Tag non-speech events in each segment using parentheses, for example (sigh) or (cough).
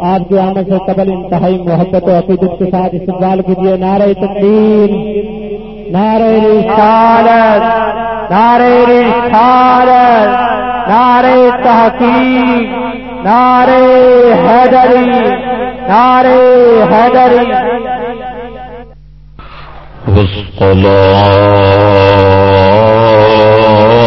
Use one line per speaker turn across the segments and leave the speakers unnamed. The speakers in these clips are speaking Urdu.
آپ کے آمد سے قبل انتہائی محبت و عقیدت کے ساتھ استقبال کیجیے نعرہ تقدیر نعرہ رسالت نعرہ رسالت، نعرہ تحقیق، نعرہ حیدری نعرہ حیدری۔
والصلاة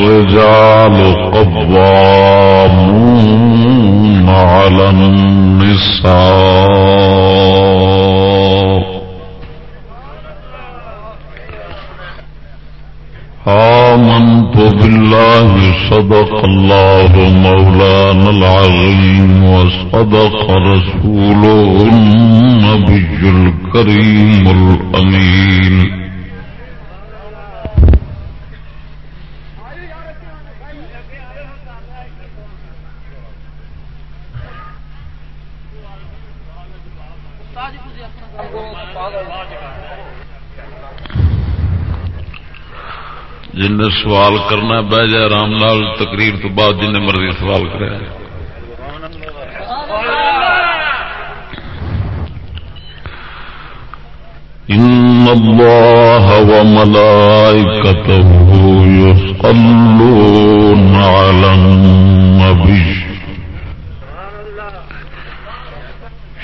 الرجال قوامون على النساء. آمنت بالله، صدق الله مولانا العظيم وصدق رسوله النبي الكريم الأمين. جن نے سوال کرنا بہ جائے رام لال تقریر تو بعد جن مرضی سوال کرے۔ إن الله وملائكته يصلون على النبي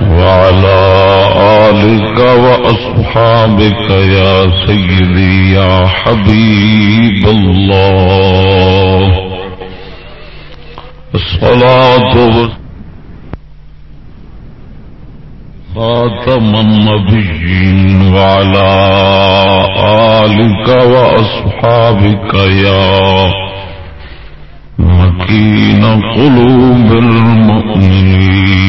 وعلى آلك وأصحابك يا سيدي، يا حبيب الله. الصلاة خاتم النبيين وعلى آلك وأصحابك يا مكين قلوب المؤمنين.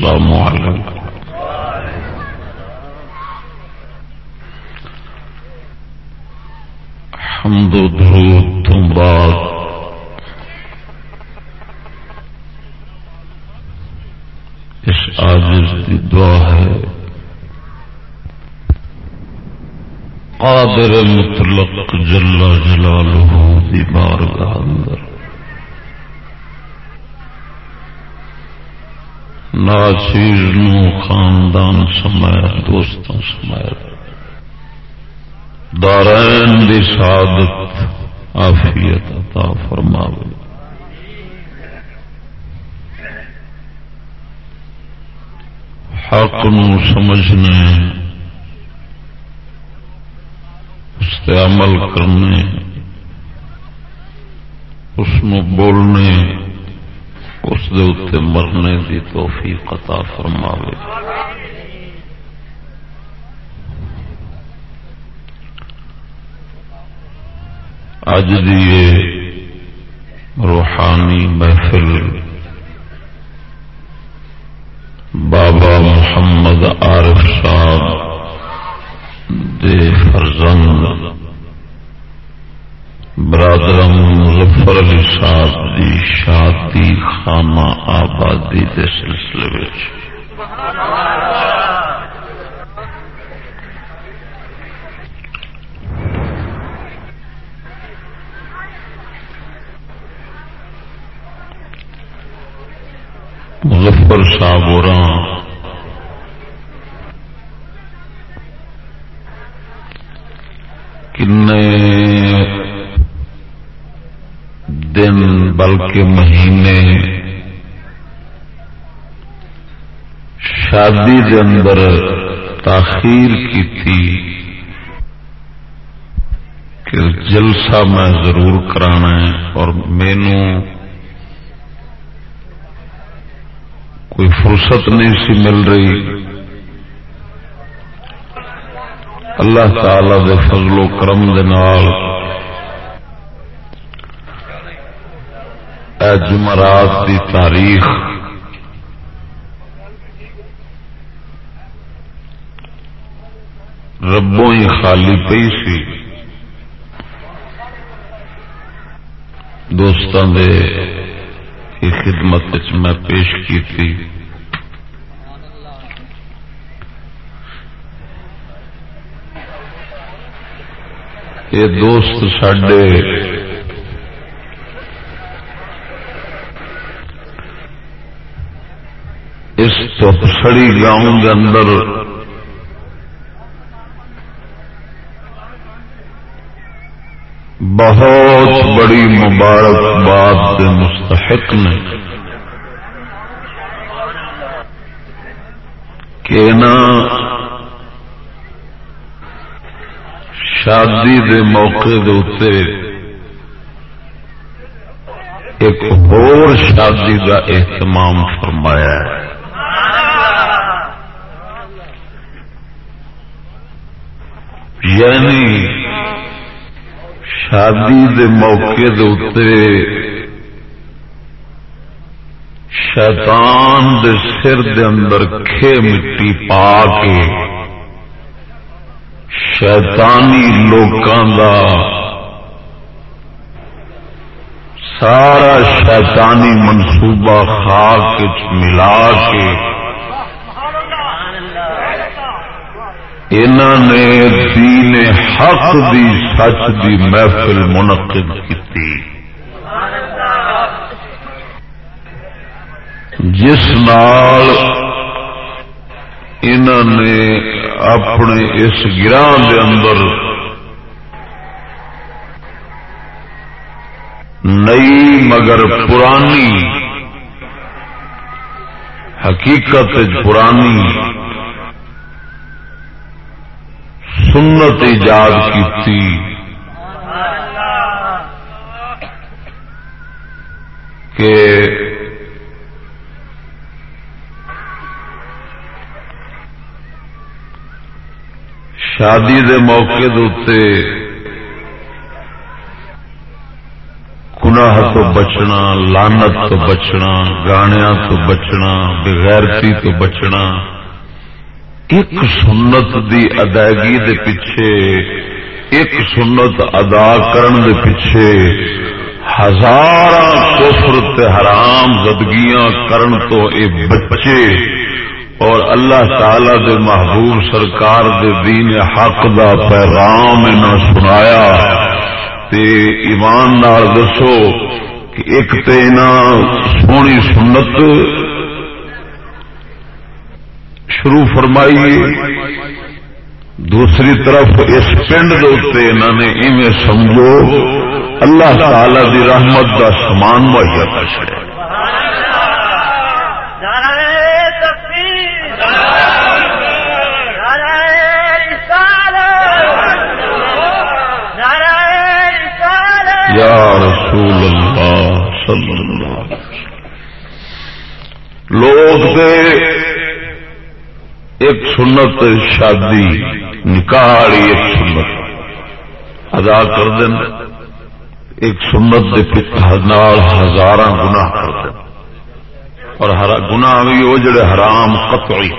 السلام عليكم حمد و درود تم بعد اس عاجز کی دعا ہے. قادر مطلق جل جلالہ دی بارگاہ اندر. ناچیز نو خاندان سمیت دوستوں سمیت۔ دارین دی سعادت آفیت عطا فرماوے۔ حق نو سمجھنے، اس تے عمل کرنے، اس نو بولنے۔ اس دے اتنے مرنے دی توفیق عطا فرماوے۔
اج دیے روحانی محفل بابا محمد عارف صاحب دے فرزند برادرم مظفر علی صاحب دی شادی خانہ آبادی کے سلسلے مظفر صاحب اور دن بلکہ مہینے شادی کے اندر تاخیر کی تھی کہ جلسہ میں ضرور کرانا ہے اور مینو کوئی فرصت نہیں سی مل رہی۔ اللہ تعالی دے فضل و کرم دے نال اے جمعرات دی تاریخ۔ ربوں ہی خالی پئی سی۔ دوستان دے کی خدمت میں پیش کی تھی یہ دوست سڈے اس سڑی گاؤں کے اندر بہت بڑی مبارکباد کے مستحق نے کہ نا شادی دے موقع دے ایک اور شادی کا اہتمام فرمایا ہے۔ یعنی شادی دے موقع دے شیطان دے سر دے اندر کھے مٹی پا کے شیطانی لوکاں دا سارا شیطانی منصوبہ خاک ملا کے انہوں نے دین حق دی سچ دی محفل منعقد کی جس نال انہوں نے اپنے اس گران دے اندر نئی مگر پرانی حقیقت پرانی سنت ایجاد کی کہ شادی دے موقع دے گناہ تو بچنا لانت تو بچنا گانیا تو بچنا، بغیرتی تو بچنا۔ ایک سنت دی ادائیگی دے پیچھے، ایک سنت ادا کرن دے پیچھے ہزار تے حرام زدگیاں کرن تو اے بچے اور اللہ تعالی دے محبوب سرکار دے دین حق دا پیغام انہوں سنایا۔ تے ایمان نال دسو کہ ایک تے سونی سنت شروع فرمائیے دوسری طرف اس پنڈ انہوں نے ایویں سمجھو، اللہ تعالی دی رحمت کا سامان مہیا کر چڑیا یا رسول اللہ صلی اللہ علیہ وسلم۔ لوگ دے ایک سنت شادی، نکاح ایک سنت۔ ادا کر دیں ایک سنت نال ہزار گنا کرتے اور گنا بھی وہ جڑے حرام، قطعی۔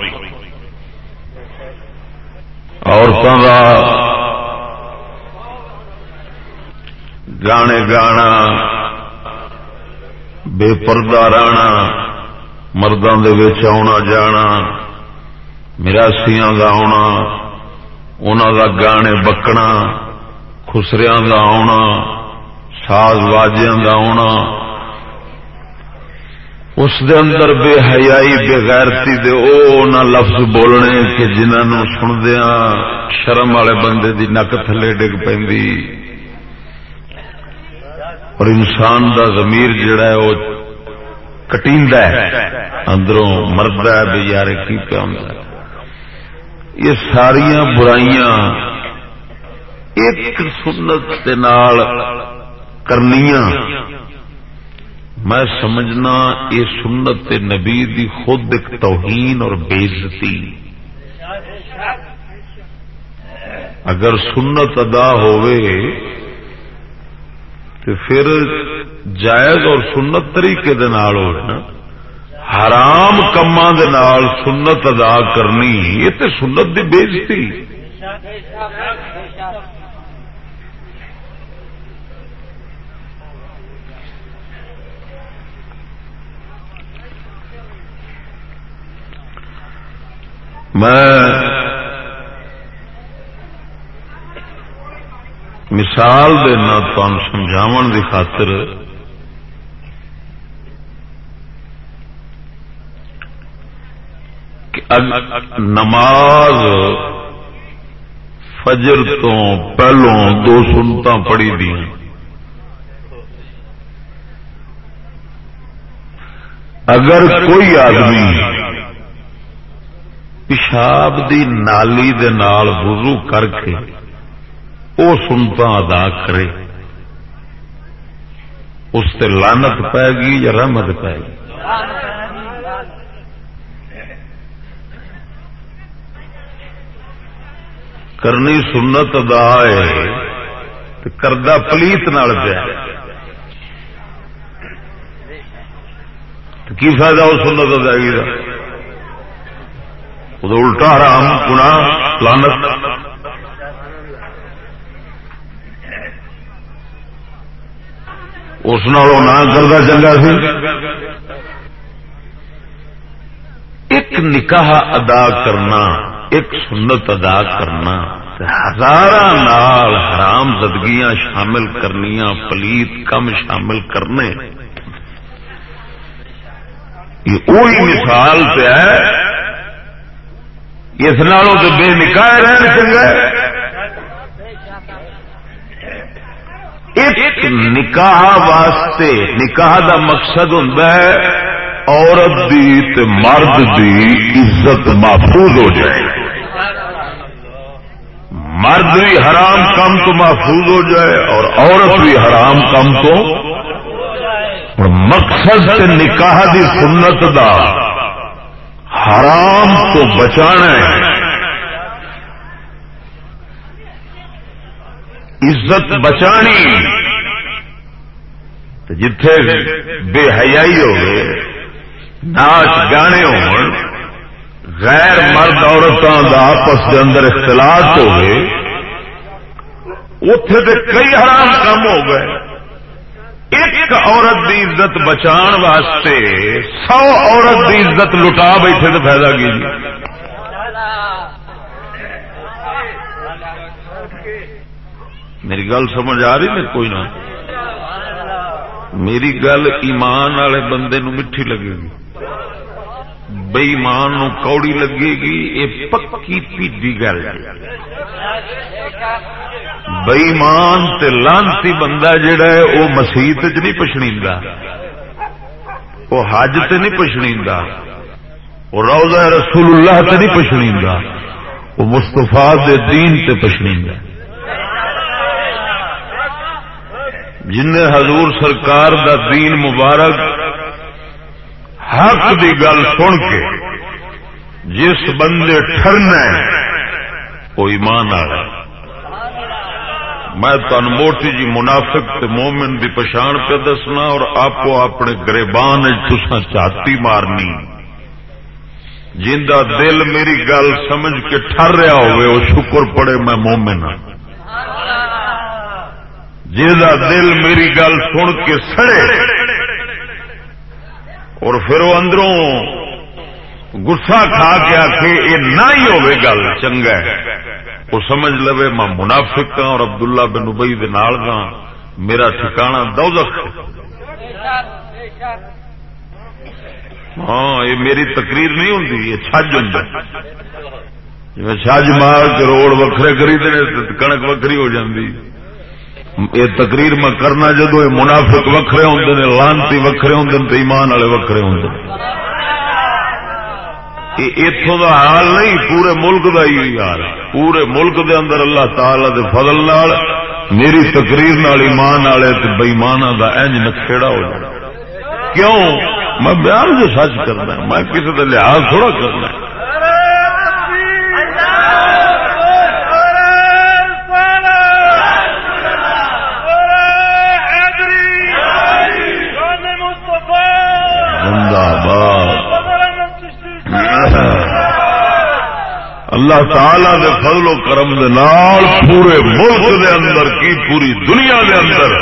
عورتوں کا گانے گانا، بے پردہ رہنا مردوں کے آنا جانا۔ مراسیاں کا آنا انہوں کا گانے بکنا خسریا کا آنا ساز واجیاں کا آنا اس دے اندر بے حیائی، بے غیرتی دے او نہ لفظ بولنے کہ جنہوں سندیا شرم والے بندے دی نک تھلے ڈگ پی اور انسان دا ضمیر جڑا ہے وہ کٹیند اندروں مرد ہے، بے یار کی پیا یہ ساریا برائیاں ایک سنت کے نال کرنیاں۔ میں سمجھنا یہ سنت نبی دی خود ایک توہین اور بےزتی اگر سنت ادا ہوئے تو پھر جائز اور سنت طریقے دے نال ہو نا۔ حرام کما سنت ادا کرنی، یہ تو سنت دی بےزتی۔ میں مثال دینا تمہیں سمجھاو کی خاطر نماز فجر تو پہلوں دو سنتا پڑی دی اگر کوئی آدمی پیشاب دی نالی دے نال وضو کر کے او سنتا ادا کرے، اس تے لانت پائے گی یا رحمت پائے گی؟ کرنی سنت ادا ہے کردہ پلیت نال پیا۔ کی فائدہ وہ سنت ادائیگی کا الٹا حرام گنا لانت اس نہ کرتا چنگا سی۔ ایک نکاح ادا کرنا ایک سنت ادا کرنا ہزار نال حرام زدگیاں شامل کرنیاں، پلیت کم شامل کرنے۔ یہ وہی مثال پہ ہے۔ اس نالوں تو بے نکاح رہن چنگا ایک نکاح واسطے نکاح دا مقصد ہوں عورت دی مرد دی عزت محفوظ ہو جائے۔ مرد بھی حرام کام تو محفوظ ہو جائے اور عورت بھی حرام کام تو مقصد نکاح دی سنت دا حرام تو بچانا ہے۔ عزت بچانی۔ جتھے بے حیائی ہوگی ناچ گانے ہو غیر مرد عورتوں کا آپس کے اندر اختلاط ہوئے اتے تو کئی حرام کام ہو گئے۔ ایک عورت دی عزت بچان واسطے سو عورت دی عزت لٹا بیٹھے تو فائدہ کی جی؟ میری گل سمجھ آ رہی میں کوئی نہ؟ میری گل ایمان والے بندے نو میٹھی لگے گی۔ بےمان کوڑی لگے گی یہ پکی پیڈی گل۔ بئیمان لانتی بندہ جڑا ہے وہ مسیت چ نہیں پچھڑی وہ حج تے نہیں پچھڑی وہ روزہ رسول اللہ تے نہیں پچھڑی وہ مستفا دے دین تے پچھڑی جن حضور سرکار دا دین مبارک حق دی گل سن کے جس بندے ٹرنا وہ ایمان آ رہا میں تن موٹی جی منافق تے مومن دی پچھان پہ دسنا اور آپ اپنے گریبان تسا چاتی مارنی۔ جا دل میری گل سمجھ کے ٹر رہا ہوئے، وہ شکر پڑے میں مومن ہوں جا دل میری گل سن کے سڑے اور پھر وہ اندروں گسا کھا کے آ یہ نہ ہی ہوئے گل، چنگا وہ سمجھ لو میں منافق ہاں اور عبداللہ بن ابئی دے نال گا میرا ٹھکانا دوزخ۔ ہاں یہ میری تقریر نہیں ہوں یہ چھج ہوں جی چھج مار کے روڈ وکھرے کری کنک وکری ہو جاتی یہ تقریر میں کرنا جدو یہ منافق وکھرے ہوں لانتی وکھرے ہوں ایمان والے وکھرے ہوں اتوں کا حال نہیں، پورے ملک کا ہی حال پورے ملک دے اندر اللہ تعالی دے فضل نال، میری تقریر نال ایمان والے بئیمان کا اج نکھےڑا ہو جائے۔ کیوں؟ میں بیان جو سچ کرنا میں کسی کا لحاظ تھوڑا کرنا اللہ تعالی دے فضل و کرم دے نال پورے ملک دے اندر کی پوری دنیا دے اندر۔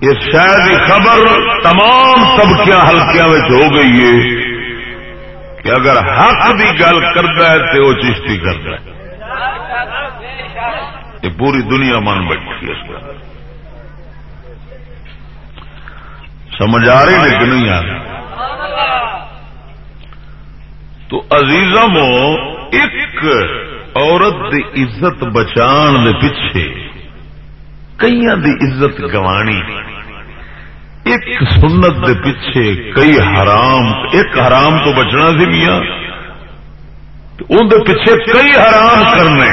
یہ شاید خبر تمام طبقے ہلکیا ہو گئی ہے کہ اگر حق کی گل کرتا ہے تو وہ چشتی کرتا ہے۔ یہ پوری دنیا من بیٹھی ہے سمجھ آ رہی ہے کہ نہیں آ رہی؟ تو عزیزم، ایک عورت دی عزت بچان دے پیچھے کئی دی عزت گوانی، ایک سنت دے پیچھے کئی حرام، ایک حرام تو بچنا سی میاں ان دے پیچھے کئی حرام کرنے۔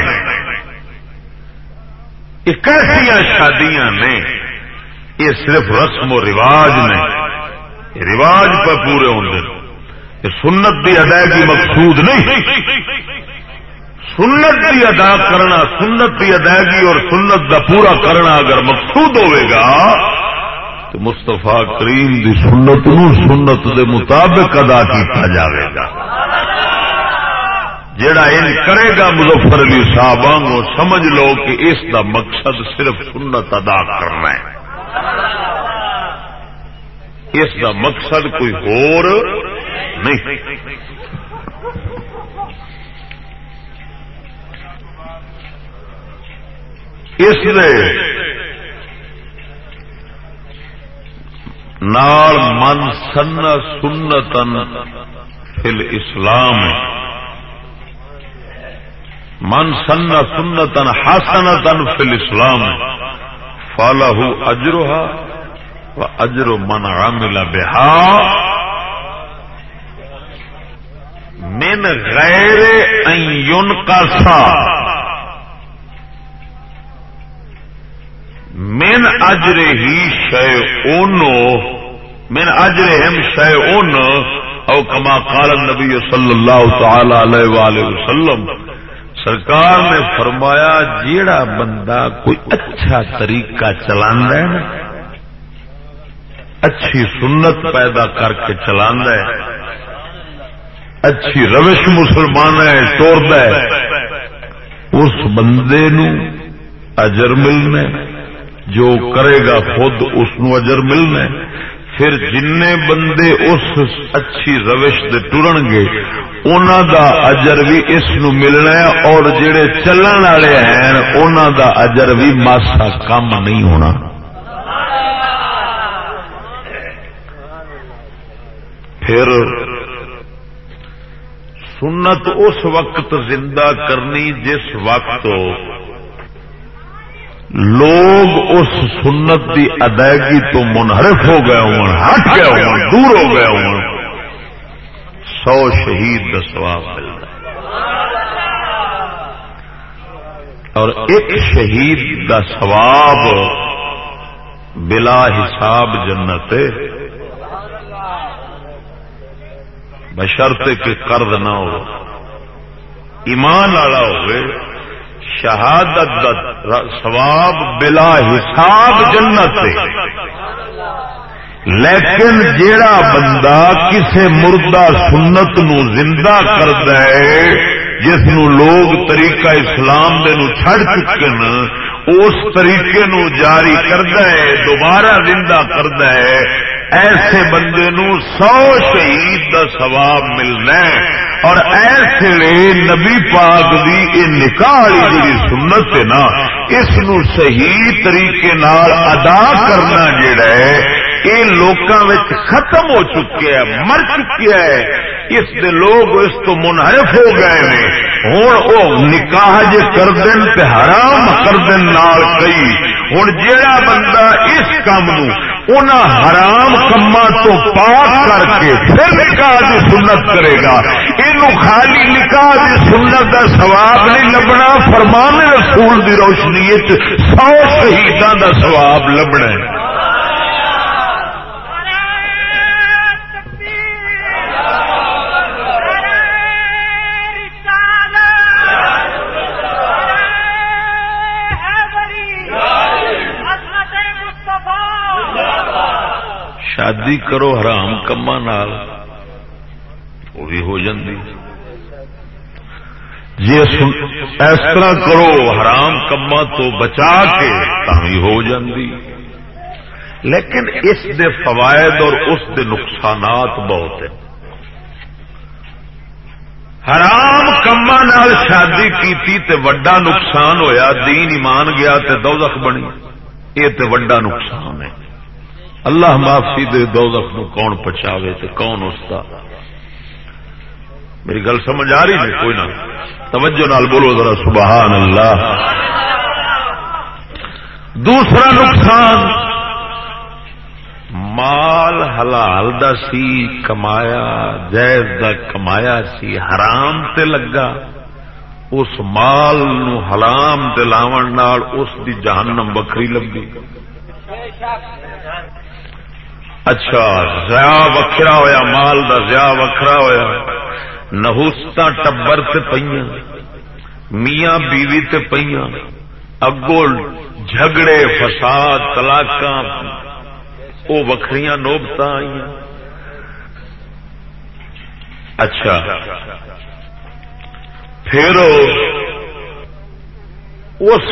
یہ کیسیا شادیاں نے، یہ صرف رسم و رواج نے، رواج پہ پورے ہوں سنت کی ادائیگی مقصود نہیں۔ سنت کی ادا کرنا، سنت کی ادائیگی اور سنت کا پورا کرنا اگر مقصود ہوئے گا، تو مستفا کریم دی سنت نو سنت دے مطابق ادا کیتا جاوے گا۔ جڑا ان کرے گا مظفر علی صاحب وہ سمجھ لو کہ اس دا مقصد صرف سنت ادا کرنا ہے۔ اس دا مقصد کوئی اور نہیں۔ اس نال من سن سنتن فل اسلام من سن سنتن حسنتن فل اسلام فالح اجروہ اجر من عمل بہا من غیر ان کا سا مین اجر ہی شے اونو مین اجر ہم شے اون او کما قال نبی صلی اللہ تعالی علیہ وآلہ وسلم، سرکار نے فرمایا، جیڑا بندہ کوئی اچھا طریقہ چلانا ہے اچھی سنت پیدا کر کے چلانا ہے اچھی روش مسلمان ہے توڑ اس بندے نو اجر ملنا جو کرے گا خود اس نو اجر ملنا پھر جن بندے اس اچھی روش دے ٹرن گے ان دا اجر بھی اس نو ملنا ہے، اور جڑے چلن والے ہیں ان دا اجر بھی ماسا کم نہیں ہونا۔ پھر سنت اس وقت زندہ کرنی جس وقت لوگ اس سنت کی ادائیگی تو منحرف ہو گئے ہوں، ہٹ گئے ہوں، دور ہو گئے ہوں۔ سو شہید کا سواب ملتا۔ اور ایک شہید کا سواب بلا حساب جنت بشرتے کہ قرض نہ ہو۔ ایمان والا ہوئے، شہادت سواب بلا حساب جنت لیکن جیڑا بندہ کسے مردہ سنت نو زندہ کرد جس نو لوگ طریقہ اسلام دے نو چھڑ چکے اس طریقے نو جاری کرد دوبارہ زندہ کرد ایسے بندے نو سو شہید دا ثواب ملنا اور ایسے نبی پاک دی یہ نکاح جی سنت ہے نا، اس نو صحیح طریقے نال ادا کرنا جڑا ہے یہ لوگوں ختم ہو چکے ہے، مر چکے ہے۔ اس دے لوگ اس تو منحرف ہو گئے نے ہوں وہ نکاح جی کر دین تے حرام کر دین نال کئی۔ ہوں جیڑا بندہ اس کام نو حرام کما تو پاک کر کے پھر نکاح کی سنت کرے گا۔ یہ خالی نکاح کی سنت کا سواب نہیں لبنا، فرمان رسول کی روشنی سو شہیدان کا سواب لبنا شادی کرو حرام کما نال، وہ بھی ہو جاندی۔ جی اس طرح کرو حرام کما تو بچا کے تھی ہو جاندی۔ لیکن اس دے فوائد اور اس دے نقصانات بہت ہیں۔ حرام کما نال شادی کیتی تے وڈا نقصان ہویا، دین ایمان گیا تے دوزخ بنی۔ یہ تے وڈا نقصان ہے۔ اللہ معافی دے دوزخ نو کون پچاوے تے کون اس کا میری گل سمجھ آ رہی ہے کوئی نہ۔ توجہ نال بولو ذرا سبحان اللہ دوسرا نقصان، مال حلال دا سی، کمایا، جائز دا کمایا سی، حرام تے لگا۔ اس مال نو حرام تے لاون نال اس دی جہنم بکری لگی اچھا زیا وکھرا ہویا، مال دا زیا وکھرا ہویا۔ نہوست ٹبر تے پہ میاں بیوی تے پہ اگو جھگڑے، فساد تلاک وہ وکری نوبت آئی اچھا۔ پھر اس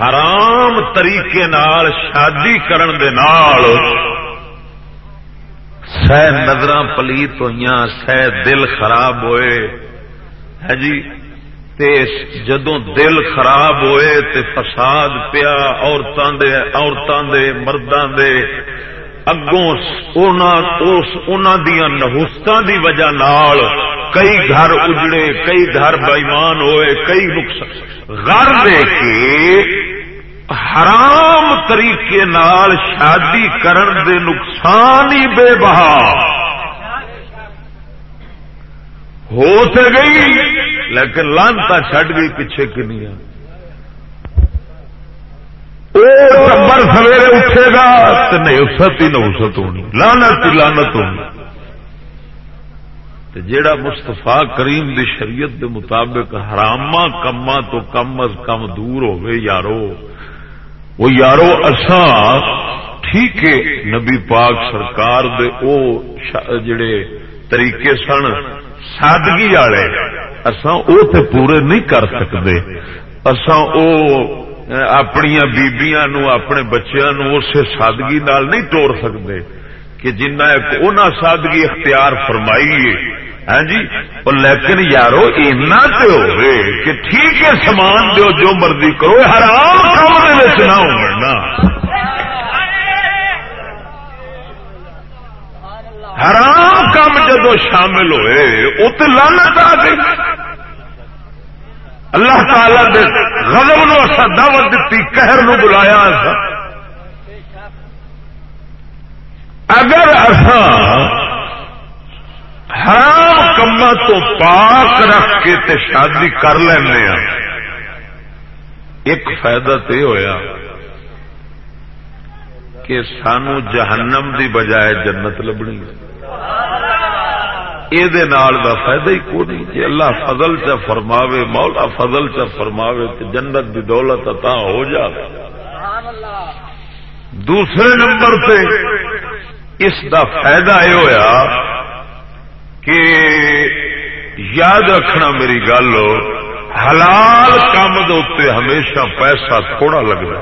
حرام طریقے نال شادی کرن دے نال سہ نظر پلیت ہوئی سہ دل خراب ہوئے۔ ہے جی؟ جدو دل خراب ہوئے تے فساد پیا عورتوں دے عورتوں دے مردوں دے۔ اگوں دیا نہوستوں دی وجہ نال کئی گھر اجڑے، کئی گھر بےمان ہوئے، کئی نقصان۔ گھر دے کے حرام طریقے نال شادی کرن دے نقصان ہی بے بہا۔ ہو تو گئی، لیکن لانتا چڈ گئی پیچھے کنیا نمبر سویرے اٹھے گا تو نہیں ہی نوسط ہونی۔ لانت ہی لانت ہونی۔ جیڑا مستفا کریم دی شریعت دے مطابق حراما کما تو کم از کم دور ہوئے یارو۔ وہ یارو اساں ٹھیک ہے نبی پاک سرکار دے او جڑے طریقے سن، سادگی والے، اساں او تے پورے نہیں کر سکتے اساں او اپنی بیبیاں نو، اپنے بچیاں نو اسے سادگی نال نہیں توڑ سکتے کہ جنہ ایک سادگی اختیار فرمائی ہے ہاں جی؟ لیکن یارو، اینا تے ہوئے کہ ٹھیک ہے، سامان دو جو مرضی کرو، حرام کام نہ ہونا حرام کام جدو شامل ہوئے وہ تو لانت آ گئی۔ اللہ تعالی دے غضب نو اصا دعوت دیتی قہر نو بلایا اگر اصا حرام کما تو پاک رکھ کے تے شادی کر لینا ہاں۔ ایک فائدہ تو ہوا کہ سانو جہنم دی بجائے جنت لبنی۔ یہ فائدہ ہی کو نہیں جی اللہ فضل چ فرماوے، مولا فضل چ فرماوے تو جنت دی دولت عطا ہو جائے۔ دوسرے نمبر پہ اس دا فائدہ یہ ہوا کہ یاد رکھنا میری گل، حلال کام دے ہمیشہ پیسہ تھوڑا لگتا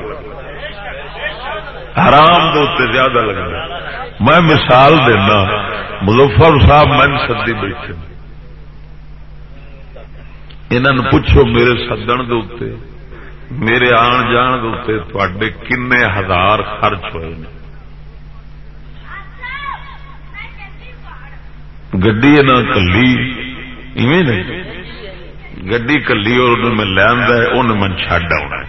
حرام دے زیادہ لگتا میں مثال دینا، مظفر صاحب من سدی بیٹھے۔ انہوں پوچھو میرے سدن دے میرے آن جان دے کن ہزار خرچ ہوئے گڈی نہ کلی گڈی کلی اور میں لیا ان من چڈ آنا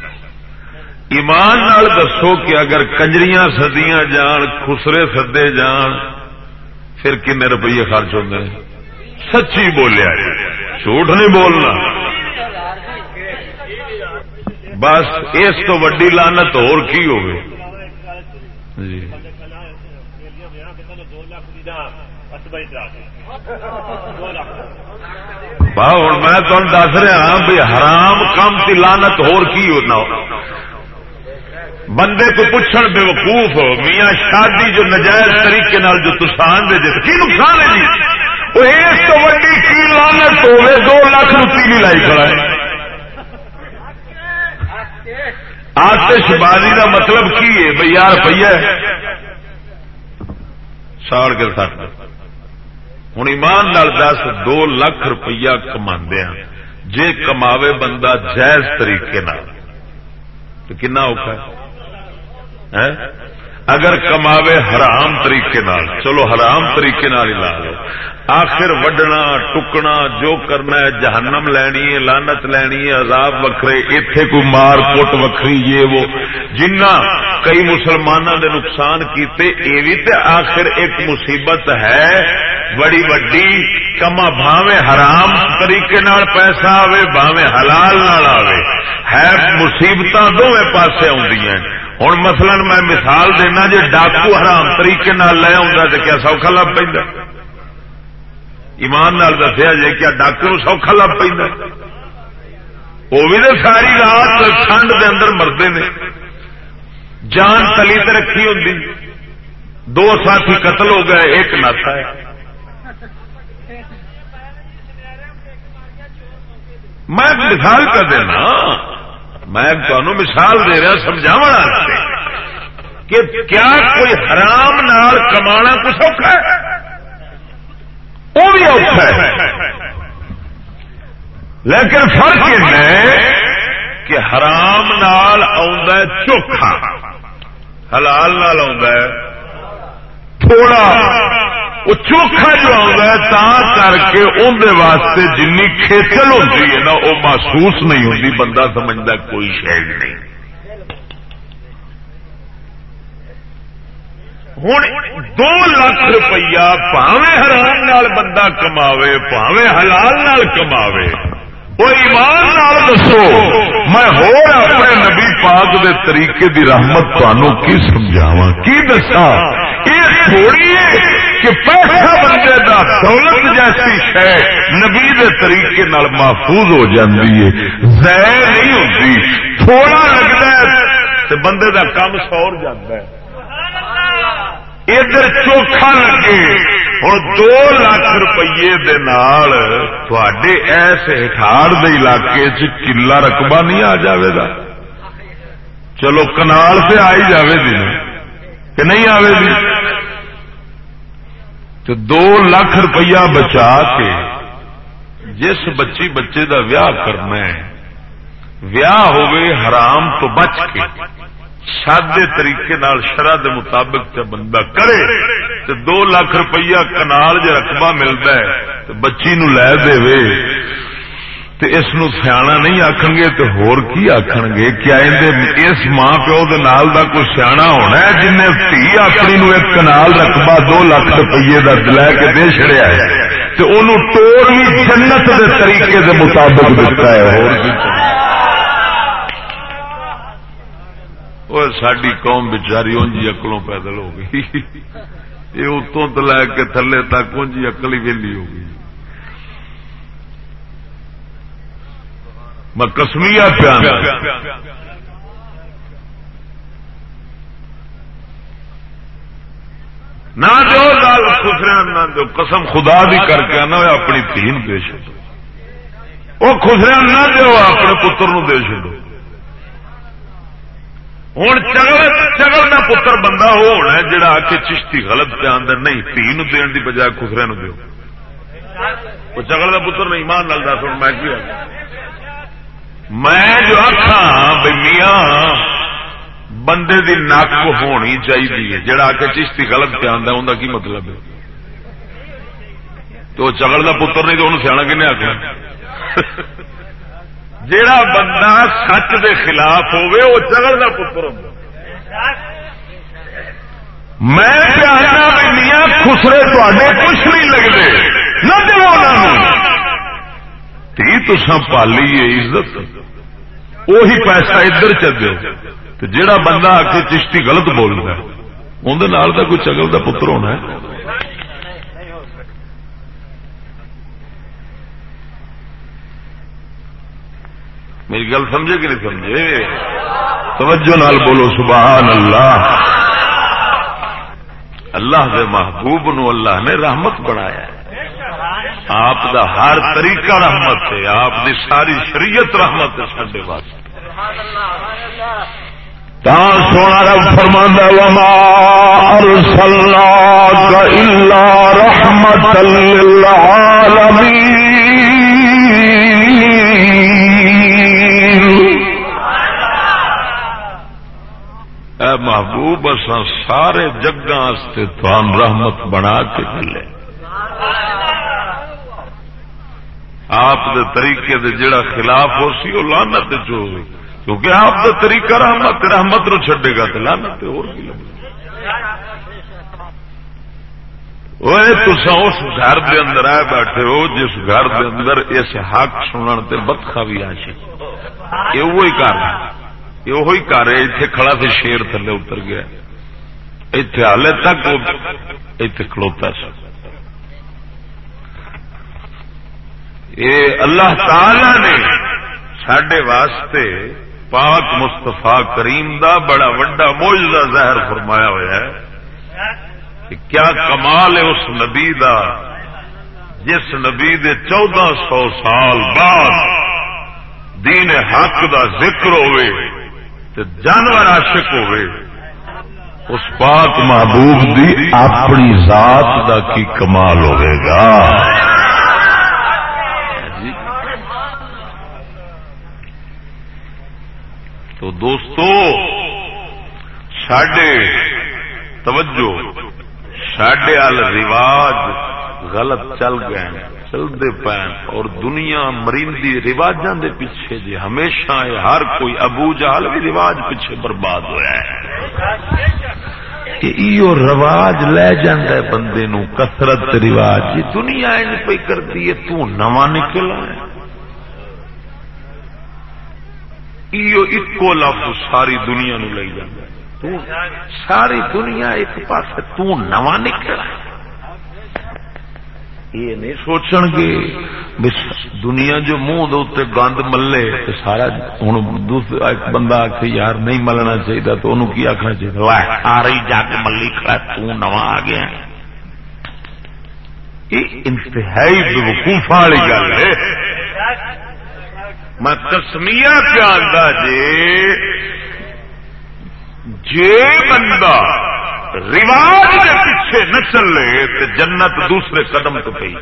ایمان نال دسو کہ اگر کنجریاں سدیاں جان خسرے سدے جان پھر کن روپیے خرچ ہوتے ہیں سچی بولیا جھوٹ نہیں بولنا بس اس تو وڈی لانت اور کی ہو جی ہوں میں تمہیں دس رہا ہاں بھی حرام کام کی لانت ہونا بندے کو پوچھن بے وقوف میاں شادی جو نجائز طریقے نال جو تسان دے کی نقصان ہے جی؟ وہ اس تو وڈی کی لانت ہوئے دو لاکھ روپی لائی کھڑا ہے۔ آتش بازی کا مطلب کی ہے؟ بھائی یار روپیہ ساڑ کے سٹ ہوں ایمان نال دس، دو لاکھ روپیہ کما ہاں۔ جے کماوے بندہ جائز طریقے تو کنا اوکھا ہے؟ ہاں؟ اگر کماوے حرام طریقے نال، چلو حرام طریقے نال ہی لا لو۔ آخر وڈنا، ٹکنا، جو کرنا ہے، جہنم لینی ہے لانت لینی ہے، عذاب وکھرے اتے کوئی مار کوٹ وکری یہ وہ۔ جنہ کئی مسلمانوں نے نقصان کیتے یہ بھی تے آخر ایک مصیبت ہے۔ بڑی وڈی کما بھاوے حرام طریقے نال پیسہ آوے بھاوے حلال نال آوے۔ ہے مصیبت دونوں پاسے آدی ہوں مثلا میں مثال دینا جی ڈاکو حرام طریقے نال لے آ کیا سوکھا لگ پہ ایمان نال دسیا جی کیا ڈاکٹر سوکھا لگ پہ وہ بھی تو ساری رات ٹھنڈ کے اندر مرد نے۔ جان تلی ت رکھی ہوں دو ساتھی قتل ہو گئے، ایک ناسا ہے۔ میں مثال کر دینا۔ میں تمہیں مثال دے رہا سمجھا کہ کیا کوئی حرام نال کمانا کچھ اوکھا ہے؟ وہ بھی اوکھا ہے۔ لیکن فرق یہ ہے کہ حرام نال چوکھا، حلال نال آ تھوڑا۔ وہ چوکھا جو آ کر کے اندر واسطے جن کھیچل ہوتی ہے نا، وہ محسوس نہیں ہوتی بندہ سمجھتا کوئی شہر نہیں۔ ہوں دو لاکھ روپیہ پاوے حرام نال بندہ کماوے، پاوے حلال نال کماوے۔ وہ ایمان نال دسو، میں ہو اپنے نبی پاک دے طریقے دی رحمت تنوع کی سمجھاوا کی دسا یہ تھوڑی ہے کہ پیسہ بندے دا دولت جیسی شہ نبی دے طریقے نال محفوظ ہو جاتی ہے۔ زیر نہیں ہوتی تھوڑا لگتا ہے تو بندے دا کام سور جاتا ہے۔ ادھر چوکھا لگے ہوں دو لاکھ روپیے ایس ہٹاڑ علاقے چلا رقبہ نہیں آ جائے گا۔ چلو کنال سے آئی جائے گی کہ نہیں آئے گی تو دو لاکھ روپیہ بچا کے جس بچی بچے دا ویاہ کرنا ہے، ویاہ ہوئے حرام تو بچ کے سادے طریقے نال شرح دے مطابق جب بندہ کرے، تو دو لاکھ روپیہ کنال جی رقبہ ملتا ہے، تو بچی نو لے دے وے تو اس نو سیاح نہیں آخ گے تو ہور کی آخ گے؟ کیا اس ماں پیو دے نال دا کوئی سیاح ہونا ہے جن نے تھی اپنی نو ایک کنال رقبہ دو لاکھ روپیے کا لے کے دے چڑیا ہے تو انہوں ٹور بھی جنت دے طریقے دے مطابق دیتا ہے۔ اور ساری قوم بچاری اونجی اکلوں پیدل ہو گئی۔ یہ اتوں تو لے کے تھلے تک جی اکلی ویلی ہو گئی۔ میں کسمیا پیا نہ دو لال خسرے نہ دو قسم خدا بھی کر کے نہ اپنی تین دے چو وہ خسرے نہ دو اپنے پتر نو دے چو ہوں چگل چگل کا پتر بندہ وہ ہونا جڑا آ کے چشتی غلط پہ آدھا نہیں تھی نو دین دی بجائے خسرے نو دیو۔ وہ چگل کا پتر نہیں مان لگ دس ہوں میں میں جو آخا بھائی میاں، بندے دی نک ہونی چاہیے، جڑا کے چشتی غلط پہ آتا ان کی مطلب ہے؟ تو چگل کا پتر نہیں تو انہوں سیاح کن آخر جڑا بندہ سچ دے خلاف ہوے وہ چگل کا پتر ہوں میں خسرے تے کچھ نہیں لگتے نہ تھی تو پالی ہے عزت۔ وہی پیسہ ادھر چلے۔ تو بندہ آ کے چشتی غلط بول رہا ہے اندر کوئی چگل کا پتر ہونا ہے۔ میری گل سمجھے کہ نہیں سمجھے؟ توجہ نال بولو، سبحان اللہ۔ اللہ کے محبوب نو اللہ نے رحمت بنایا آپ دا ہر طریقہ رحمت ہے، آپ دی ساری شریعت رحمت ہے سڈے واسطے۔ تا سونا رب فرما وما ارسلناك الا رحمت للعالمين۔ اے محبوب، اساں سارے جگہ تھان رحمت بنا کے ملے آپ دے طریقے دے جڑا خلاف ہو سی وہ لانت چ ہوئی کیونکہ آپ کا طریقہ رحمت رحمت نو چڈے گا تو لانت اور کی تسا اس گھر دے اندر آئے بیٹھے ہو، جس گھر دے اندر اس حق سنن تے بدخا بھی آ یہ وہی کر یہ وہی کر ہے۔ اتنے کھڑا سے شیر تھلے اتر گیا۔ اتنے ہالے تک اتنے کھلوتا سا۔ یہ اللہ تعالی نے سڈے واسطے پاک مستفا کریم دا بڑا وڈا موجودہ زہر فرمایا ہوا ہے کہ کیا کمال ہے اس نبی دا جس نبی دے چودہ سو سال بعد دین حق دا ذکر ہوئے تو جانور عاشق ہوئے، اس پاک محبوب دی اپنی ذات دا کی کمال ہوئے گا؟ تو دوستو سڈے توجہ سڈے آل رواج غلط چل گئے چلتے پے۔ اور دنیا مریندی رواجوں دے پیچھے جی ہمیشہ ہر کوئی ابو جال بھی رواج پیچھے برباد ہوا ہے۔ ایو رواج لے جاندہ بندے نو، کثرت رواج دنیا ان پہ کرتی ہے، تو نواں نکل آئے ایکو لفظ ساری دنیا نو لے جانا ساری دنیا ایک پاس تواں نکل یہ نہیں سوچن گے دنیا جو منہ دے گند ملے تو سارا ہوں ایک بندہ آ کے یار نہیں ملنا چاہیے تو انہوں کی آخنا چاہیے آ رہی جا کے ملی کھڑا تواں آ گیا یہ انتہائی بے وقوف والی گل ہے۔ میں تسمیا پیار جے جی، جے بندہ رواج کے پیچھے نہ چلے تو جنت دوسرے قدم تو پی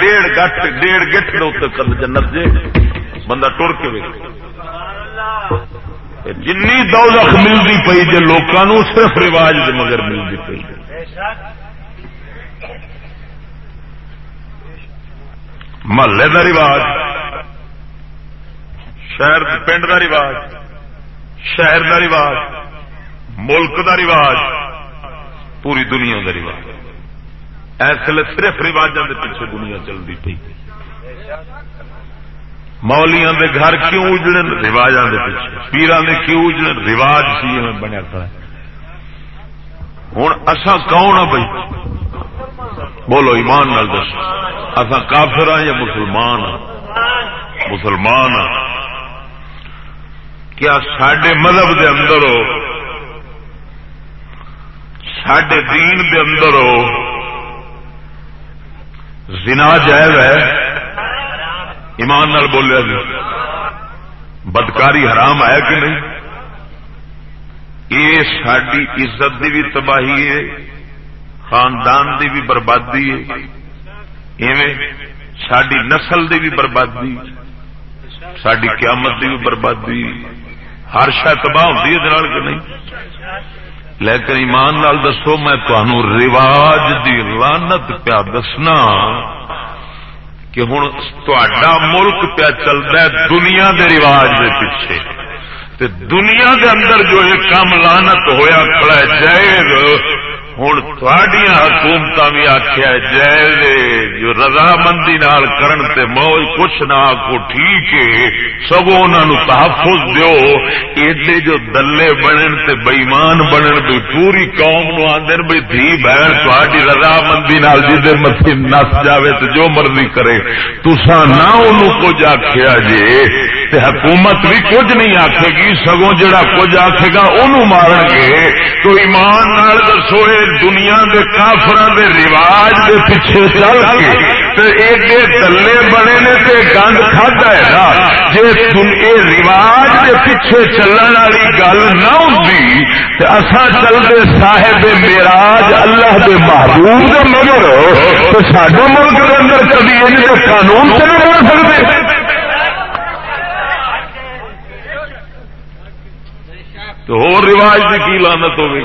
ڈیڑھ گٹ ڈیڑھ گٹ کل جنت جے، بندہ ٹر کے جن دولت ملتی پی جی لوگوں صرف رواج مگر ملتی پی محلے کا رواج، شہر پنڈ کا رواج، شہر کا رواج، ملک کا رواج، پوری دنیا کا رواج۔ ایسے صرف رواجوں کے پیچھے دنیا چلتی پی مولیاں دے گھر کیوں اجڑے رواجوں کے پیچھے۔ پیران دے کیوں اجڑے رواج سی بنیا کھڑا ہوں اصا کون ہاں بھائی بولو، ایمان نال دس اصا کافر ہاں یا مسلمان ہاں؟ مسلمان ہاں۔ کیا سڈے مذہب دے اندر ہو؟ سڈے دین دے اندر ہو؟ زنا جائز ہے؟ ایمان نال بولیا جی بدکاری حرام ہے کہ نہیں؟ یہ ساری عزت کی بھی تباہی ہے۔ خاندان کی بھی بربادی ہے۔ ساری نسل کی بھی بربادی۔ ساری قیامت کی بھی بربادی۔ ہر شاید تباہ ہوتی ہے کہ نہیں؟ لیکن ایمان نال دسو، میں تمہوں رواج دی لانت پیا دسنا کہ ہوں تا ملک پیا چلتا ہے دنیا کے رواج کے پیچھے۔ تے دنیا دے اندر جو یہ کام لانت ہویا کھڑا جائز۔ ہوں تھوڑیاں حکومت بھی آخیا جائز جو رضامندی نال کرن تے موج کچھ نہ آخو ٹھیک ہے۔ سگو انہوں تحفظ دیو۔ ایڈے جو دلے بنن تے بئیمان بنن بھی پوری قوم نو آدھے بھائی دھی بہن تھوڑی رضامندی نال جی مسی نس جاوے تو جو مرضی کرے۔ تسا نہ انہوں کچھ آخیا جے تے حکومت بھی کچھ نہیں آخے گی۔ سگوں جڑا کچھ آخے گا، انہوں مارن گے۔ تو ایمان نال دسو دنیا دے کافر دے رواج دے پیچھے چل کے ایڈے تلے بنے نے تے گند کھدا ہے نا۔ جی رواج دے پیچھے چلن والی گل نہ ہوتی تو اصا چلتے صاحب میراج اللہ دے محبوب دے مگر تو سڈے ملک کے اندر کبھی ان دے قانون سے نہیں بن سکتے تو ہو رواج کی کی لانت ہوگی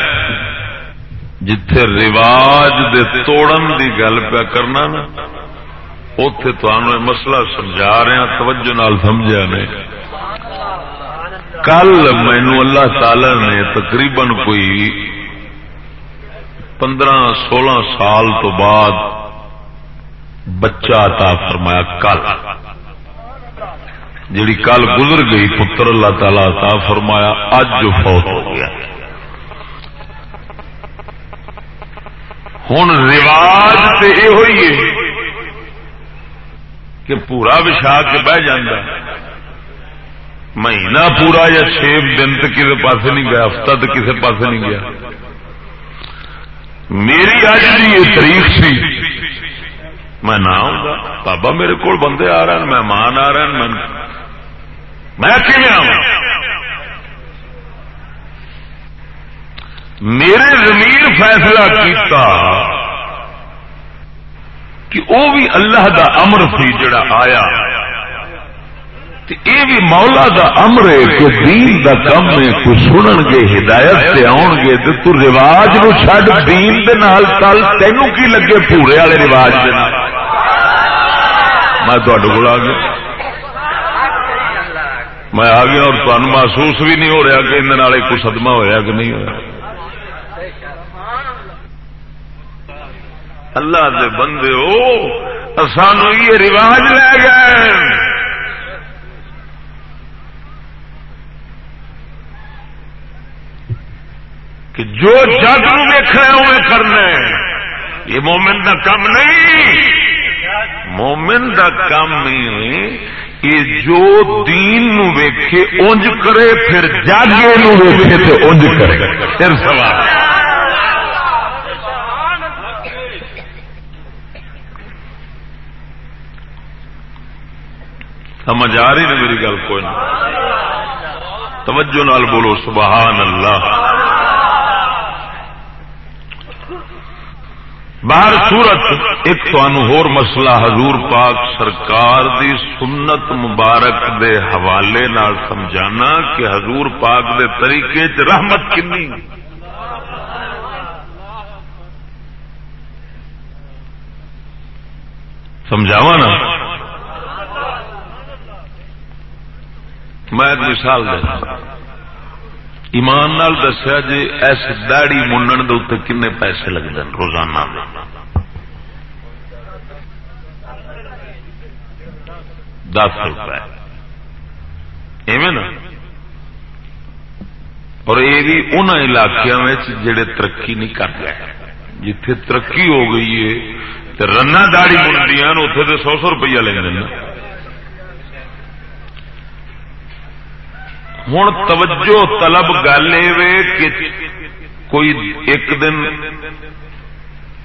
جتھے رواج دے توڑن دی گل پیا کرنا نا اتے تمہیں مسئلہ سمجھا رہا ہاں، توجہ نال سمجھا نے۔ کل مینو اللہ تعالی نے تقریباً کوئی پندرہ سولہ سال تو بعد بچہ عطا فرمایا، کل۔ جیڑی کل گزر گئی، پتر اللہ تعالی عطا فرمایا اج فوت ہو گیا۔ ہوں رواج تو یہ ہوئی ہے کہ پورا بچھا کے بہ جانا مہینہ پورا یا چھ دن تو کسی پاس نہیں گیا، ہفتہ تو کسی پاس نہیں گیا۔ میری اج کی یہ تاریخ سی۔ میں نہ آؤں گا بابا میرے کو بندے آ رہے ہیں، مہمان آ رہے ہیں، میں آؤں میرے زمین فیصلہ کیتا کہ وہ بھی اللہ دا امر سی جڑا آیا یہ بھی مولا دا امر ہے کہ دین دا کم ہے، کوئی سنن گے، ہدایت سے آن گے تو تو رواج نو چھڈ، دین دے نال کل تینوں کی لگے پورے والے رواج دے نال؟ میں تھوڑے کو آ گیا۔ میں آ گیا اور تمہیں محسوس بھی نہیں ہو رہا کہ اندر کوئی سدما ہوا کہ نہیں ہوا اللہ دے بندے ہو سانو یہ رواج لے گئے۔ کہ جو جگ ویخنا وہ کرنا یہ مومن کا کم نہیں۔ مومن دا کام یہ جو دین نو ویکھے، اونج کرے، پھر جاگے نو ویکھے تو اونج کرے۔ پھر سوال۔ سمجھ آ رہی نا میری گل کوئی نہیں توجہ نال بولو، سبحان اللہ۔ باہر سورت، ایک ہور مسئلہ حضور پاک سرکار دی سنت مبارک دے حوالے نال سمجھانا کہ حضور پاک دے طریقے چ رحمت کنی سمجھاوا نا؟ میں ایک مثال دینا۔ ایمان نال دسیا جی ایس داڑی منن دے کنے پیسے لگتے ہیں روزانہ دس روپئے ایویں نا؟ اور یہ بھی ان علاقوں جڑے ترقی نہیں کر گئے جتھے ترقی ہو گئی ہے رنا داڑی منڈیاں اتنے تو سو سو روپیہ لے لینا ہوں توجہ طلب گل کہ کوئی ایک دن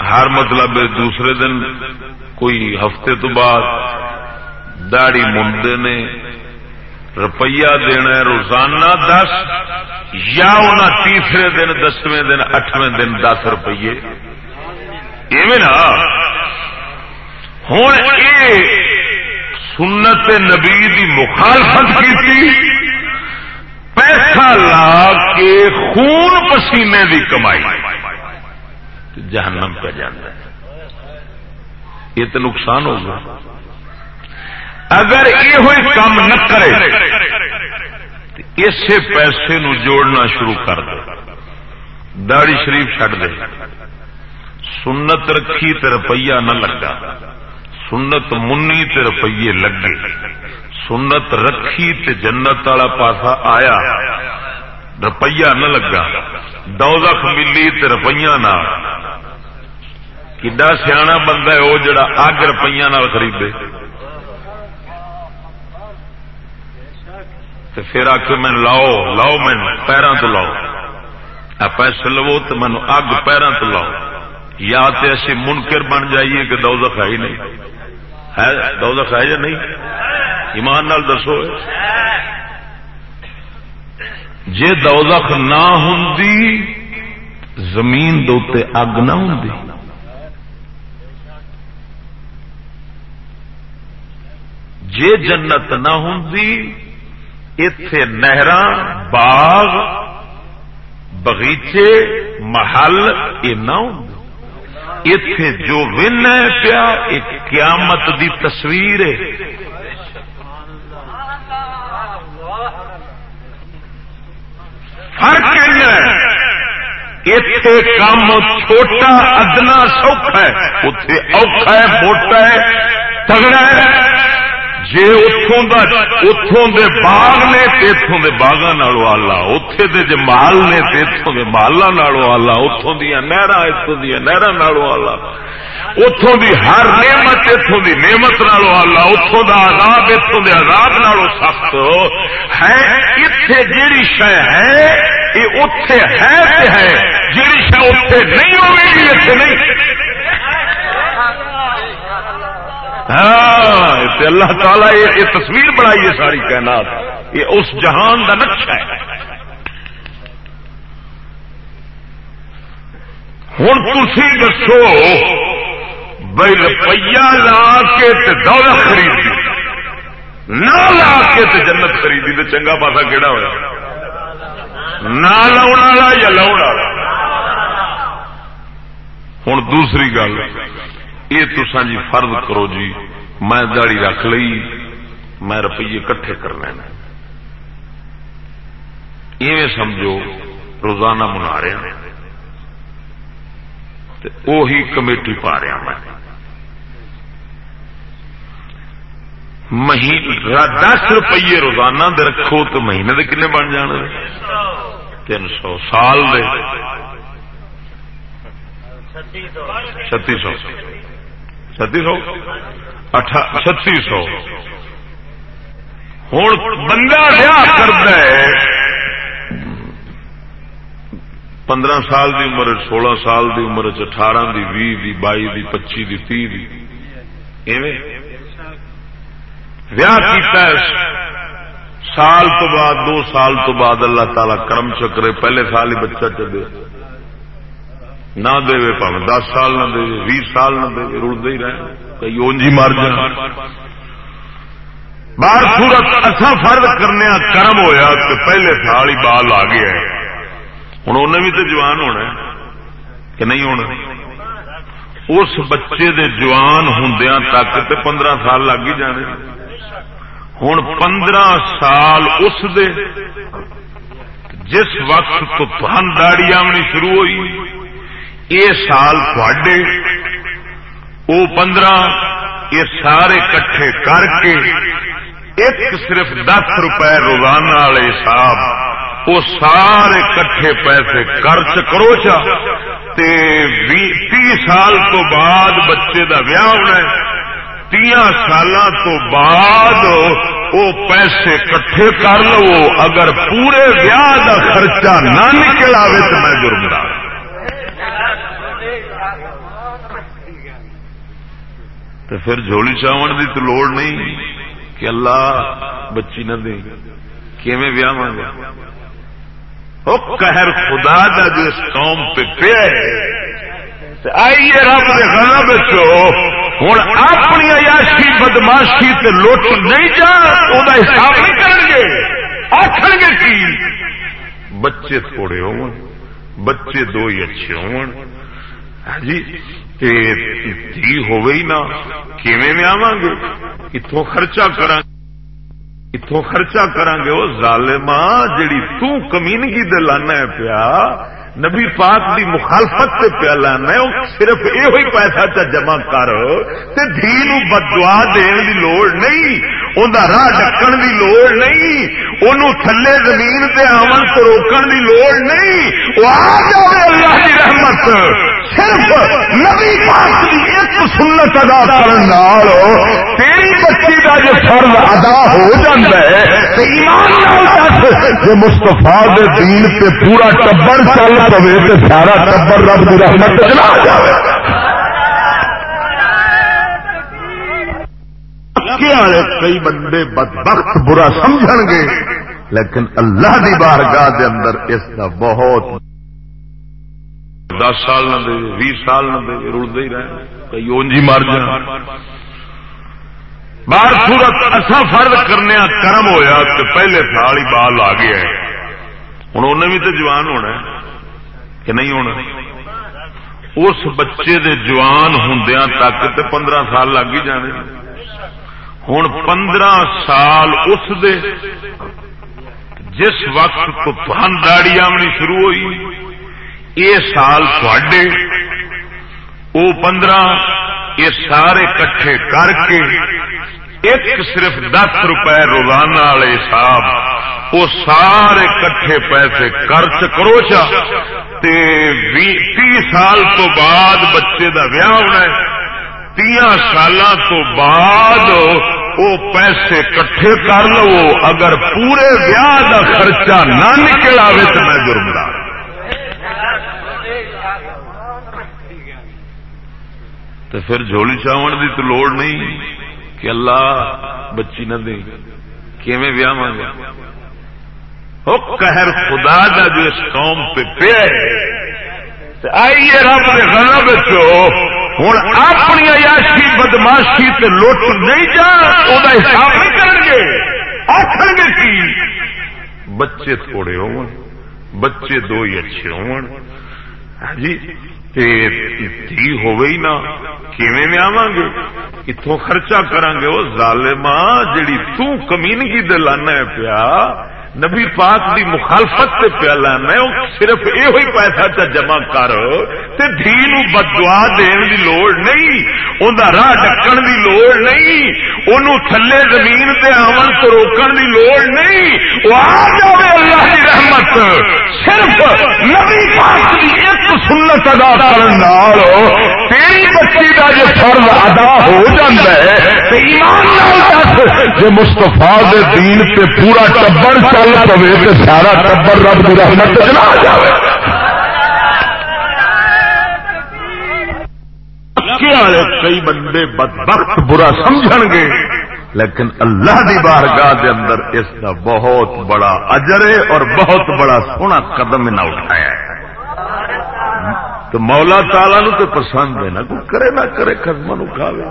ہر مطلب دوسرے دن کوئی ہفتے تو بعد داڑی منڈے نے روپیہ دینا روزانہ دس یا انہیں تیسرے دن دسویں دن اٹھویں دن دس روپیے نا ہوں یہ سنت نبی مخالفت کی پیسہ لا کے خون پسینے کی کمائی۔ جہنم پہ جانا یہ تو نقصان ہوگا اگر یہ کام نہ کرے اسے پیسے نو جوڑنا شروع کر دے۔ داڑی شریف چڈ دے۔ سنت رکھی تو روپیہ نہ لگا۔ سنت منی تو روپیے لگے۔ سنت رکھی تے جنت والا پاسا آیا۔ روپیہ نہ لگا۔ دوزخ ملی تے روپیہ نہ۔ کڈا سیاح بندہ ہے وہ جڑا اگ روپیہ نال خریدے۔ پھر آ کے میں لاؤ لاؤ میں پیروں تو لاؤ۔ پیسے لو تو مینو اگ پیروں تو لاؤ۔ یا تو ایسے منکر بن جائیے کہ دوزخ ہے ہی نہیں۔ ہے، دوزخ ہے یا نہیں؟ ایمان نال دسو۔ جے دوزخ نہ ہوں زمین دے اگ نہ ہوں جے جنت نہ ہوں اتے نہر باغ بغیچے محل یہ نہ ہوں اتے جو ون ہے پیا ایک قیامت دی تصویر ہے۔ فرق اتے کام چھوٹا ادنا سوکھا ہے اتے اوکھا ہے موٹا ہے تگڑا ہے جی اتوں دے باغ نے اتوں دے باغا نالو آلہ اتے دے جے مال نے اتوں دے مالا نالو آلہ اتوں دیا نہر اتوں دیا نہر نالو آلہ۔ اتوں دی ہر نعمت اتوں دی نعمت نالو آلہ اتوں دا عذاب اتوں دے عذاب نالو سخت۔ ہے اتنے جیڑی شہ ہے یہ اتے ہے ہے۔ جیڑی شہ اتے نہیں ہوگی اتنے نہیں۔ ہاں اللہ تعالی یہ تصویر بنائی ہے ساری کائنات۔ یہ اس جہان کا نقشہ ہے۔ ہوں تھی دسو بھائی روپیہ لا کے دولت خریدی۔ نہ لا کے جنت خریدی تو چنگا پاسا کہڑا ہوا نہ لاؤ والا یا لاؤ والا؟ ہوں دوسری گل۔ یہ تسا جی فرض کرو جی میں داڑی رکھ لی میں روپیے کٹھے کرنے ایویں سمجھو، روزانہ منا رہا وہی کمیٹی پا رہا میں۔ دس روپیے روزانہ دے رکھو تو مہینے دے کنے بن جان تین سو سال دے۔ چھتی سو۔ چھتی سو چھتی سو ہوں بندہ ویا کرتا ہے۔ پندرہ سال دی عمر سولہ سال دی عمر اٹھارہ دی بھی دی بائی دی پچی دی تی دی۔ سال تو بعد، دو سال تو بعد اللہ تعالی کرم چکرے، پہلے سال ہی بچہ چلے۔ نہ دے پاوے، دس سال نہ دے بھی سال نہ دے رلتے ہی رہے۔ کئی اونجی مر جان بار سورت اصا فرد کرنے کرم ہویا کہ پہلے سال ہی بال آ گیا ہے۔ ہوں انہیں بھی تو جوان ہونا ہے کہ نہیں ہونا؟ اس بچے دے جوان ہوں تک تو پندرہ سال لگ ہی جانے۔ ہوں پندرہ سال اس دے، جس وقت تو تھن داڑی آمنی شروع ہوئی یہ سال تھے وہ پندرہ یہ سارے کٹھے کر کے ایک صرف دس روپے روزانہ والے حساب وہ سارے کٹھے پیسے خرچ کرو چا تی سال تو بعد بچے کا ویاہ ہونا تیا سال تو بعد وہ پیسے کٹھے کر لو۔ اگر پورے ویاہ کا خرچہ نہ نکل آئے تو میں جرمدار تو پھر جھولی چاون کی تو لوڑ نہیں کہ اللہ بچی نہ دے۔ کیویں ویاہ مانگا قہر خدا دا جو اس قوم پہ پیا آئیے رب کے گھر بچو ہوں اپنی عیاشی بدماشی تے لوٹ نہیں جا وہ حساب نہیں کریں گے۔ آخر گے کی؟ بچے تھوڑے ہو بچے دو ہی اچھے ہو ہاں جی تھی ہوئی نا، کیویں میں گے؟ اتوں خرچہ کرا اتوں خرچہ کرا گے۔ وہ ظالما جڑی تو کمینگی دے لانا ہے پیا، نبی پاک دی مخالفت سے پیا لانا ہے صرف یہ پیسہ چا جمع کر، تے دھی نو بدوا دین دی لوڑ نہیں۔ راہ ڈکن دی لوڑ نہیں انہوں تھلے زمین تے آمن تو روکن دی لوڑ نہیں وہ آ جائے اللہ کی رحمت صرف نبی پاک دی ایک سنت ادا کرنا تیری بچی کا جو فرض ادا ہو جاتا ہے تے ایمان مستفا دین پہ پورا ٹبر چل پوے تو سارا ٹبر رب کی رحمت چلا جائے کئی بندے بدبخت برا سمجھ گے، لیکن اللہ دی بارگاہ دے اندر اس کا بہت دس سال نہ دے بھی سال نہ دے رلتے ہی رہے کئی اونجی مر جان۔ بار سورت اصا فرد کرنے کرم ہویا کہ پہلے سال ہی بال آ گیا ہے۔ ہوں انہیں بھی تو جوان ہونا ہے کہ نہیں ہونا؟ اس بچے دے جوان ہوں تک تو پندرہ سال لگ ہی جانے۔ ہوں پندرہ سال اس دے جس وقت تو داڑی آمنی شروع ہوئی یہ سال تھے وہ پندرہ یہ سارے کٹھے کر کے ایک صرف دس روپے روزانہ والے حساب وہ سارے کٹھے پیسے خرچ کرو چا تی سال تو بعد بچے کا ویاہ ہونا ہے۔ تیا سال تو بعد وہ پیسے کٹھے کر لو، اگر پورے ویاہ کا خرچہ نہ نکل آئے تو میں جرمدار تو پھر جھولی چاون کی تو لوڑ نہیں کہ اللہ بچی نہ دے۔ کیویں ویاہ مانگا قہر خدا دا جو اس قوم پہ پیا آئیے رب کے گھر بچو ہوں اپنی عیاشی بدماشی تے لوٹ نہیں جا وہ حساب نہیں کریں گے۔ آخر گے کی؟ بچے تھوڑے ہو بچے دو ہی اچھے ہو ہاں جی تھی ہوئی نا، کیویں میں آواں گے؟ اتوں خرچہ کرا گے۔ وہ ظالما جیڑی تو کمینگی دلانا ہے پیا نبی پاک دی مخالفت سے پیا لانا صرف یہ پیسہ چا جمع کر تے دھی نو بدوا دین دی لوڑ نہیں، ان راہ ڈکن دی لوڑ نہیں انہوں تھلے زمین تے آمن تو روکن دی لوڑ نہیں۔ وہ آ جائے اللہ کی رحمت۔ صرف نبی پاک دی ایک سنت ادا کرنا تیری بچی کا جو فرض ادا ہو جاتا ہے ایمان جو مستفا دین پہ پورا ٹبر چل پوے تو سارا ٹبر رب کی رحمت چلا جائے کئی بندے بدبخت برا سمجھ گے، لیکن اللہ دی بارگاہ دے اندر اس کا بہت بڑا اجر ہے اور بہت بڑا سونا قدم نہ اٹھایا۔ ہے تو مولا تالا نو تو پسند ہے نا، کوئی کرے نہ کرے خدمہ نو کھاوے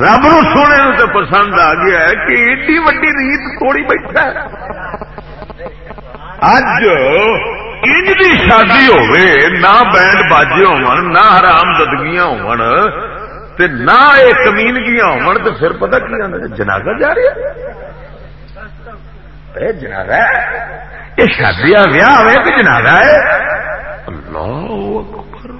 رب نو سونے نو تو پسند آ گیا ہے کہ ایڈی وڈی ریت توڑی بیٹھا ہے۔ اج انج دی شادی ہوے نہ بینڈ باجے ہون، نہ حرام ددگیاں ہون، تے نہ یہ کمینگیاں ہون، تے پھر پتہ کی آندا جنازہ جا رہی ہے جنازہ یہ شادیاں ویاہ ہوئے کہ جنازہ ہے؟ اللہ اکبر۔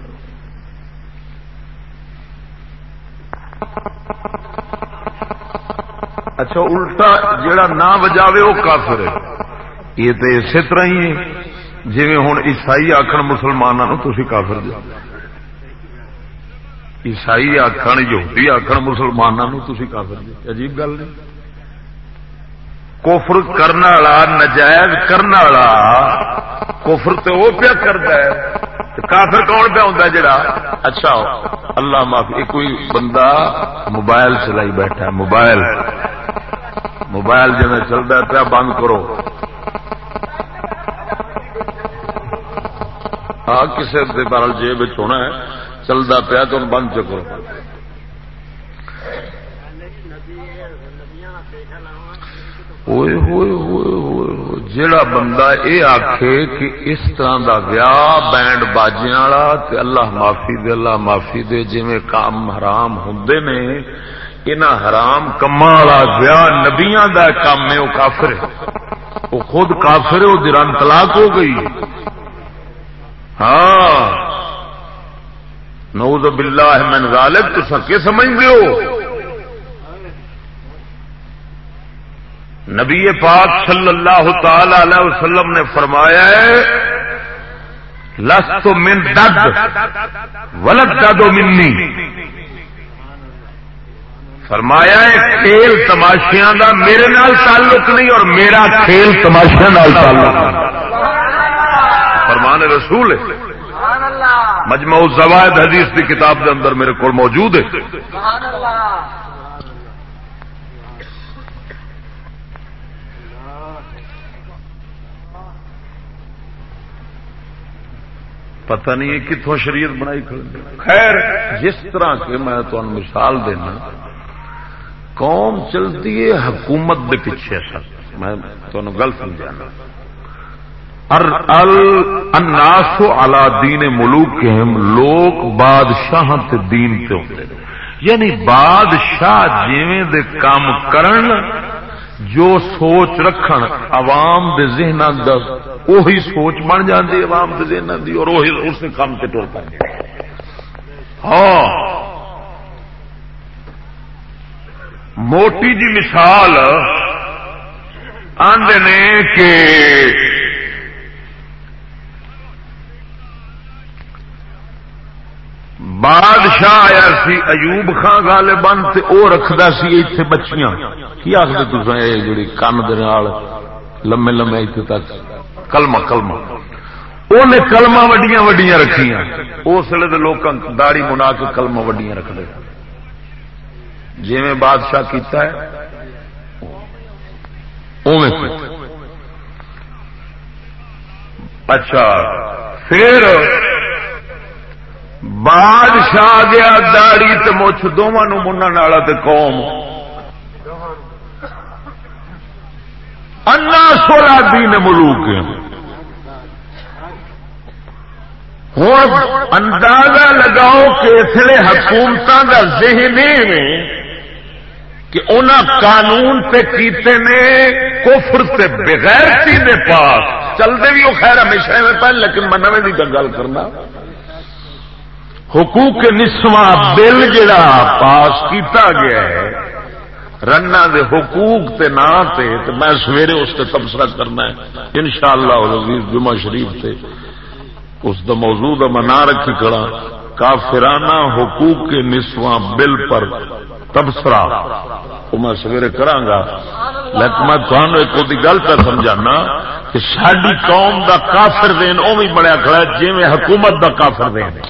اچھا الٹا جڑا نہ بجاوے وہ کافر ہے۔ یہ تو اسی طرح ہی ہے۔ جی ہوں عیسائی آخر مسلمانوں تھی کافر دو عیسائی آخر یہودی آخر مسلمانوں تھی کافر جی عجیب گل نہیں کوفر کرنے والا، نجائز کرنے والا کوفر تو وہ پیا کرتا ہے کافر کون پہ ہوتا جڑا؟ اچھا اللہ معافی کوئی بندہ موبائل چلائی بیٹھا ہے، موبائل موبائل جی میں چلتا پیا بند کرو۔ ہاں کسی بارل جیب ہونا ہے چلتا پیا تو بند چکو ہوئے ہوئے ہوئے ہوئے جڑا بندہ یہ آخے کہ اس طرح دا ویاہ بینڈ باجیا والا اللہ معافی دے، اللہ معافی دے جی کام حرام ہوں نے انہ حرام کما والا ویاہ نبیاں دا کام ہے وہ کافر ہے۔ وہ خود کافر ہے وہ دران طلاق ہو گئی ہاں۔ نعوذ باللہ من غالب تو سکے سمجھ ہو؟ نبی پاک صلی اللہ تعالی علیہ وسلم نے فرمایا ہے لس تو من دد ولد ددو منی۔ فرمایا ہے، کھیل تماشیاں دا میرے نال تعلق نہیں اور میرا کھیل تماشیا نال تعلق فرمان رسول ہے۔ مجمع زوائد حدیث کی کتاب کے اندر میرے کو موجود ہے۔ پتہ نہیں ہے کتوں شریعت بنائی خیر، جس طرح کے میں تمہیں مثال دینا، قوم چلتی ہے حکومت کے پیچھے سر میں تمہیں گل سمجھانا۔ الناس علی دین ملوک لوگ بادشاہ دین تے ہوتے یعنی بادشاہ جیویں دے کام کرن، جو سوچ رکھن، عوام دے ذہن وہی سوچ بن جاتی عوام کے ذہن کی اور وہی اس کام سے ٹر پہ ہاں۔ موٹی جی مثال آدھے نے کہ بادشاہ آیا سی ایوب خان گالے بن وہ رکھتا سی اتنے بچیاں۔ کی آخر تصے جی کن لمے لمے اتنے تک کلما کلما انہیں کلما وڈیاں وڈیاں رکھیاں۔ اس ویلے لوگ داڑی منا کے کلما وڈیاں رکھ لے۔ جی میں بادشاہ کیتا ہے اچھا پھر بادشاہ گیا داڑی تو مچھ دونوں منہ والا قوم۔ انا سولہ دین ملوک ہوں اندازہ لگاؤ کہ اس لیے حکومت کا ذہن کہ انہوں قانون تے کیتے نے کفر تے بغیر دے پاس۔ چلتے بھی وہ خیر ہمیشہ میں پہ لیکن میں نویں کی گل کرنا۔ حقوق نسواں بل جڑا پاس کیتا گیا ہے رنا دے حقوق تے نا تے تے میں سویرے اس تے تبصرہ کرنا ہے۔ انشاءاللہ العزیز جمعہ شریف تے اس دا موضوع دا منا رکھی کڑا کافرانہ حقوق کے نسواں بل پر تبصرہ۔ وہ میں سویرے کراں گا لیکن میں تھانوں ایک دی گل پہ سمجھانا کہ ساری قوم دا کافر دین او بھی بڑا کھڑا ہے جی میں حکومت دا کافر دین۔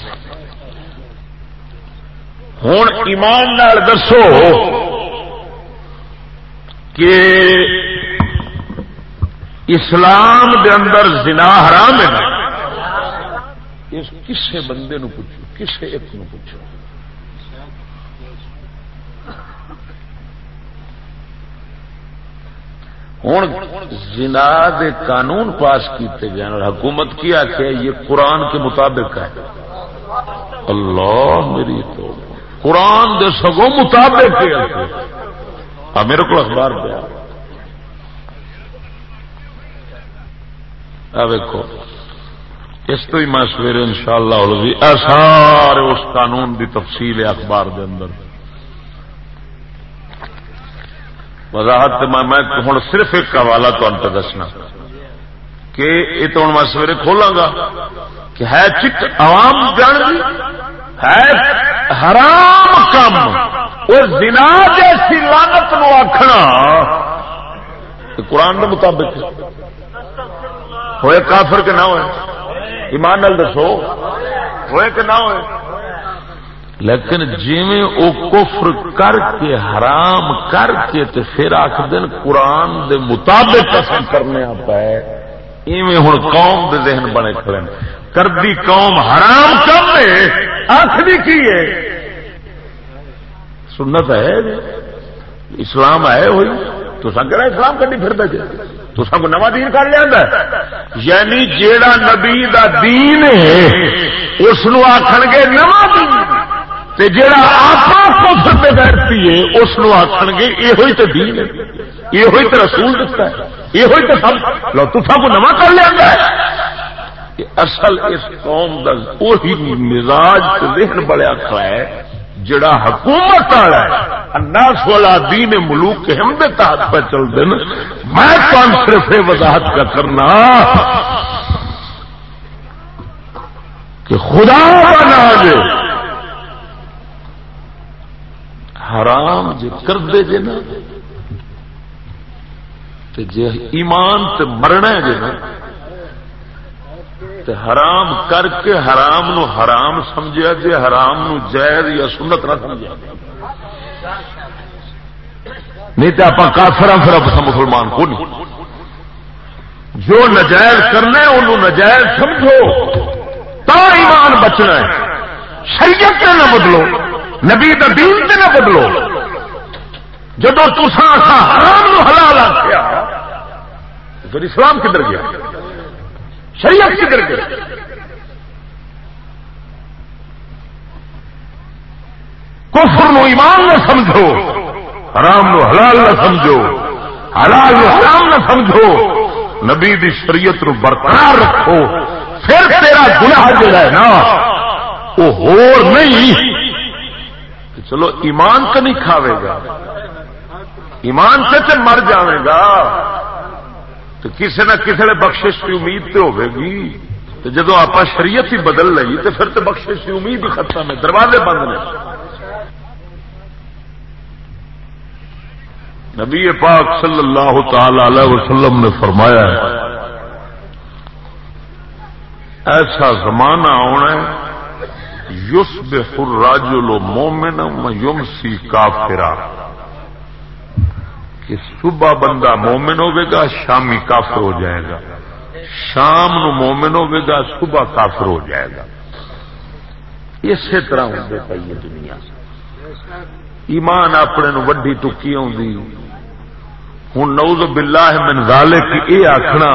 ہوں ایمان نال دسو کہ اسلام دے اندر زنا حرام ہے اس کسے بندے نو پوچھو، کسے ایک نو پوچھو؟ ہوں جنا دے قانون پاس کیتے گئے اور حکومت کی آخیا یہ قرآن کے مطابق ہے۔ اللہ میری تو قرآن دے سگوں مطابق ہے۔ میرے کو اخبار پیا۔ ویکو اس تو ہی میں سویرے ان شاء اللہ سارے اس قانون کی تفصیل ہے اخبار دے اندر۔ وضاحت میں ہوں صرف ایک حوالہ تمہیں دسنا۔ کہ یہ تو ہوں میں سویرے کھولاں گا کہ ہے چٹ عوام جان ہے حرام کم اور زنا جیسی لانت نو آخنا قرآن کے مطابق۔ ہوئے کافر کے نہ ہوئے؟ ایمان نال دسو۔ ہوئے کہ نہ ہوئے؟ لیکن جیویں او کفر کر کے، حرام کر کے تے پھر آخ دن قرآن دے مطابق قسم کرنے آتا ہے۔ ایویں ہوں قوم دے ذہن بنے کھڑے کردی قوم حرام کم ہے آخری کی ہے۔ سنت ہے، اسلام ہے ہوئی تو سن اسلام کدی پھر دے تو سب کو نواں دین کر لیا یعنی جیڑا نبی دا دین ہے اس آخر گے نواں دین۔ تے جیڑا آپ کفر پہ بیٹھتی ہے اس آخر گے یہ تو دین ہے۔ یہ تو رسول دتا ہے۔ یہ تو سب۔ لو تو سب کو نواں کر لیا اصل اس قوم کا وہی مزاج ذہن بڑا کھڑا ہے۔ جڑا حکومت والا ہے، الناس والا دین ملوک ہم دے تحت پہ چل دین میں کون صرف وضاحت کا کرنا؟ کہ خدا بنا دے۔ حرام جے کر دے جے نا، تے جے ایمان تے مرنا جے نا تے حرام کر کے حرام نو حرام سمجھا جے، حرام نو جائز یا سنت نہ سمجھا نہیں تو آپ کافر پھر مسلمان کو نہیں جو نجائز کرنا ہے، انہوں نجائز سمجھو۔ تا ایمان بچنا ہے۔ شریعت نہ بدلو، نبی دین سے نہ بدلو۔ جب تسا حرام نو حلال آخیا پھر اسلام کدھر گیا؟ شریعت کدھر گیا کفر نو ایمان نہ سمجھو، حرام نو حلال نہ سمجھو، حلال نو حرام نہ سمجھو، نبی دی شریعت نو برقرار رکھو، پھر تیرا گناہ جڑا ہے نا، وہ ہور نہیں۔ چلو، ایمان تو نہیں کھاوے گا۔ ایمان سے مر جائے گا۔ تو کسی نہ کسی بخشش کی امید تو ہوے گی۔ تو جدو آپ شریعت ہی بدل لئی تو پھر تو بخشش کی امید ہی ختم ہے، دروازے بند نے۔ نبی پاک صلی اللہ تعالی علیہ وسلم نے فرمایا ہے، ایسا زمانہ آنا ہے یوس بے راج لو مومن یوم سی کافرا۔ کہ صبح بندہ مومن ہوگا، شامی کافر ہو جائے گا۔ شام نو مومن ہوگا، صبح کافر ہو جائے گا۔ اسی طرح ہوتے پی دنیا۔ ایمان اپنے نو وڈی ٹکی آئی ہوں نوز باللہ من ذالک، اے آخنا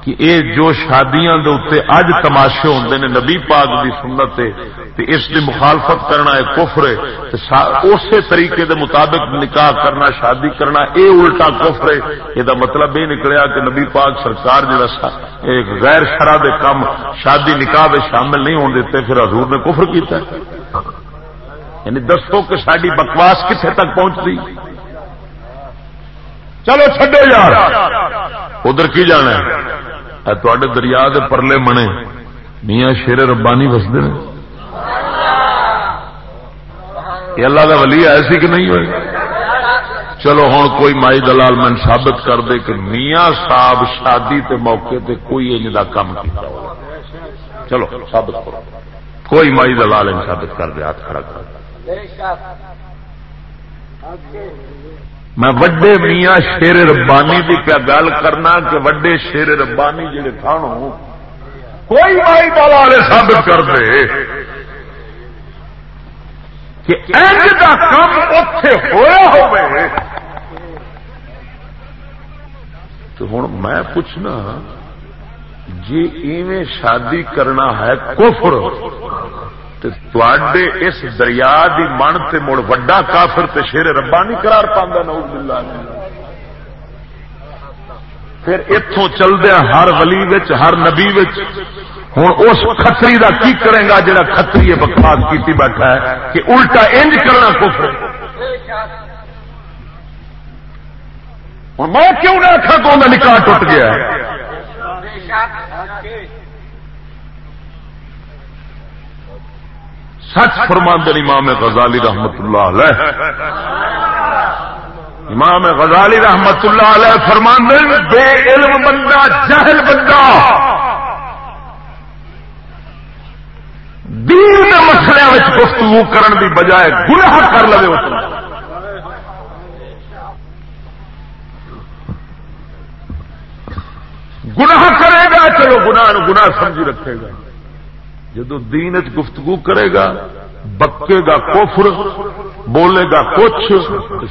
کہ اے جو شادیاں دے اتنے اج تماشے ہوندے نے نبی پاک دی سنت تے اس دی مخالفت کرنا ہے کفر ہے اسی طریقے دے مطابق نکاح کرنا، شادی کرنا، اے الٹا کفر ہے۔ یہ مطلب یہ نکلیا کہ نبی پاک سرکار جڑا ایک غیر شرح دے کم شادی نکاح دے شامل نہیں ہون دیتے، پھر حضور نے کفر کیتا ہے۔ یعنی دسو کہ ساری بکواس کتنے تک پہنچتی۔ چلو چڈو یار۔ ادھر کی جانا ہے؟ تے دریا دے پرلے منے۔ میاں شیر ربانی وستے ہیں یہ اللہ کا ولی ایسی کہ نہیں ہوئے چلو ہوں کوئی مائی دلال من ثابت کر دے کہ میاں صاحب شادی تے موقع تے کوئی انج کام کیا چلو، ثابت کرو۔ کوئی مائی دلال ان ثابت کر دے، ہاتھ کھڑا کر۔ میں وڈے میاں شیر ربانی کی پیا گل کرنا کہ وڈے شیر ربانی جڑے سن کوئی مائی بالا والے ثابت کر دے۔ کہ اینج کا کام اتے ہوا ہو تو ہوں میں پوچھنا جی ایویں شادی کرنا ہے کفر تے اس دریا دی من تے مڑ وڈا کافر تے شیر ربانی قرار پاندا نعوذ باللہ پھر اتوں چلدیا ہر ولی وچ، ہر نبی وچ۔ ہوں اس کتری کا کی کرے گا جڑا کتری بکواس کی بیٹھا ہے کہ الٹا انج کرنا کفر ہوں میں کیوں نہ آخا کو نکاح ٹوٹ گیا سچ فرماندن امام غزالی رحمت اللہ علیہ۔ امام غزالی رحمت اللہ علیہ فرماندن، بے علم بندہ، جہل بندہ۔ دین کے مسئلے گفتگو کرن دی بجائے گناہ کر لے اس گناہ کرے گا، چلو گناہ گناہ سمجھی رکھے گا۔ جدو دین گفتگو کرے گا، بکے گا کوفر بولے گا کچھ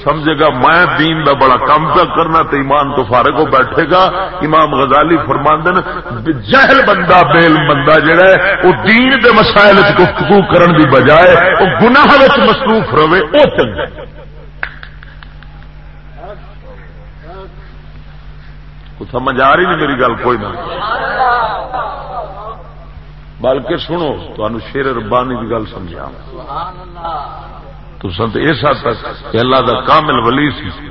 سمجھے گا میں دین دا بڑا کام پہ کرنا تو ایمان تو فارغ ہو بیٹھے گا۔ امام غزالی فرماندن جہل بندہ بیل بندہ جڑا ہے، وہ دین دے مسائل گفتگو کرن دی بجائے وہ گناہ مصروف رہے، وہ چنگا سمجھ آ رہی نہیں میری گل، کوئی نہ۔ بلکہ سنو تمہیں شیر ربانی کی گل سمجھا تو سنت اس حد تک کہ اللہ دا کامل ولی سی۔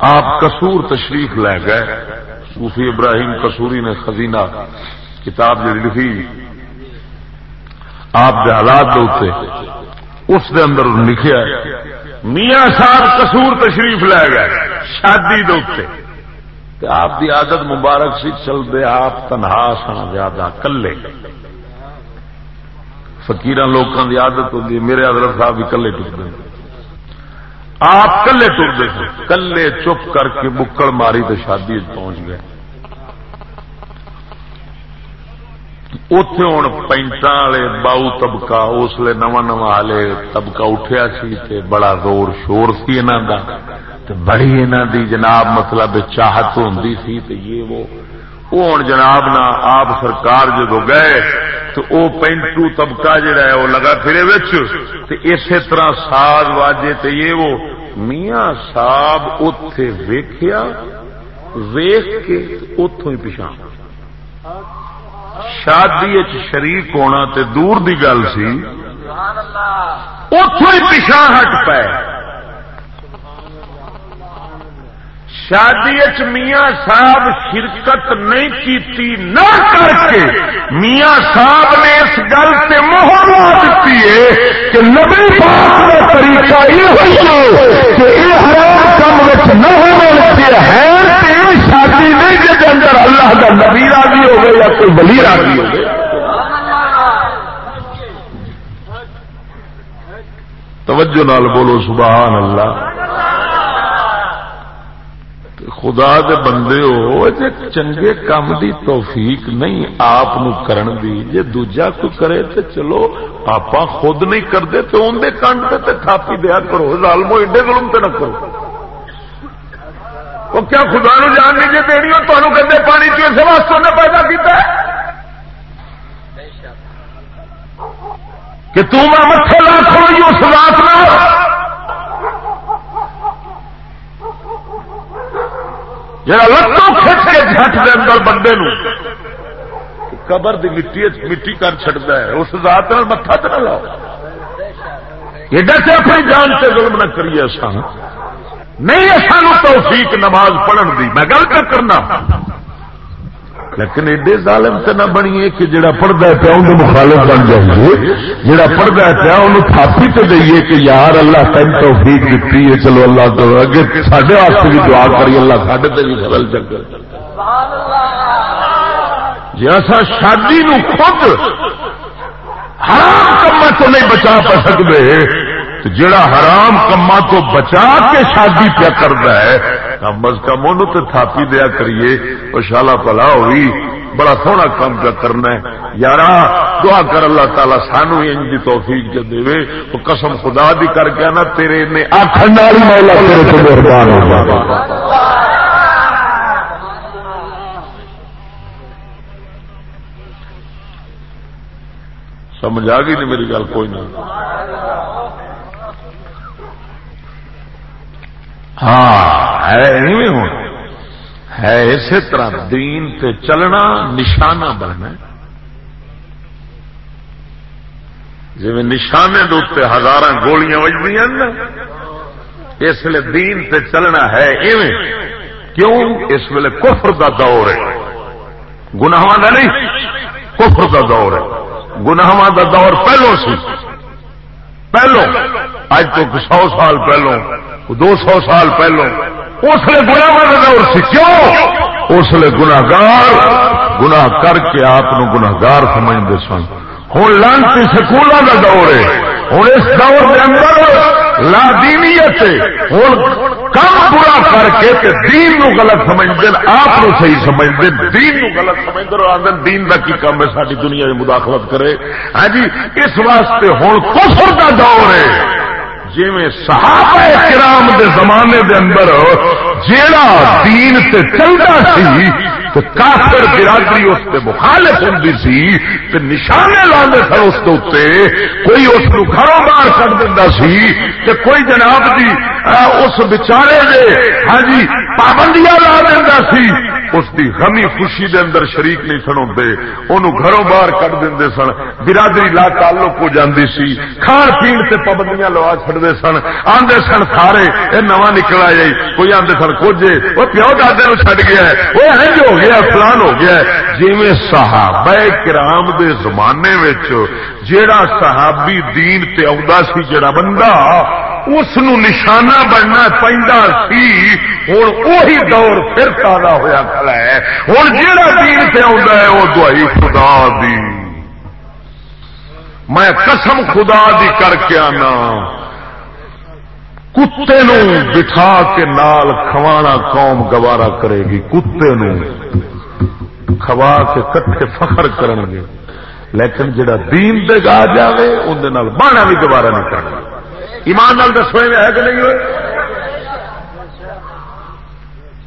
آپ کسور تشریف لے گئے۔ صوفی ابراہیم کسوری نے خزینہ کتاب جی لکھی۔ آپ کے حالات دے اس دے اندر لکھا میاں صاحب کسور تشریف لے گئے شادی دے آپ دی عادت مبارک سی، چل دے آپ تنہا سن زیادہ کلے۔ فکیر لوگوں کی عادت ہوتی میرے حضرت صاحب بھی کلے ٹوٹتے آپ کلے ٹرتے کلے چپ کر کے بکڑ ماری تو شادی پہنچ گئے۔ اتے ہوں پینٹا والے باؤ طبقہ، اس لیے نوا نواں والے طبقہ اٹھیا سی تے بڑا زور شور سی انہوں کا بڑی انہوں دی جناب مطلب چاہت ہوں سی تے یہ وہ ہوں جناب نہ آپ سرکار جدو گئے تو او پینٹو طبقہ جڑا ہے وہ لگا پھرے تے اسی طرح ساز واجے تے یہ وہ میاں صاحب اتے ویخیا ویخ کے اتوں ہی پچھا شادی شریک ہونا تے دور دی گل سی اتوں ہی پچھا ہٹ پائے شادی میاں صاحب شرکت نہیں کیتی، نہ کر کے میاں صاحب نے اس گل سے مہر دیتی ہے کہ نبی پاک کا طریقہ یہ ہوئی ہے کہ یہ حرام کم نہ ہونے ہے شادی نہیں جی اندر اللہ کا نبی راضی ہو گئے یا کوئی بلی راضی ہو گئے توجہ نال بولو سبحان اللہ۔ خدا دے بندے ہو جے چنگے کام دی توفیق نہیں آپ کرن دی۔ جے دوجا کو کرے تے چلو آپ خود نہیں کرتے تو اندر کنڈ تے تھاپی دیا کرو۔ ظالمو ایڈے ظلم تے نہ کرو۔ وہ کیا خدا نو جان نہیں جی دینی ہو تمہیں گندے پانی کس واسطے نے پیدا کیتا ہے؟ کہ تم متے لاکھ ہوئی اس رات میں جا لتوں کھچ کے جھٹ دے اندر بندے نو قبر دی مٹی مٹی کر چڑتا ہے، اس ذات متھا تو نہ لاؤ۔ ایڈا سے اپنی جان سے ظلم نہ کریے سان نہیں سانو توفیق نماز پڑھن دی، میں گل کر کرنا۔ لیکن ایڈے ظالم سے نہ بنیے کہ جڑا پڑھتا ہے پیا انہوں مخالف بن جائیے جڑا پڑھتا ہے پیا انہوں تھاپی تو دئیے کہ یار اللہ تین توفیق دیتی ہے، چلو اللہ تو اگے سڈے واسطے بھی دعا کری، اللہ سڈے تے بھی فضل چکر۔ جی اصا شادی نو خود حرام کما تو نہیں بچا پا سکتے جڑا حرام کما تو بچا کے شادی پیا کرتا ہے کم از کم ان تھاپی دیا کریے وہ شالا پلا ہوئی، بڑا سونا کام پہ کرنا ہے۔ یار دعا کر اللہ تعالی سانو ان کی توفیق جو دے۔ تو قسم خدا دی کر کے نا تیرے نے مہربان سمجھ آ گئی نہیں میری گل، کوئی نہیں۔ ہاں۔ ہے ہوں۔ ہے اسی طرح دین تے چلنا، نشانہ بننا۔ جی نشانے دے ہزار گولیاں بجدی اس لیے دین تے چلنا ہے ایویں۔ کیوں؟ اس ویلے کفر دا دور ہے۔ گناہ کا نہیں، کفر دا دور ہے۔ گناہ دا دور پہلو سی۔ پہلو اج تو سو سال پہلو دو سو سال پہلو اس لیے گناہ کا دور سی کیوں؟ اس لیے گناگار گناہ کر کے آپ گناگار سمجھتے سن۔ ہوں لانتی سکولوں کا دور ہے۔ ہوں اس دور کے اندر لا دینیت ہوں کم برا کر کے تے دین نو غلط سمجھتے آپ صحیح سمجھتے دین نو غلط سمجھتے اور آدھے دین کا کی کام ہے؟ ساری دنیا میں مداخلت کرے۔ ہاں جی اس واسطے ہوں کفر کا دور ہے۔ جی صحابہ کرام دے زمانے دے اندر جیڑا دین تے چلتا سی تو کافر برادری اس سے مخالف ہوں سی تو نشانے لانے سن اس کوئی اس کو گھروں باہر کر دینا سی کہ کوئی جناب جی اس بچارے دے ہاں جی پابندیاں لا دینا سی۔ اس دی غمی خوشی دے اندر شریک نہیں سن ہوتے انہوں گھروں باہر کر دیں سن۔ برادری لا تعلق ہو جاندی سی۔ کھان پین سے پابندیاں لوا چڑتے سن۔ آدھے سن سارے یہ نواں نکل آئے کوئی آدھے سن کھوجے وہ پیو دادے چڈ گیا ہے۔ وہ اہج ہو گیا، فلان ہو گیا. جی صحابہ کرام دے زمانے وچ جیڑا صحابی دین تے سی جڑا بندہ اس نو نشانہ بننا پہنتا سی ہوں وہی دور پھر تازہ ہوا کھڑا ہے۔ ہوں جہاں دین سے آتا ہے وہ دوائی خدا دی۔ میں قسم خدا دی کر کے آنا۔ کتے نو بٹھا کے نال کھوانا قوم گوارا کرے گی، کتے نو کھوا کے کٹھے فخر کرن گے۔ لیکن جڑا دین دے گا جائے اندر نال بانا بھی گوارا نہیں کرنا ایمان نال دسو ہے کہ نہیں ہوئے؟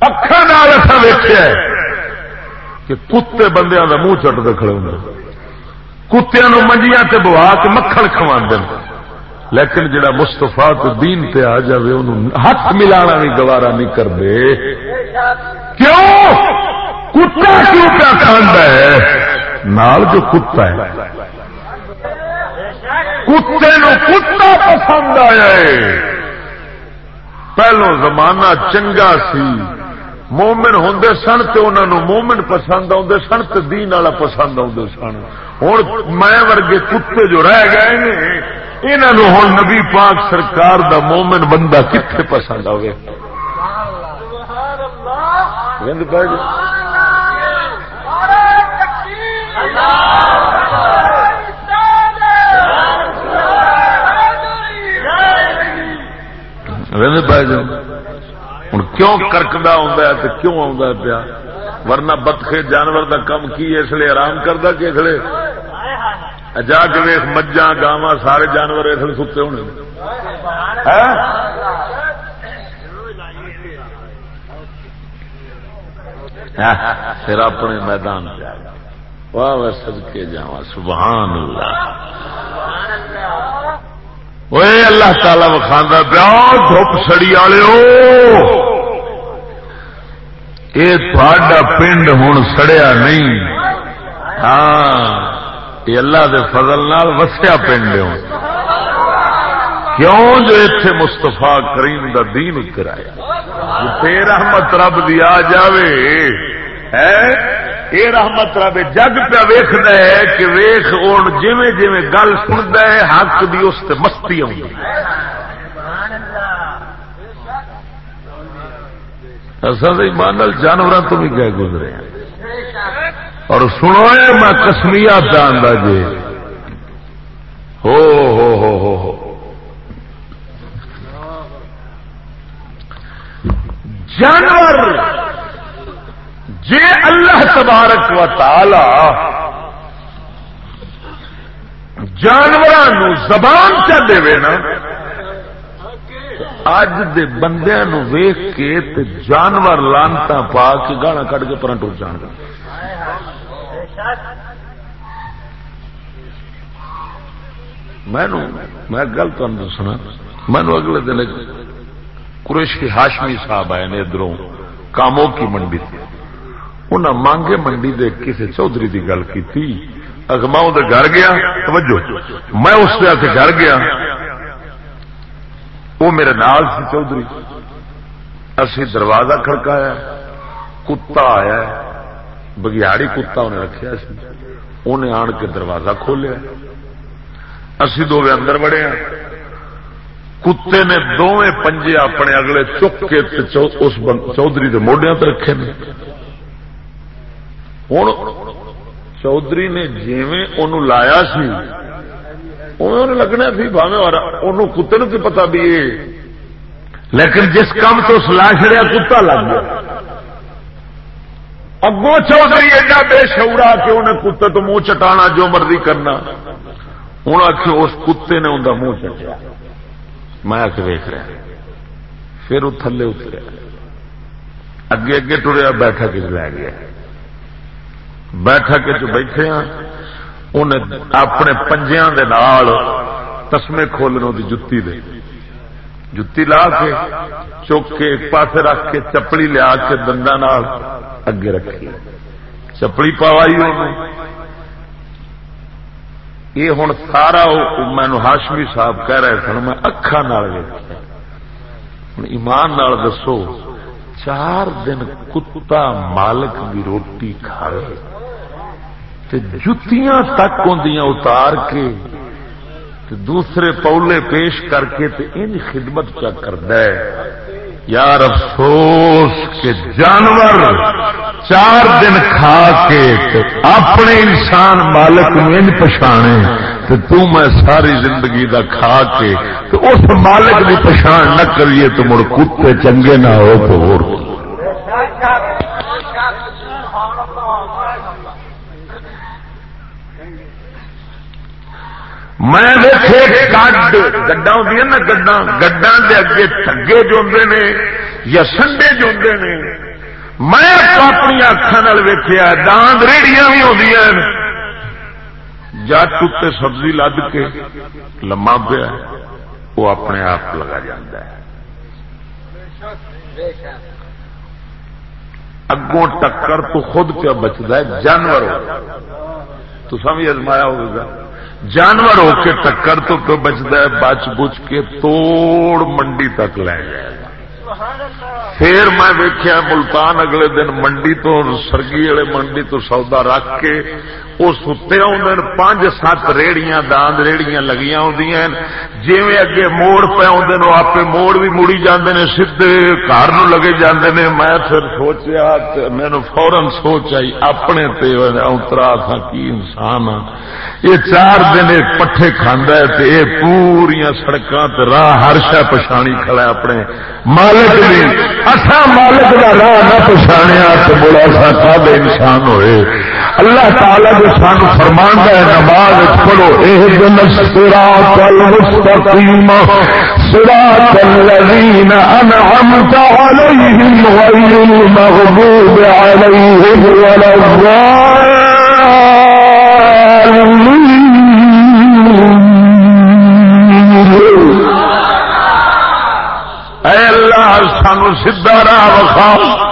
اکھان ایسا ویچیا کہ کتے بندے کا منہ چٹتے کھڑے ہوں کتیا منجیاں تے بوا کے مکھن کھوا لیکن جڑا مستفا تو دین تے آ جائے انہوں ہاتھ ملانا بھی گوارا نہیں کرتے۔ کیوں؟ کتا کیوں کیا کھانا ہے؟ نال جو کتا ہے۔ کتے نو کتا پسند آیا ہے۔ پہلو زمانہ چنگا سی۔ مومن ہوں سن تو انہوں مومن پسند آتے سن تو دین والا پسند آتے سن۔ ہوں میں ورگے کتے جو رہ گئے نے انہوں ہوں نبی پاک سرکار دا مومن بندہ کتنے پسند آئے ہوں کیوں کرکدا آ کیوں آ پیا؟ ورنہ بتخے جانور دا کم کی اس لیے آرام کرتا کہ اس لیے؟ جا کے ویخ مجھا گاوا سارے جانور اس لیے ستے ہونے ہاں، پھر اپنے میدان پہ واہ سد کے جا سبحان اللہ وہ اللہ تعالی وکھانا پیا دھوپ سڑی والے یہ تھوڑا پنڈ ہوں سڑیا نہیں۔ ہاں یہ اللہ دے فضل نال وسیا پنڈ ہوں کیوں جو اتے مستفا کریم دا دین کرایا؟ تیرا مت رب دی آ جاوے، ہے؟ یہ رحمت رب جگ پہ ویخ ہے کہ ویخ ہوں جی جی گل سنتا ہے، حق دی اس سے مستی آئی مان جانوروں تو بھی گئے گزرے اور سنو میں کسمیا پہ جی ہو ہو ہو ہو ہو۔ جانور جی اللہ تبارک و تعالی جانوروں زبان چ دے نا اج دے بندے نو ویخ کے تے جانور لانتا پا کے گانا کٹ کے پر ٹر جان گا میں گل تم دسنا مینو اگلے دن قریشی ہاشمی صاحب آئے نے ادھر کاموں کی منڈی تھی انہیں مانگے منڈی دے کسی چودھری کی گل کی اگماؤں دے گھر گیا، توجہ، میں اس سے گھر گیا۔ وہ میرے نال سی چودھری۔ اسی دروازہ کھڑکایا، کتا آیا۔ بگیاڑی کتا انہیں رکھا سی۔ انہیں آن کے دروازہ کھولیا۔ اسی دو اندر بڑے ہیں کتے نے دونیں پنجے اپنے اگلے چک کے اس چودھری کے موڈیا رکھے نے۔ ہوں چودھری نے جیویں لایا سی انہوں لگنا سی بھاوے کتے نو کی پتا بھی لیکن جس کام تو سلا چڑیا کتا لگ گیا اگوں چودھری ایڈا بے شعورا کہ انہیں کتے تو منہ چٹانا جو مرضی کرنا ہوں آخ اس کتے نے اندر منہ چٹیا میں آ کے ویخ رہا پھر وہ تھلے اتریا اگے اگے ٹریا بیٹھا کچھ لے گیا بیٹھا کے بیٹھے ہاں انہیں اپنے پنجیا تسمے کھولنے کی جتی دے۔ جتی لا کے چک کے ایک پاس رکھ کے چپڑی لیا کے دندا اگے رکھی۔ چپڑی پوائی یہ ہوں سارا مینو ہاشمی صاحب کہہ رہے سن، میں اکھان ایمان نال دسو، چار دن کتا مالک کی روٹی جتیاں تک ہوں اتار کے دوسرے پولے پیش کر کے ان خدمت کیا کرد یار افسوس کہ جانور چار دن کھا کے اپنے انسان مالک میں پچھانے تو تو میں ساری زندگی دا کھا کے تو اس مالک کی پچھان نہ کریے تو مڑ کتے چنگے نہ ہو تو ہو میں گڈ گڈا ہوں نا گڈا گڈا دے اگے تھگے جو نے یا سنڈے جو نے، میں اپنی اکھان ویخیا داند ریڑیاں بھی آدی جٹ اتنے سبزی لد کے لما پیا، وہ اپنے آپ لگا جا اگوں ٹکر تو خود کیا بچتا ہے جانور تو سمجھ ازمایا ہوگا۔ جانور ہو کے ٹکر تو بچتا ہے؟ بچ بچ کے توڑ منڈی تک لے جائے پھر میں ویکیا ملتان اگلے دن منڈی تو سرگی والے منڈی تو سودا رکھ کے وہ ستے آدھے پانچ سات ریڑیاں، داند ریڑیاں لگیاں ہوں جی اگے موڑ پہ آدھے آپ موڑ بھی مڑی جاندے نے سیدے گھر لگے جاندے نے۔ میں پھر سوچیا مینو فورن سوچ آئی، اپنے اترا تھا، کی انسان ہاں۔ یہ چار دن پٹھے کھانا ہے تے یہ پوریا سڑکاں تے راہ ہر شا پچھانی کھڑا ہے اپنے مالک بھی اصا مالک کا راہ نہ پچھاڑیا تو بڑا سا کب انسان ہوئے۔ اللہ تعالی جو سان فرمان ہے نماز پڑھو یہ دن سرا کل مستقیم سرا الذين انعمت عليهم غير المغضوب عليهم ولا الضالين اے اللہ، سانو سیدا راہ وکھاؤ۔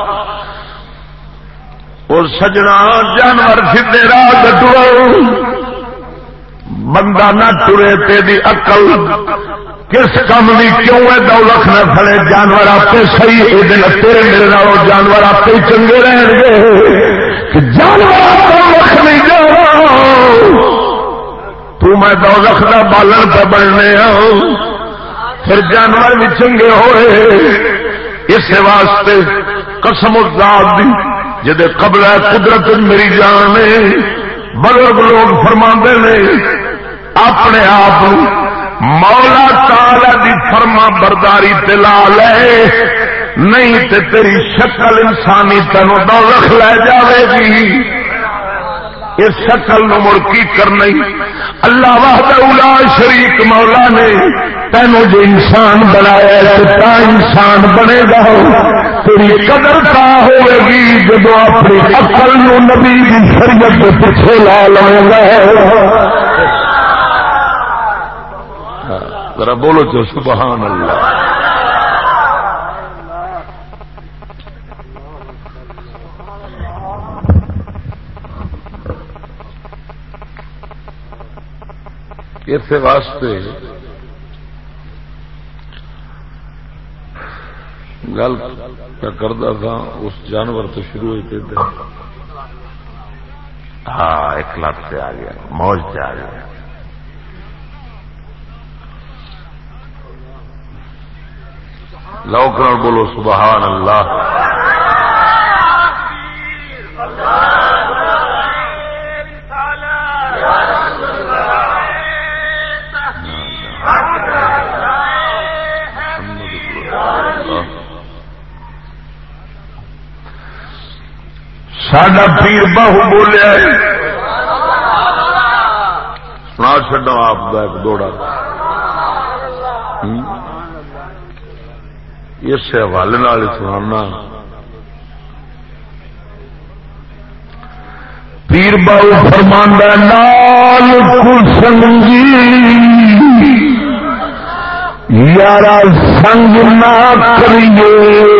اور سجنا، جانور سیدے راہ ڈٹو بندہ نہ ٹرے تیری اقل کس کام کی کیوں ہے؟ دولت نہ پڑے جانور آپ صحیح یہ دن تیرے میرے نالوں جانور آپ چنگے رہن گے۔ جانور تو میں دولت کا بالن پہ بننے ہوں پھر جانور بھی چنگے ہوئے اس واسطے قسم ازاد دی جدے قبل قدرت میری جان بزرگ لوگ فرما نے اپنے آپ مولا تالا دی فرما برداری تلا لے نہیں تے تیری شکل انسانی تینوں دولت لے جاوے گی اس شکل نو مڑ کی کرنا اللہ واہد شریک مولا نے تینوں جو انسان بنایا تا انسان بنے گا۔ تیری قدر تا ہوئے گی جب اپنی اقل نو نبی کی شریعت کے پیچھے لا لوں گا ذرا بولو تو سبحان اللہ۔ اس واسطے گل کرتا تھا اس جانور تو شروع ہوتے تھے ہاں ایک لاکھ سے آ گیا موج سے آ گیا۔ لوکر بولو سبحان اللہ۔ ساڈا پیر بہو بولیا سنا چڈا آپ کا ایک دوڑا۔ اس حوالے سنانا۔ پیر بہو فرمانا نال سنگی۔ یارا سنگ نہ کریے۔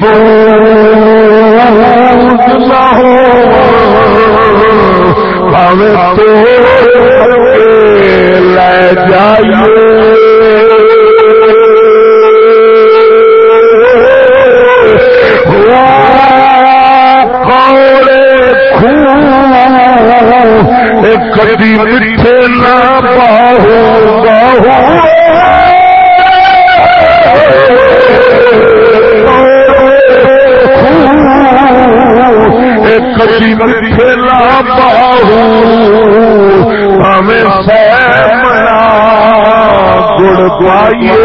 پر کبھی مٹھے نہ باہو باہو ہمیں منا گڑ گوائیے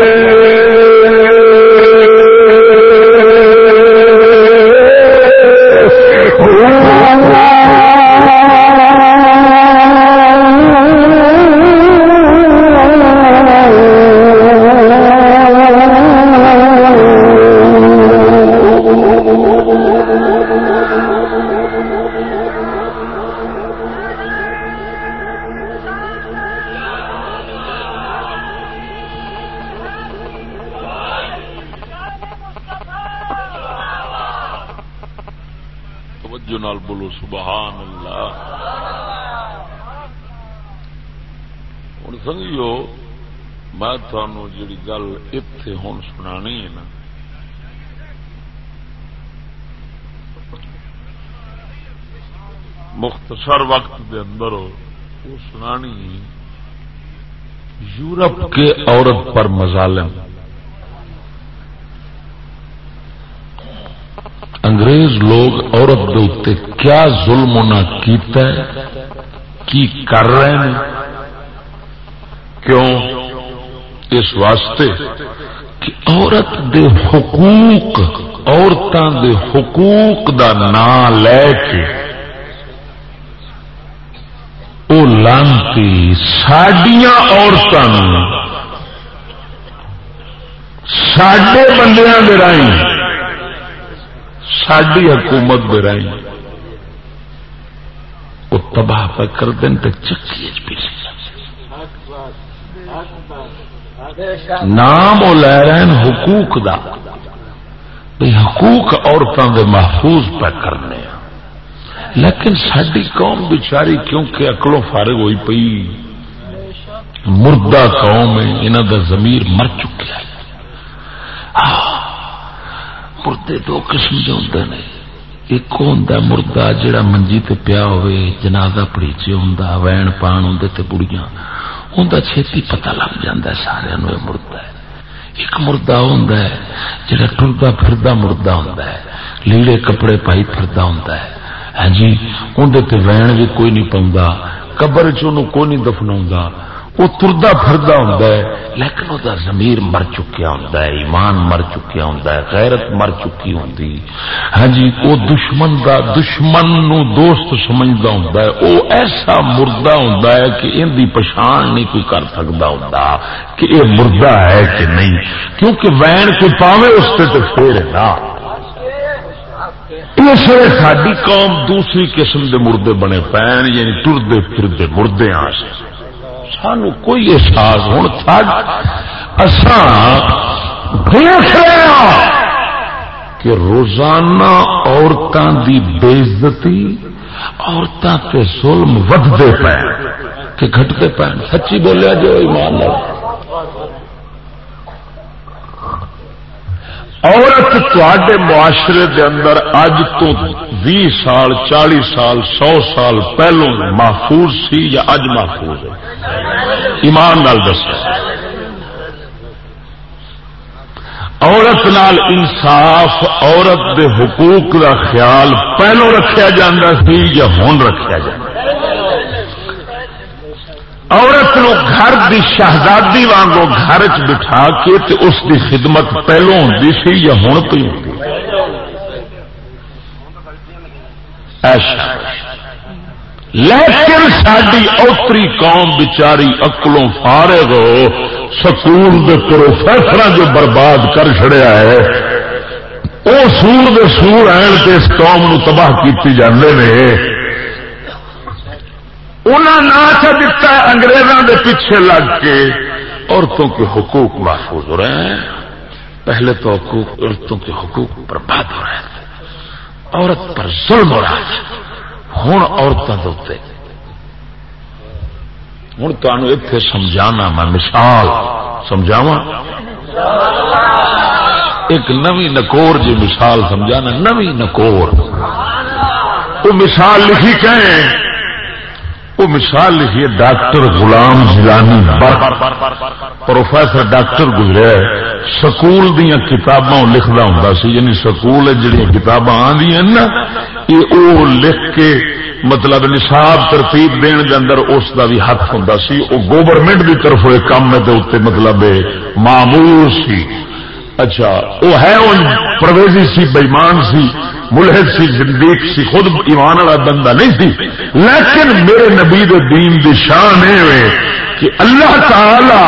مختصر وقت دے اندر وہ سنانی یورپ کے عورت پر مظالم۔ انگریز لوگ عورت دے کیا ظلم نہ کیتا ہے؟ کی کر رہے ہیں؟ کیوں؟ اس واسطے کہ عورت دے حقوق عورتوں دے حقوق دا نام لے کے وہ لانتی سڈیا عورتوں سڈے بندیاں دے رائی ساری حکومت دے رائی وہ تباہ پہ کر دیں تو چکی نام وہ لے رہے ہیں حقوق دا۔ حقوق عورتوں دے محفوظ پہ کرنے۔ لیکن ساری قوم بچاری کیونکہ اکلوں فارغ ہوئی پئی۔ مردہ قوم ہے انہوں دا ضمیر مر چکیا ہے۔ مردے دو قسم کے ہوتے ہیں ایک ہوں مردہ جڑا منجی تے پیا ہوئے، جنازہ پڑیچے ہوں وین پان ہوں تے بڑیاں ہوں چھتی پتہ لگ جاتا ہے، سارے مردہ ہے۔ ایک مردہ ہوں جڑا ٹرتا پھردا مردہ ہوں لیڑے کپڑے پائی پھردا ہوں ہاں جی اندر وین بھی کوئی نہیں پاؤں قبر چ کوئی نہیں دفنا وہ تردا فردا ہوں لیکن وہ زمیر مر چکیا ہوں ایمان مر چکیا ہوں غیرت مر چکی ہوں ہاں جی وہ دشمن دا، دشمن نو دوست سمجھتا ہوں وہ ایسا مردہ ہوں کہ ان دی پچھان نہیں کوئی کر سکتا ہوں کہ یہ مردہ ہے کہ نہیں، کیونکہ وین کوئی پاوے اس سے تو پھر ہے نا اس لیے ساری قوم دوسری قسم دے مردے بنے پین یعنی ٹردے پھرتے مردے آ سے سان کوئی احساس ہوں دیکھ رہے ہیں کہ روزانہ عورتوں کی بےزتی عورتوں کے ظلم ودتے پے، کہ گھٹتے پے۔ سچی بولیا جو ایمان لگ عورت تے معاشرے دے اندر اج تو بھی سال، چالی سال، سو سال پہلو محفوظ سی یا اج محفوظ ہے؟ ایمان نال دس عورت نال انصاف، عورت دے حقوق کا خیال پہلو رکھا جا سی یا ہوں رکھا جائے عورت نو گھر دی شہزادی وانگو گھر چ بٹھا کے تے اس دی خدمت پہلو ہوں سی یا ہوں پی ہوں لیکن ساری اوتری قوم بچاری اکلوں فارغ ہو، سکول دے پروفیسر جو برباد کر چڑیا ہے وہ سور دے سور آن کے اس قوم نو تباہ کی جانے نے۔ انہوں نہ دتا ہے انگریزوں کے پیچھے لگ کے۔ عورتوں کے حقوق محفوظ ہو رہے ہیں۔ پہلے تو حقوق، عورتوں کے حقوق برباد ہو رہے ہیں عورت پر ظلم ہو رہا ہے ہوں عورتوں کے ہوں تمہیں اتنے سمجھانا میں مثال سمجھاوا ایک نوی نکور جی مثال سمجھانا، نوی نکور۔ وہ مثال لکھی کہیں۔ وہ مثال لکھیے، doctor Ghulam Jilani professor doctor گزرے، سکول دیا کتاباں لکھتا ہوں سی یعنی سکول جہاں کتاباں آدی نا، یہ لکھ کے مطلب نصاب ترتیب دن کے اندر اس کا بھی حق ہوں سی، وہ گورنمنٹ کی طرف کام ہے اتنے مطلب معمول سی۔ اچھا وہ ہے پرویزی سی، بےمان سی، ملحد سی، زندیق سی، خود ایمان والا بندہ نہیں سی لیکن میرے نبی دے دین دی شان ہے کہ اللہ تعالی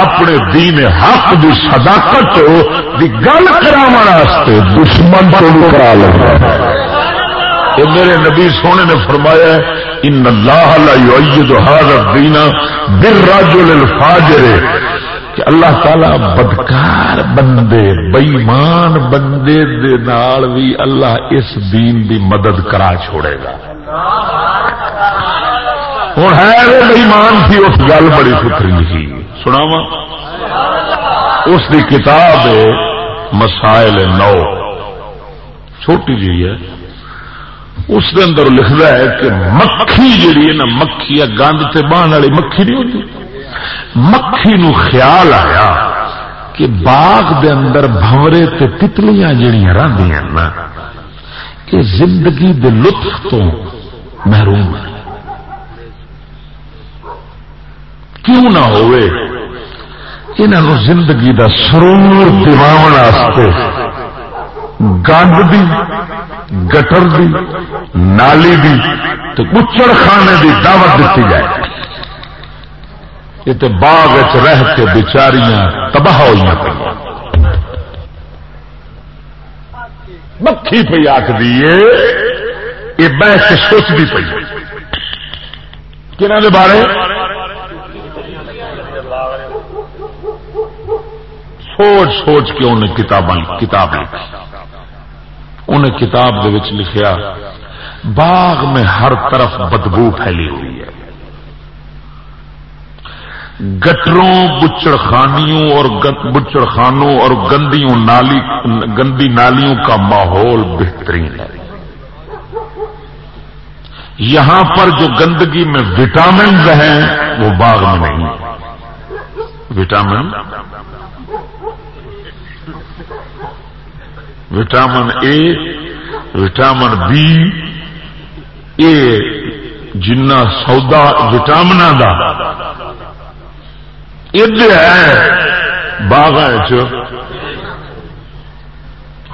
اپنے دین حق دی صداقت دی گل کراستے دشمن کو کرا لگا میرے نبی سونے نے فرمایا ان اللہ لا یؤید هذا الدین بالرجل الفاجر کہ اللہ تعالی بدکار بندے بئیمان بندے دے نال بھی اللہ اس دین دی مدد کرا چھوڑے گا۔ ہوں ہے بئیمان تھی، اس گل بڑی ستری تھی سنا اس دی کتاب مسائل نو۔ چھوٹی جی ہے۔ اس دے اندر لکھتا ہے کہ مکھی جیڑی ہے نا، مکھی گند سے بہن والی مکھی نہیں ہوتی۔ مکھی نو خیال آیا کہ باغ دے اندر بھورے تے تتلیاں جڑیاں رہدیاں نا یہ زندگی دے لطف تو محروم ہے۔ کیوں نہ ہوئے؟ انہوں زندگی دا سرور دماغ گند دی، گٹر دی، نالی دی تو کچڑ خانے دی دعوت دیتی جائے۔ یہ باغ رہ کے بچاریاں تباہ ہوئی پہ مکھی پہ آخ دیے یہ بہ کے سوچتی پی کہ بارے سوچ سوچ کے انہیں کتاب کتاب لکھی انہیں کتاب دے لکھیا باغ میں ہر طرف بدبو پھیلی ہوئی ہے گٹروں بچڑ خانیوں اور بچڑ خانوں اور گندیوں نالی، گندی نالیوں کا ماحول بہترین ہے۔ یہاں پر جو گندگی میں وٹامن ہیں وہ باغ میں نہیں۔ Vitamin? Vitamin A, vitamin B. اے جنا سودا وٹامنا دا۔ ہے۔ باغ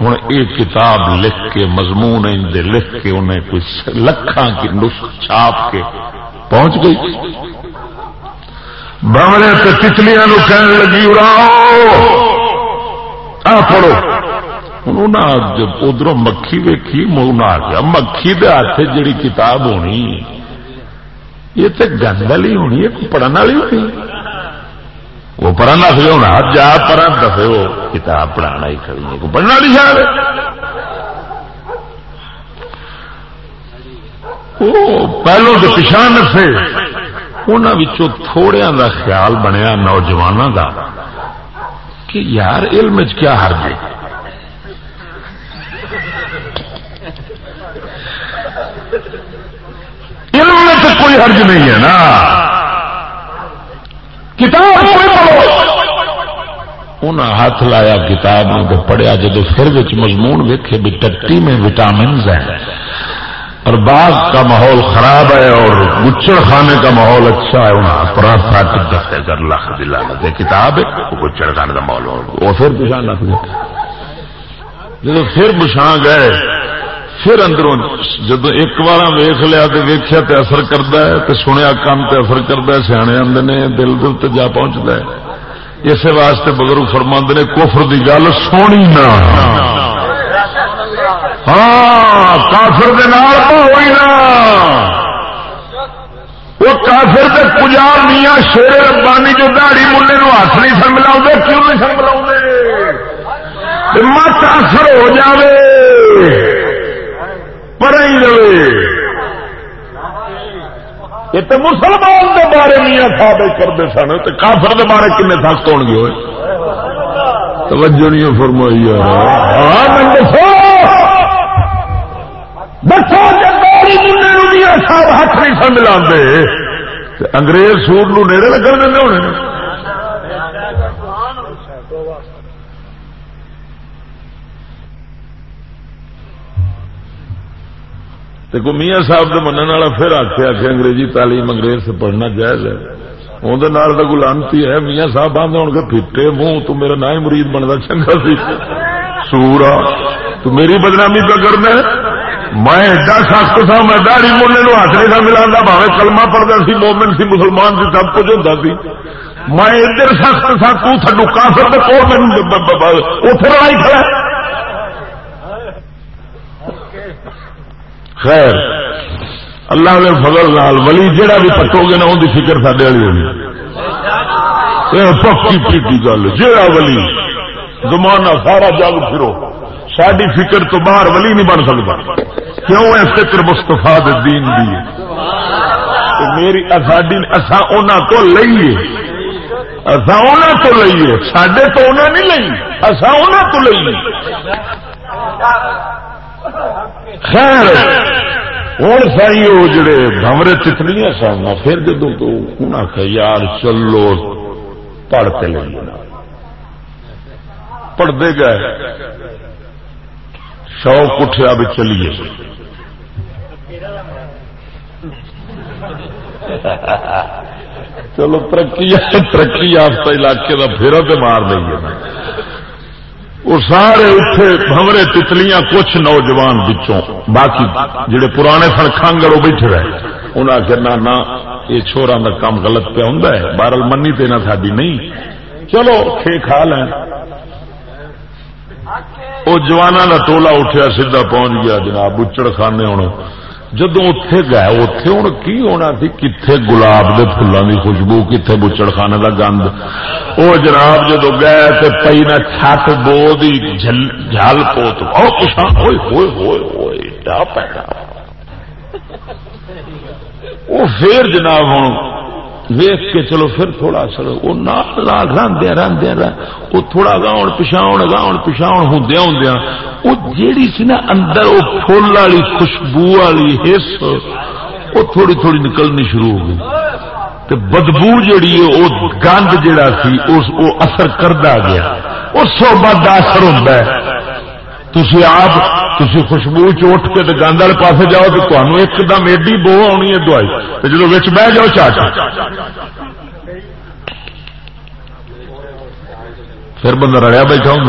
ہوں یہ کتاب لکھ کے مضمون لکھ کے انہیں کوئی لکھان کی نسخ چھاپ کے پہنچ گئی۔ بمڑے تو تتلیاں کہنے لگی اڑاؤ آ پڑھو۔ جب ادھر مکھی ویکھی منہ آ مکھی دے ہاتھ جڑی کتاب ہونی، یہ تو گند والی ہونی ہے پڑھنے والی ہونی۔ وہ پر نس ہونا جا پر دفے وہ کتاب پڑھانا ہی کھڑی ہے پڑھنا والی شاید؟ پہلو تو پچھا نسے انہوں تھوڑیا کا خیال بنیا نوجوانوں کا کہ یار علم کیا ہر جائے علم میں تو کوئی حرج نہیں ہے نا۔ کتاب انہیں ہاتھ لایا کتاب کو پڑھیا جب پھر مضمون ویکے بھی ٹٹی میں وٹامنز ہیں۔ اور باغ کا ماحول خراب ہے اور گچڑ خانے کا ماحول اچھا ہے انہیں پورا ساٹھ دفتے کر لاکھ دلا کتاب گچڑ خانے کا ماحول وہ پھر پچھا لکھ جب پھر بچھا گئے پھر اندروں جب ایک بار ویخ لیا تو ویخیا تو اثر کرتا ہے تو سنیا کام تو اثر کرتا ہے، سیانے آدھے نے، دل دل تو جا پہنچتا ہے۔ اسی واسطے بزرگ فرماند نے کوفر کی گل سونی نہ۔ ہاں کافر ہوئی نا وہ کافر کے پجار میاں شیر ربانی جو دہڑی ملے نو ہاتھ نہیں سن ملا کیوں نہیں سن ملا مت اثر ہو جائے پر ہی رہے تو مسلمان کے بارے میاں ثابت کرتے سن تو کافر کے بارے کن سخت ہو گئے توجہ نہیں فرمائی ہاں دسو دسو جگہ صاحب ہاتھ نہیں سن ملا انگریز سوٹ نو نیڑے لگن دے ہونے تو میاں صاحب کے منع والا پھر آخیا کہ انگریزی تعلیم انگریز سے پڑھنا جائز ہے۔ اندر تو گلانتی ہے۔ میاں صاحب بند ہو گئے پھٹے منہ، تو میرا نہ ہی مرید بنتا چنگا سی۔ سورا، تو میری بدنامی پہ کرنا میں ایڈا سخت تھا، میں داڑی ملنے نو ہاتھ نہیں تھا ملا بھاوے کلمہ پڑھتا سی، مومن سی، مسلمان سی، سب کچھ ہوتا سی۔ میں ادھر سخت تھا، تو تھڈو کافر تو کوڑ میں اتنے لڑائی کھڑا خیر. اللہ کے فضل لال ولی جہاں بھی پٹو گے نا ان کی فکر سڈے والی ہونی پکی پیٹی گل جہا ولی، زمانہ سارا جگ پھرو۔ ساری فکر تو باہر ولی نہیں بن سکتا۔ کیوں ہے فکر مستفا دین دی میری، ساڈی اصا تو لئیے۔ اصا تو لئیے۔ سڈے تو انہیں نہیں لئی اصا تو لئیے۔ خیر، ہوں سائی وہ جڑے بمرے چتلیاں سن پھر جدو تو آخ یار چلو پڑھتے لے پڑھتے گئے۔ شوق اٹھیا بھی چلیے۔ چلو، ترقی ترقی یافتہ علاقے کا پھر تو مار دیں وہ سارے اٹھے بمرے تتلیاں کچھ نوجوان بچوں، باقی جڑے پرانے سن کانگڑ وہ بیٹھے رہے۔ انہیں آخر نہ یہ چھوڑا کا کام غلط پہ ہوں بارل منی تینا ساری نہیں۔ چلو کھے کھا لیں وہ جوانا کا ٹولا اٹھیا سیدا پہنچ گیا جناب بچڑ خانے ہوں۔ جدو اتے گئے اتے ہوں کی ہونا سی کتنے گلاب کے فلوں کی خوشبو کتنے بچڑ خانے کا گند؟ وہ جناب جدو گئے تو پی نہ چھت بو دی جل پوت۔ پچھا ہوئے ہوئے ہوئے ہوئے وہ پھر جناب ہوں ویخ کے چلو پھر تھوڑا سر، وہ نال راندیا راندیا وہ تھوڑا گاؤن پچھاؤ گاؤن پچھاؤ ہوں ہوں وہ جیڑی سی نا اندر وہ فل والی خوشبو والی حص، وہ تھوڑی تھوڑی نکلنی شروع ہو گئی۔ بدبو جیڑی وہ گند جیڑا سی، اس وہ اثر کردہ گیا۔ اس بعد اثر ہوتا ہے۔ تھی آپ تھی خوشبو چھ کے گند والے پاس جاؤ تو تمہیں ایک دم ایڈی بو آنی ہے دوائی جب بچ بہ جاؤ چاچا پھر بندہ رڑیا بیٹھا ہوں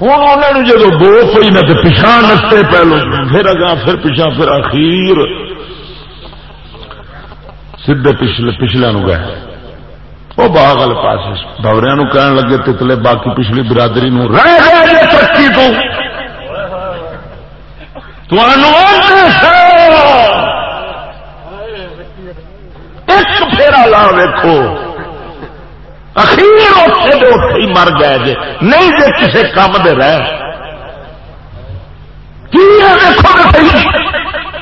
ہوں جب بو کوئی نہ پچھا نستے پہلو پھر اگا پھر پچھا پھر اخیر سیدے پچھلے پچھلے گئے وہ باغ والے پاس دوریا کہن لگے تتلے باقی پچھلی برادری نو رہ گئے ترقی تو۔ ایک پھیرا لا ویکو اخیر اٹھے ہی مر گئے جی نہیں جی کسی کام دے رہ۔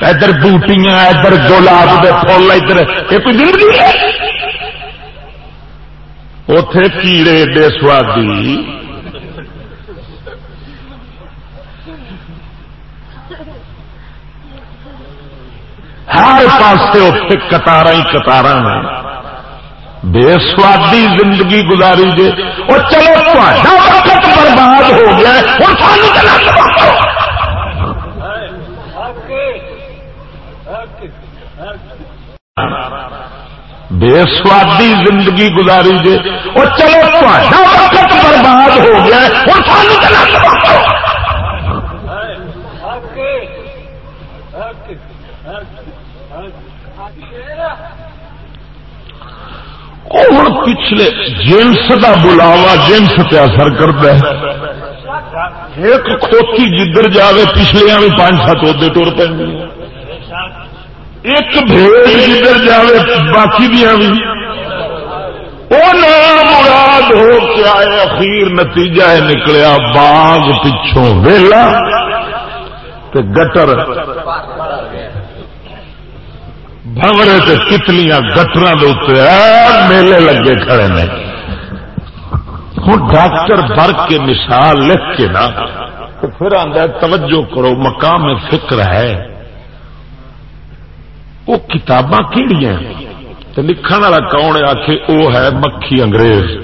ادھر بوٹیاں، ادھر گلاب دے فل ادھر۔ یہ کوئی زندگی ہے؟ اتے کیڑے ایڈے سوادی۔ ہر پاس اتے کتار ہی کتار بے سوادی زندگی گزاری جے۔ اور چلو وقت برباد ہو گیا بے سوادی زندگی گزاری جی۔ جے اور چلو وقت برباد ہو گیا اور پچھلے جنس کا بلاوا جنس پہ اثر کرتا ہے۔ ایک کھوتی جدھر جائے پچھلے بھی پانچ سات ادے ٹور پہ ایک بھیڑ جدھر جائے باقی دیا بھی وہ نام مراد ہو کے آئے اخیر نتیجہ ہے نکلیا باغ پچھوں ویلا گٹر بھورے تے کتلیاں گٹر میلے لگے کھڑے نے ہوں ڈاکٹر بر کے مثال لکھ کے نا تو پھر آدھا توجہ کرو مقام فکر ہے وہ کتاباں کہڑی لکھن والا کون آخ وہ ہے مکھی انگریز۔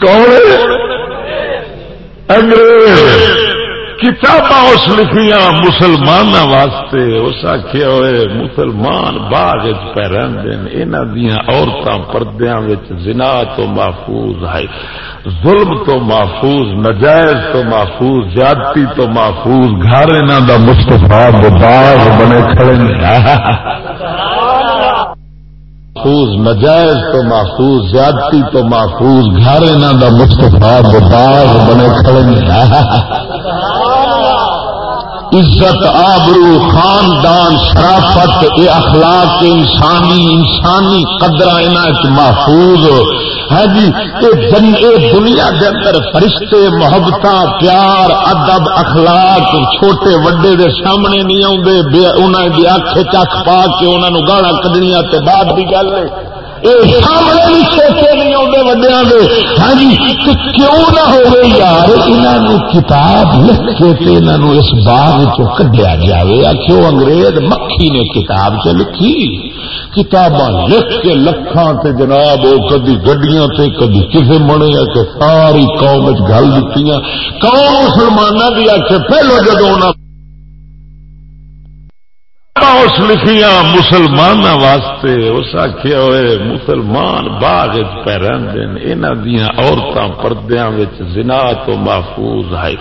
کون انگریز۔ کتاباں اس لکھیا مسلمان واسطے، اس آخیا ہوئے، مسلمان باغ پہ رہتے دیا عورتوں پردیا زنا تو محفوظ ہے، ظلم تو محفوظ، نجائز تو محفوظ، زیادتی تو محفوظ، گھر انہوں کا مستفا باغ بنے کھڑے محفوظ، نجائز تو محفوظ، زیادتی تو محفوظ، گھر انہوں کا مستفا باغ بنے کھڑے عزت، آبرو، خاندان، شرافت، اے اخلاق انسانی انسانی قدر محفوظ۔ ہے جی اے دنیا کے اندر فرشتے محبت پیار، ادب، اخلاق چھوٹے، وڈے دے سامنے نہیں آتے انہوں کی اکھ چکھ پا کے انہوں گالا کڈنیا بعد کی گل سامنے بھی چیتے نہیں آتے وڈیا دے۔ ہاں جی کیوں نہ ہو یار؟ انہوں کتاب لکھ کے انہوں اس باغ چ کڈیا جائے کیوں انگریز مکھی نے کتاب چ لکھی۔ کتاباں لکھ کے لکھان تے جناب وہ کدی گڈیاں تے، کدی کسے منے کہ ساری قوم گل دیتی قوم مسلمانوں کی آخ پہلو جدو اس لکھیاں مسلمان واسطے، اس آخیا ہوئے، مسلمان باغ پہ رہتے ان عورتوں پردیا زنا تو محفوظ ہے،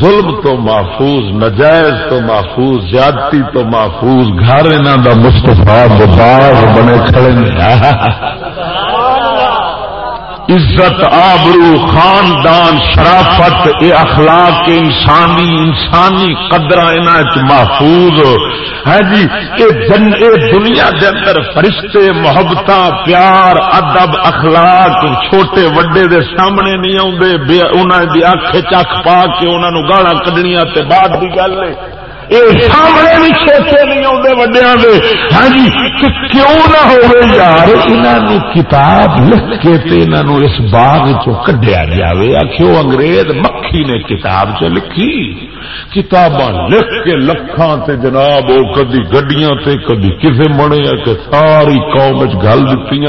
ظلم تو محفوظ، نجائز تو محفوظ، زیادتی تو محفوظ، گھر انہوں کا مستفا باغ بنے کھڑے (laughs) عزت، آبرو، خاندان، شرافت، اے اخلاق انسانی انسانی قدر محفوظ۔ ہے جی جن، اے دنیا دے اندر فرشتے محبت پیار، ادب، اخلاق چھوٹے، وڈے دے سامنے نہیں آدھے انہوں دی اکھ چک پا کے انہوں گالا کڈنیا بعد کی گل ہے۔ سامنے بھی چھوٹے نہیں آتے وڈیا ہاں جی کیوں نہ ہو یار؟ انہوں کتاب لکھ کے انہوں اس باغ چڈیا جائے کیوں انگریز، مکھی نے کتاب چ لکھی۔ کتاباں لکھ کے لکھان تے جناب وہ کدی گڈیاں تے، کدی کسے منے کہ ساری قوم گل دیتی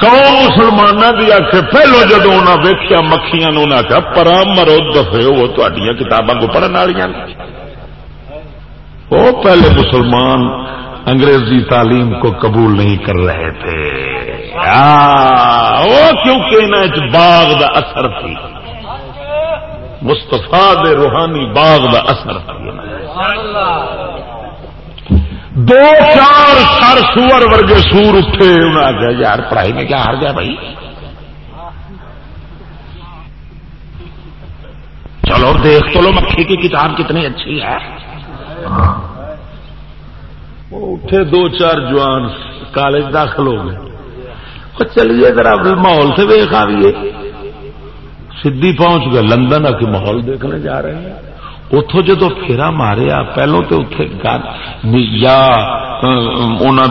قوم مسلمانوں کی آخ پہلو جدو انہیں ویکیا مکھیاں انہیں آخیا پرام مرو دفے وہ کتاباں کو پڑھنے والی وہ پہلے مسلمان انگریزی تعلیم کو قبول نہیں کر رہے تھے۔ وہ کیونکہ باغ دا اثر تھی۔ مستفا دے روحانی باغ دا اثر تھی۔ دو چار سر سور ورگے سور اٹھے۔ انہیں آگے یار، پڑھائی میں کیا ہار گیا بھائی؟ چلو دیکھ تو لو، مکھی کی کتاب کتنی اچھی ہے۔ اٹھے دو چار جوان کالج داخل ہو گئے۔ چلیے ذرا ماحول سے ویخ آئیے۔ سی پہنچ گئے۔ لندن آ کے ماحول دیکھنے جا رہے ہیں۔ اتو جدو پھیرا ماریا پہلو تو اتے یا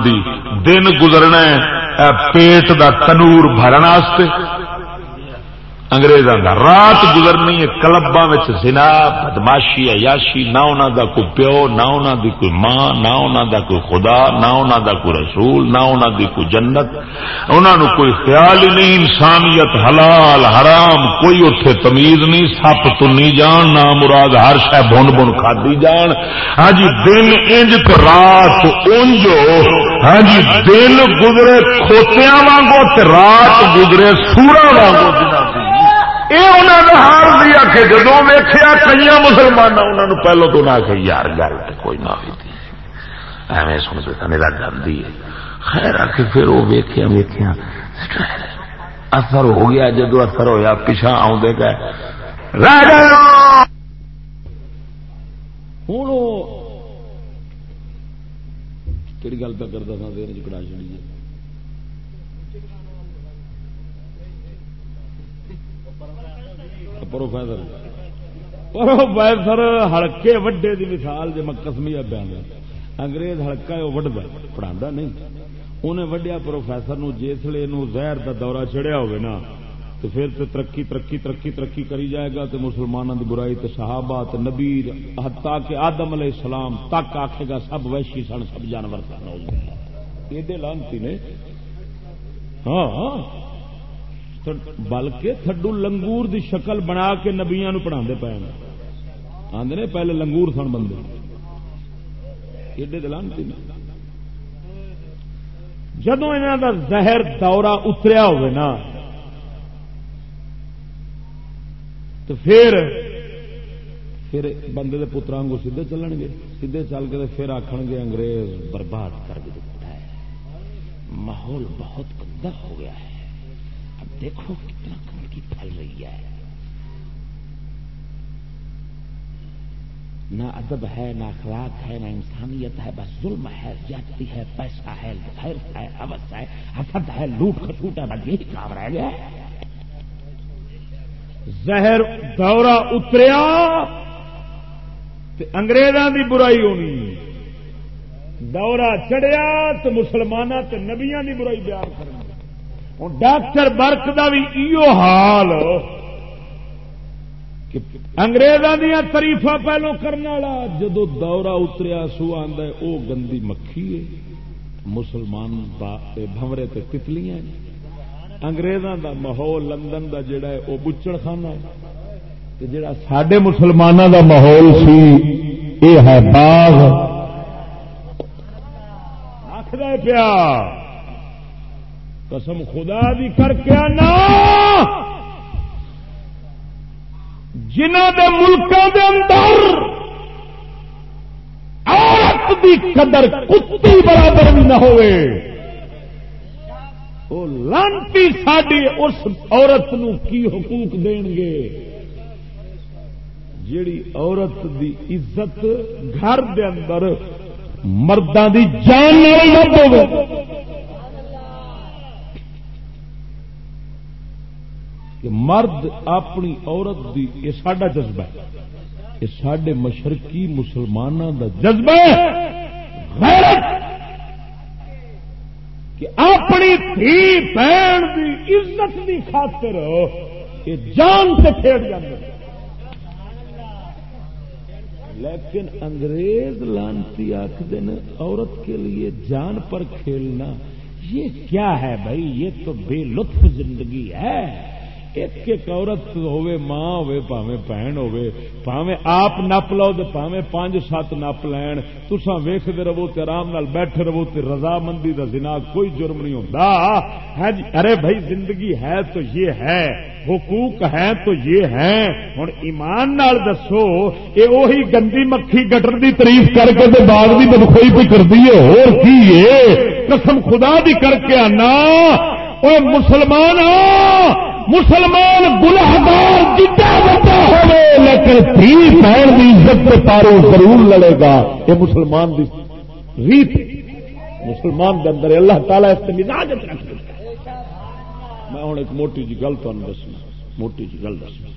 دی دن گزرنا پیٹ دا تنور بھرن انگریزوں کا رات گزرنی ہے کلبا سنا بدماشی، عیاشی، نہ انہوں دا کوئی پیو، نہ انہوں دی کوئی ماں، نہ انہوں دا کوئی خدا، نہ انہوں دا کوئی رسول، نہ انہوں دی کوئی جنت۔ انہوں کوئی خیال ہی نہیں، انسانیت حلال، حرام، کوئی اتے تمیز نہیں، سپ تو نہیں جان، نہ مراد ہر شہ بن بن کھادی جان۔ ہاں جی دن انج تو رات انج۔ ہاں جی دن گزرے کھوتیا وانگو رات گزرے سورا وانگو یہ انہوں نے حال دیا کہ جدو ویخیا کئی مسلمان انہوں نے پہلو تو نہ کہ یار گل کوئی نہ ہوئی تھی ایویں سن کے میرا گندی ہے۔ خیر آ کے پھر وہ ویخیا ویخیا اثر ہو گیا جدو اثر ہویا پیچھا آدھے گئے۔ ہوں کہڑی گل پہ کرتا تھا دیر چکڑا چڑی پروفیسر۔ پروفیسر ہلکے وڈے دی مثال جی میں کسمیا بیان انگریز ہلکا ہے، وہ وڈا پڑھا نہیں۔ انہیں وڈیا پروفیسر نو جسے زہر دا دورہ چڑھیا ہوئے نا، تو پھر تو ترقی ترقی ترقی ترقی کری جائے گا تو مسلمانوں کی برائی تو صحابہ تو نبی حتا کہ آدم علیہ السلام تک آخے گا، سب ویشی سن، سب جانور سن۔ یہ لانتی نے۔ ہاں ہاں۔ بلکہ تھڈو لنگور دی شکل بنا کے نبیا نو پڑھا پے آدھے نے پہلے لنگور سن بندے۔ ایڈے دلانتی جدو انہوں دا زہر دورہ اتریا ہوئے نا، تو پھر پھر بندے دے پترا کو سیدے چلن گے۔ سیدے چل کے پھر آخن گے، انگریز برباد کر دیتا ہے۔ ماحول بہت گندا ہو گیا ہے۔ دیکھو کتنا گندگی پھیل رہی ہے۔ نہ ادب ہے، نہ اخلاق ہے، نہ انسانیت ہے، بس ظلم ہے، زیادتی ہے، پیسہ ہے، خیر ہے حوث ہے حفظ ہے، لوٹ کھٹوٹ ہے، بس یہی کام رہ گیا۔ زہر دورہ اتریا انگریزوں کی برائی ہونی۔ دورہ چڑھیا تو مسلمانوں نبیاں کی برائی بیان کریں ہوں ڈاکٹر برک کا بھی ایو حال اگریزوں دیا تریفا پہلو کرنے والا جدو دورہ اتریا سو آد وہ گندی مکھی ہے، مسلمان بمرے تتلیاں انگریزوں دا ماحول، لندن دا جڑا ہے وہ بچڑ خانہ ہے جڑا سڈے مسلمانوں دا ماحول سی یہ ہے باغ۔ آخر پیا قسم خدا دی کر کے آنا۔ جنہ دے ملکوں دے اندر عورت دی قدر کتی برابر بھی نہ ہوئے وہ لانتی ساری اس عورت نو کی حقوق دین گے؟ جیڑی عورت دی عزت گھر دے اندر مردوں دی جان ہو کہ مرد اپنی عورت دی یہ سڈا جذبہ ہے۔ یہ سڈے مشرقی مسلمانوں دا جذبہ ہے۔ کہ اپنی تھی بہن دی عزت دی خاطر یہ جان سے کھیل جاتے لیکن انگریز لانتی آخر عورت کے لیے جان پر کھیلنا، یہ کیا ہے بھائی؟ یہ تو بے لطف زندگی ہے۔ ایک ایک عورت ہوے ماں ہوے پاوے بہن ہوے پاوے آپ نپ لو تو پاوے پانچ سات نپ لین تسا ویختے رہو تے آرام نال بیٹھے رہو تے رضامندی کا دنا کوئی جرم نہیں ہوتا ہے جی ارے بھائی زندگی ہے تو یہ ہے حقوق ہے تو یہ ہے ہوں ایمان نال دسو یہ وہی گندی مکھی گٹر دی تعریف کر کے باغ کی بدخوئی پہ کر دی ہے کی قسم خدا دی کر کے آنا مسلمان آ مسلمان گناہگار جتنا بڑا ہوئے، لیکن تھی بہن کی عزت کے پارو ضرور لڑے گا۔ یہ مسلمان دی ریت مسلمان کے اندر اللہ تعالیٰ اس مزاج رکھ میں ہوں ایک موٹی جی گل تمہیں دسنا۔ موٹی جی گل دسنا۔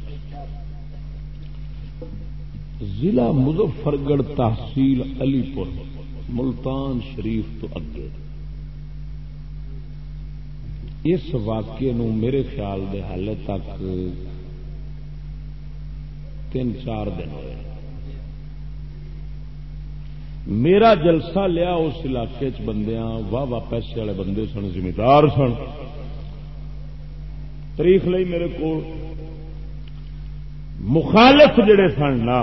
ضلع مظفر گڑھ تحصیل علی پور، ملتان شریف تو اگے۔ اس واقعے نو میرے خیال دے حال تک تین چار دن ہوئے۔ میرا جلسہ لیا اس علاقے چ بندیاں واہ واہ پیسے والے بندے سن، زمیندار سن۔ تاریخ لئی میرے کو مخالف جڑے سن نا،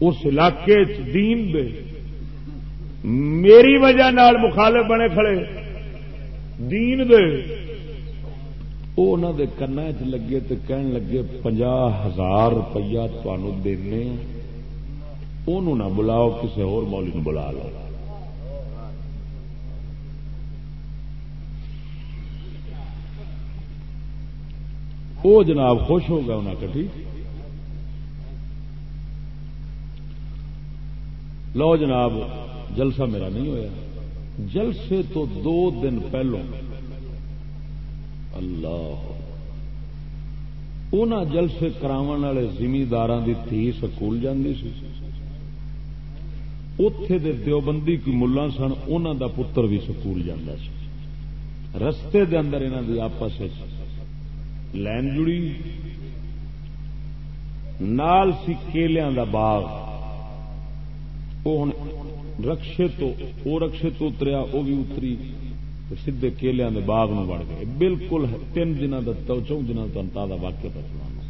اس علاقے دین دے۔ میری وجہ نال مخالف بنے کھڑے۔ دین دے۔ وہ دے کن چ لگے تو کہن لگے پنجا ہزار روپیہ تمہوں دینے انہوں نہ بلاؤ کسی اور مولی نو بلا لو۔ وہ جناب خوش ہو گیا انہیں کٹھی لو جناب، جلسہ میرا نہیں ہویا۔ جلسے تو دو دن پہلو۔ اللہ۔ ان جلسے کرا والے زمیندار کی تھی سکول جاندی سی۔ اتے دے دیوبندی کی ملا سن ان دا پتر بھی سکول جانا سی۔ رستے دے اندر انہوں دی آپس لین جڑی۔ نال سی کیلیاں دا باغ۔ وہ رکشے تو، وہ رکشے تو اتریا، وہ بھی اتری۔ سیدے کیلیا کے باغ میں بڑھ گئے۔ بالکل تین دنوں کا چون دنوں کا تازہ واقع پہ سنا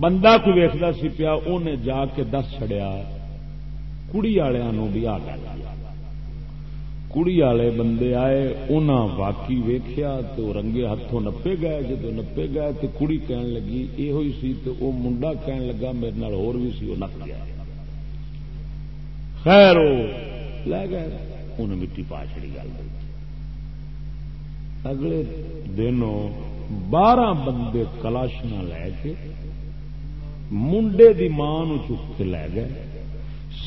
بندہ کو ویستا سی پیا انہیں جا کے دس چڑیا کڑی والوں بھی آ گیا۔ کڑی والے بندے آئے انہاں واقعی ویخیا تو رنگے ہاتھوں نپے گئے۔ جدو نپے گئے تو کڑی کہن لگی یہ سی تو وہ منڈا کہن لگا، میرے نال بھی سی، وہ نپ گیا۔ خیر ہو۔ لے گئے۔ انہیں مٹی پا چڑی گل اگلے دنوں بارہ بندے کلاشنا لے کے منڈے دی ماں چک کے لے گئے۔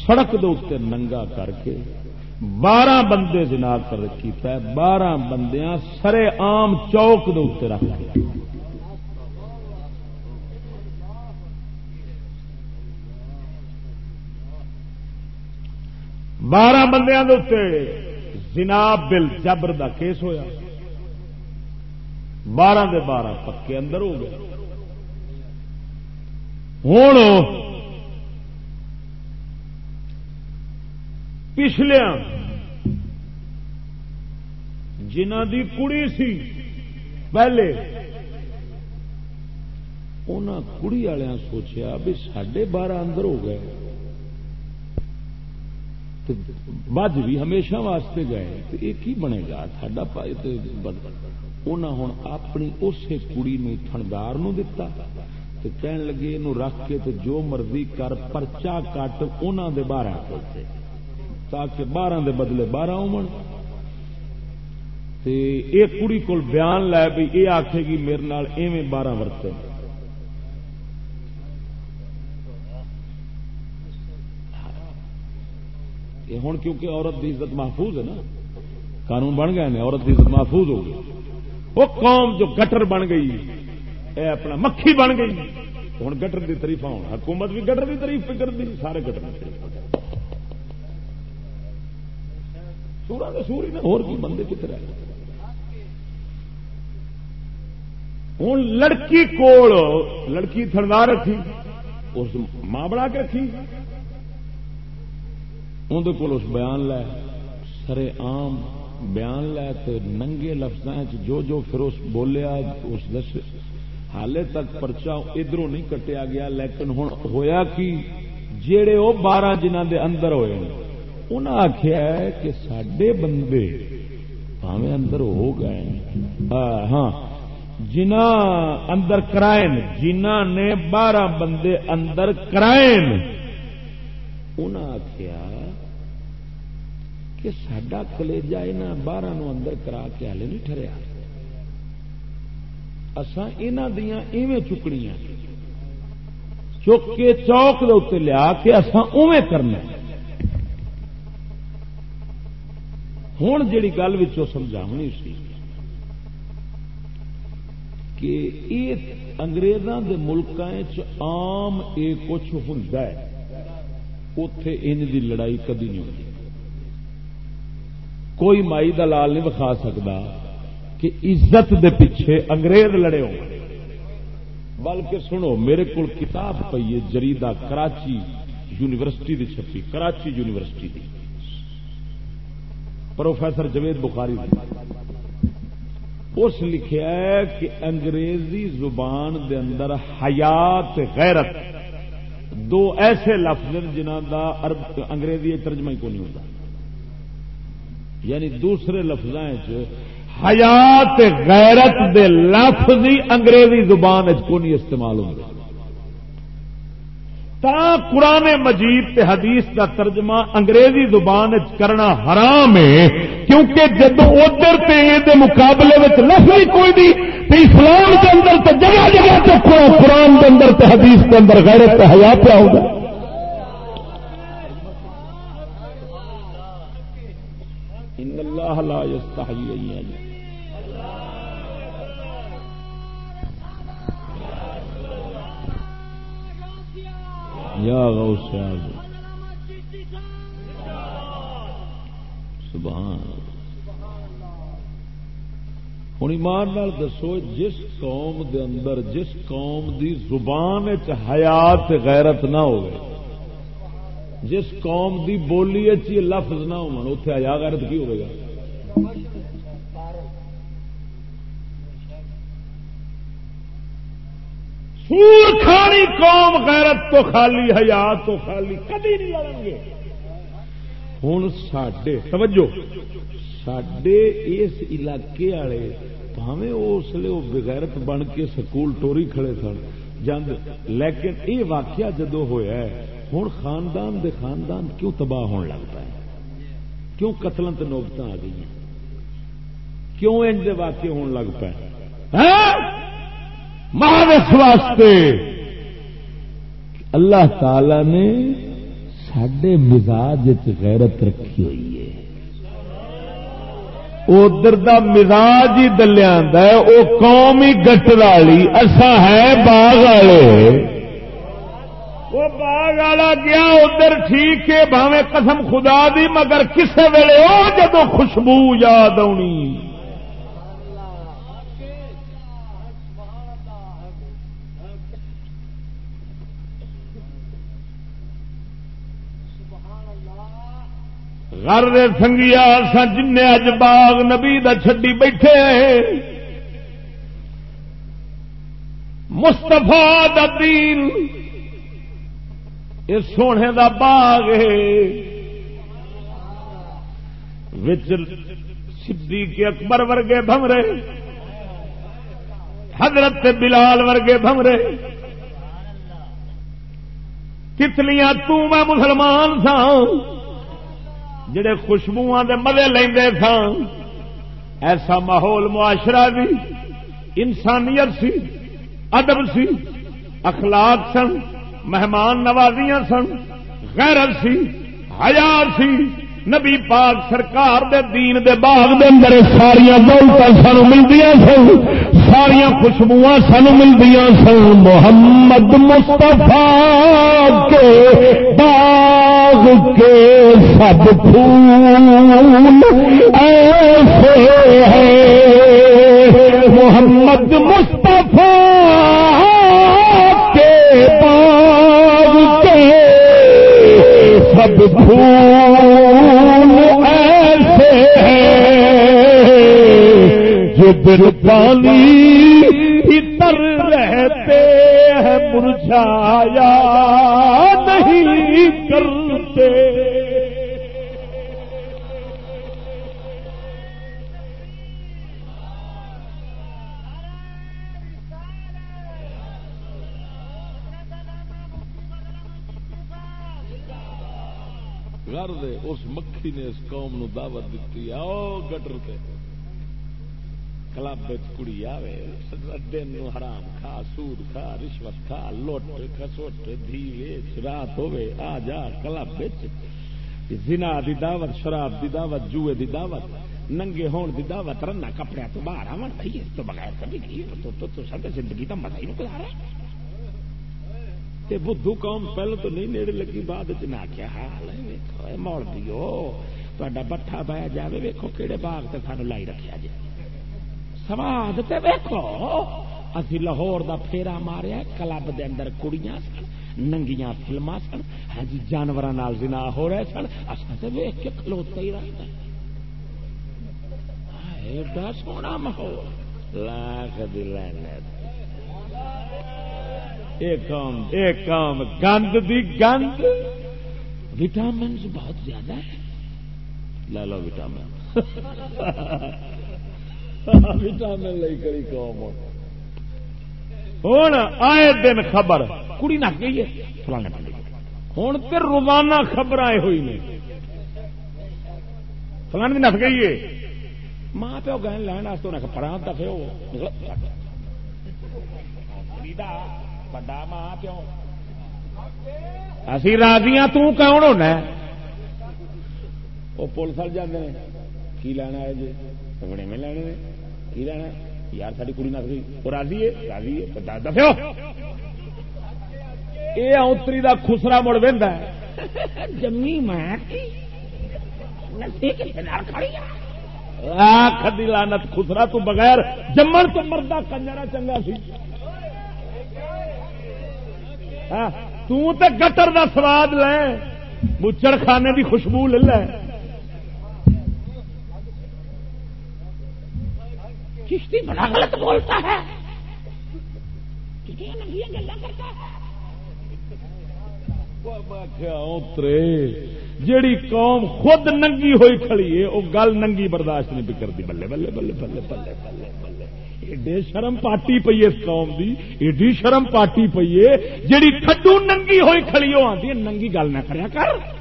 سڑک دے اتنے ننگا کر کے بارہ بندے جنا کر کیتا ہے۔ بارہ بندیاں سرے آم چوک دے اتنے رکھ بارہ بندیاں جناب بل جبر دا کیس ہویا۔ بارہ دے بارہ پکے اندر ہو گئے۔ ہوں پچھلیا جنہ دی کڑی سی، پہلے ان کڑی والوں سوچیا بھی سڈے بارہ اندر ہو گئے۔ بج بھی ہمیشہ واسطے گئے تو یہ کی بنے گا؟ ساڈا انہیں ہوں اپنی اسی کڑی تھندار دتا تو کہن لگے یہ رکھ کے تو جو مرضی کر، پرچا کٹ انہوں دے بارہ کھولتے تاکہ بارہ دے بدلے بارہ امن یہ کڑی کول بیان لے بھی یہ آخے گی میرے نال ایویں بارہ ورتے۔ ہوں کیونکہ عورت کی عزت محفوظ ہے نا، قانون بن گئے عورت کی عزت محفوظ ہو گئی۔ وہ قوم جو گٹر بن گئی، اے اپنا مکھی بن گئی۔ ہوں گٹر کی تریفا ہونا حکومت بھی گٹر کی تاریف پہ کرتی سارے گٹر سورا تو سور ہی اور کی بندے کتنے ہوں لڑکی کول، لڑکی تھردار رکھی، اس ماں بنا کے رکھی۔ اندر کول اس بیان لے، سرے عام بیان لے تو ننگے لفظ جو جو پھر اس بولیا، اس دس حالے تک پرچا ادھر نہیں کٹیا گیا، لیکن ہوں ہویا کہ جڑے وہ بارہ جنہ دے اندر ہوئے انہیں آخیا کہ سڈے بندے پاوے اندر ہو گئے ہاں جنہ اندر کرائے جنہ نے بارہ بندے اندر کرائے انہیں آخیا کہ سڈا کلےجا یہاں بارہ نو اندر کرا کے ہلے نہیں ٹریا اسان دیا ایویں چکنیاں چک کے چوک دے لیا کے اسان اوے کرنا ہوں جی گل سمجھاونی سی کہ یہ کے ملک عام یہ کچھ ہوں اتے ان کی لڑائی کدی نہیں ہوتی کوئی مائی دلال نہیں بکھا سکتا کہ عزت دے پیچھے انگریز لڑے ہو بلکہ سنو، میرے کو کتاب پی ہے جریدہ کراچی یونیورسٹی دی چھپی، کراچی یونیورسٹی دی۔ پروفیسر جوید بخاری اس لکھا ہے کہ انگریزی زبان دے اندر حیات غیرت۔ دو ایسے لفظ جنہ کا انگریزی ترجمہ ہی کو نہیں ہوتا۔ یعنی دوسرے لفظ حیات غیرت دے لفظ ہی انگریزی زبان کو نہیں استعمال ہوں تا قرآن مجید تے حدیث کا ترجمہ انگریزی زبان کرنا حرام ہے، کیونکہ جب ادھر دے مقابلے میں لفظ کوئی نہیں تو اسلام کے اندر تو جگہ جگہ تو قرآن کے اندر تے حدیث کے اندر غیرت حیا پیا ہوگا اللہ لا يستحي ان یا غوث سبحان ہوں ایمان نال دسو، جس قوم دے اندر، جس قوم دی زبان حیات غیرت نہ ہوئے، جس قوم دی بولی اچھی لفظ نہ ہو آیا غیرت کی ہوگا سور کھانی قوم غیرت تو خالی، حیات تو خالی، کدی نہیں لڑیں گے۔ ہوں سڈے توجہ سڈے اس علاقے والے پاوے اس لیے وہ بغیرت بن کے سکول ٹوری کھڑے سن، جنگ، لیکن یہ واقعہ جدو ہوا ہے ہوں خاندان دے خاندان کیوں تباہ ہونے لگ پائے؟ کیوں قتل نوبت آ گئی کیوں ان واقع ہونے لگ پائے؟ ہاں؟ مہارس واسطے اللہ تعالی نے سڈے مزاج غیرت رکھی ہوئی ہے۔ ادھر دا مزاج ہی دلیا وہ قوم ہی گٹر والی اصا ہے باغ والے۔ وہ باغ والا گیا ادھر ٹھیک ہے بھاوے قسم خدا دی، مگر کسے ویلے وہ جدو خوشبو یاد آنی۔ گھر دے سنگیا سا جن اج باغ نبی دا چھڈی بیٹھے مستفا دا دین یہ سونے دا باغ ہے۔ صدیق اکبر ورگے بمرے حضرت بلال ورگے بمرے کتلیاں تو میں مسلمان سا جڑے خوشبو دے مزے لیندے سا ایسا ماحول معاشرہ بھی انسانیت سی، ادب سی، اخلاق سن، مہمان نوازیاں سن، غیرت سی، حیا سی، نبی پاک سرکار دے دین دے باغ دے اندر ساریا دولت سان ملتی سن ساریا خوشبو سان ملتی سن، محمد مستفا کے باغ کے سب پھول ایسے ہیں۔ محمد مستفا کے باغ کے سب پھول دل پانی تر رہتے ہیں، مرجھایا۔ نہیں کرتے۔ اس مکھی نے اس قوم نو دعوت دیتی آؤ گٹر پہ کلب کڑی آئے دن حرام کھا، سود کھا، رشوت کھا لوٹ کسوٹ دھی ویچ، رات ہوے آ جا کلب زنا دی دعوت، شراب دی دعوت، جوئے دی دعوت، ننگے ہون دی دعوت رنا کپڑے تو باہر آن بھائی، اس تو بغیر کبھی کی تو تو تو سب زندگی کا مزہ ہی گزارا۔ تے بدھو قوم پہلے تو نہیں نیڑے لگی، بعد چ نہ کیا حال ہے، ویکھو مول دیو تہاڈا بٹھا بایا جاوے، ویکھو کیڑے باغ تے سانو لائی رکھیا جائے سواد تے ویکو اسی لاہور دا پھیرا ماریا کلب دے اندر کڑیاں سن، ننگیاں فلما سن ہاں جی جانور زنا ہو رہے سن۔ اصل تے ویک کے کھلوتا ہی رہتا ایڈا سونا ماحول۔ لاکھ دل کام ایک کام گند دی گند۔ وٹامن بہت زیادہ ہے لے لو وٹامن۔ (laughs) وٹامن لئی کری قوم ہوں، آئے دن خبر۔ کڑی نہ گئی ہے؟ فلانے پنڈی۔ ہوں تو روزانہ خبر آئے ہوئی نے۔ فلانے نس گئی ہے۔ ماں پیو گئے لین واسطے پرا دفے بڑا ماں پیو۔ اسی راضیاں تون ہونا وہ پولیس والے جانے کی لینا ہے جی؟ بڑے میں لینے کی لینا یار ساری کڑی نس گئی وہ راضی ہے راضی ہے دسو یہ اوتری کا خسرا مڑ ہے۔ جمی میں کدی لانت خسرا تو بغیر جمن تو مردہ کنجرا چنگا سی۔ تے گٹر دا سواد لے مچڑ خانے دی خوشبو لے لے۔ چشتی بڑا غلط بولتا ہے۔ جیڑی قوم خود ننگی ہوئی کھڑی ہے وہ گل ننگی برداشت نہیں کرتی بلے بلے بلے بلے بلے بلے بلے ایڈے شرم پارٹی پی اس قوم دی۔ ایڈی شرم پارٹی پی ہے، جیڑی تھڈو ننگی ہوئی کھڑی ہو آتی ننگی گل نہ کریا کر۔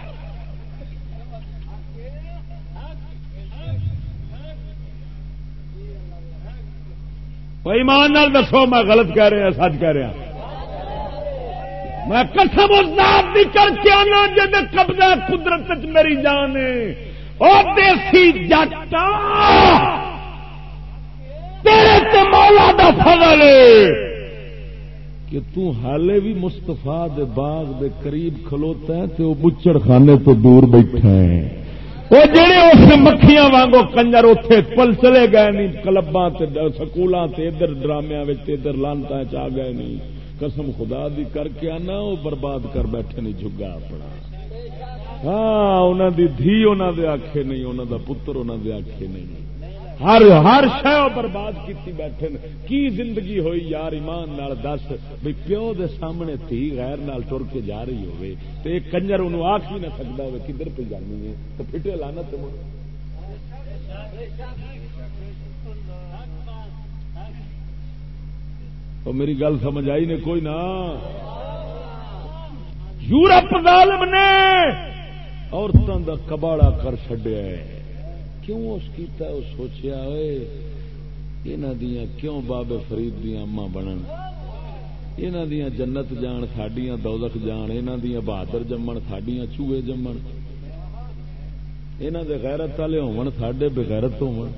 ایمان نال دسو، میں غلط کہہ رہا سچ کہہ رہا میں کسم بھی کر کے آنا جب قبضہ قدرت میری جان اور دیسی جٹا۔ تیرے تے مولا دا فضل کہ تو حالے بھی مستفا دے باغ دے قریب کھلوتا ہے تو وہ بچڑ خانے تو دور بیٹھا ہے۔ وہ جڑے اس مکھیاں وانگو کنجر اتے پل چلے گئے نہیں کلبا سکولوں سے ادھر ڈرامیا ادھر لانتا چ گئے نہیں قسم خدا دی کر کے آنا، وہ برباد کر بیٹھے نہیں جگا اپنا۔ ہاں انہوں دی دھی انہوں دے آخے نہیں انہوں دا پتر انہوں دے آخے نہیں ہر ہر شہ برباد کی بیٹھے کی زندگی ہوئی یار ایمان نال دس بھی پیو دے سامنے تھی غیر نال ٹر کے جا رہی ہوئے۔ تو ایک کنجر انہوں آخ ہی نہ سکتا ہوئے کدھر پہ جانی ہے۔ تو پھٹے لانا تم تو میری گل سمجھ آئی نے کوئی نہ۔ یورپ ظالم نے عورتوں کا کباڑا کر چڈیا کیوں اس کیتا اس سوچیا ہوئے؟ یہاں دیا کیوں بابے فرید دیا اما بنن؟ یہاں دیا جنت جان ساڈیاں دولت جان یہاں دیا بہادر جمن ساڈیاں چوہے جمن۔ یہاں دے غیرت والے ہون، ساڈے بغیرت ہون۔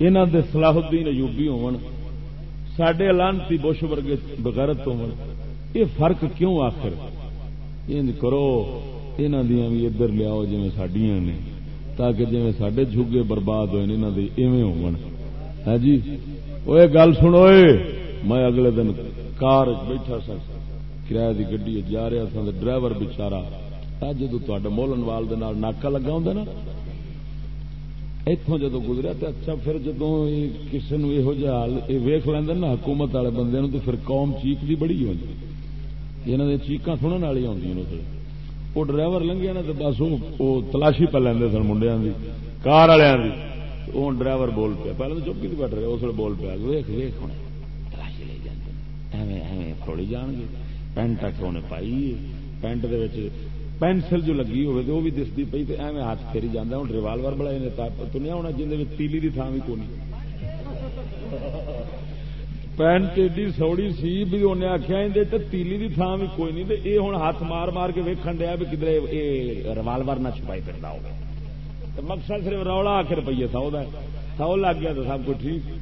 یہاں دے صلاح الدین ایوبی ہون۔ سڈے لانتی بش ورگے بغیرت ہون۔ یہ فرق کیوں آخر؟ یہ کرو یہاں دیا بھی ادھر لیاؤ جی سڈیا نے۔ تاکہ جی سڈے جھگے برباد ہوئے انہوں نے ایویں ہو ہاں جی؟ وہ گل سنو میں اگلے دن کار بیٹھا سا، کرایہ کی گڈی جا رہا سا ڈرائیور بچارا جدو تے مولن وال ناکا لگا ہوں نا اتوں جدو گزرا تو اچھا پھر جدو کسی نو یہ حال یہ ویخ لینا نا حکومت والے بندے تو پھر قوم چیک بھی بڑی ہوتی یہاں چیقاں سننے والی آدی وہ ڈرائیور لنگیا نا تو بس وہ تلاشی پہ لیندے سن منڈیا کی کار والوں وہ ڈرائیور بول پیا پہلے تو چوکی بیٹھ رہے اس بول پیا ویخ ویخ ہونے تلاشی لے جاتے ایویں ایویں فروڑی جان گے پینٹ انہیں پائی پینٹ دے پینسل جو لگی ہوئے تو وہ بھی دستی پی تو ایویں ہاتھ پھیری جانا ہوں ریوالور بڑا تنیا ہونا جن تیلی کی تھان بھی کونی پینٹ ایڈی سوڑی سی بھی انہیں آخیا اندر تیلی کی تھان بھی کوئی نہیں یہ ہوں ہاتھ مار مار کے ویکن دیا بھی کدھر یہ روالور نہ چھپائی پھر ہو مقصد صرف رولا آ کے روپیے سو سو لگ گیا تو سب کچھ ٹھیک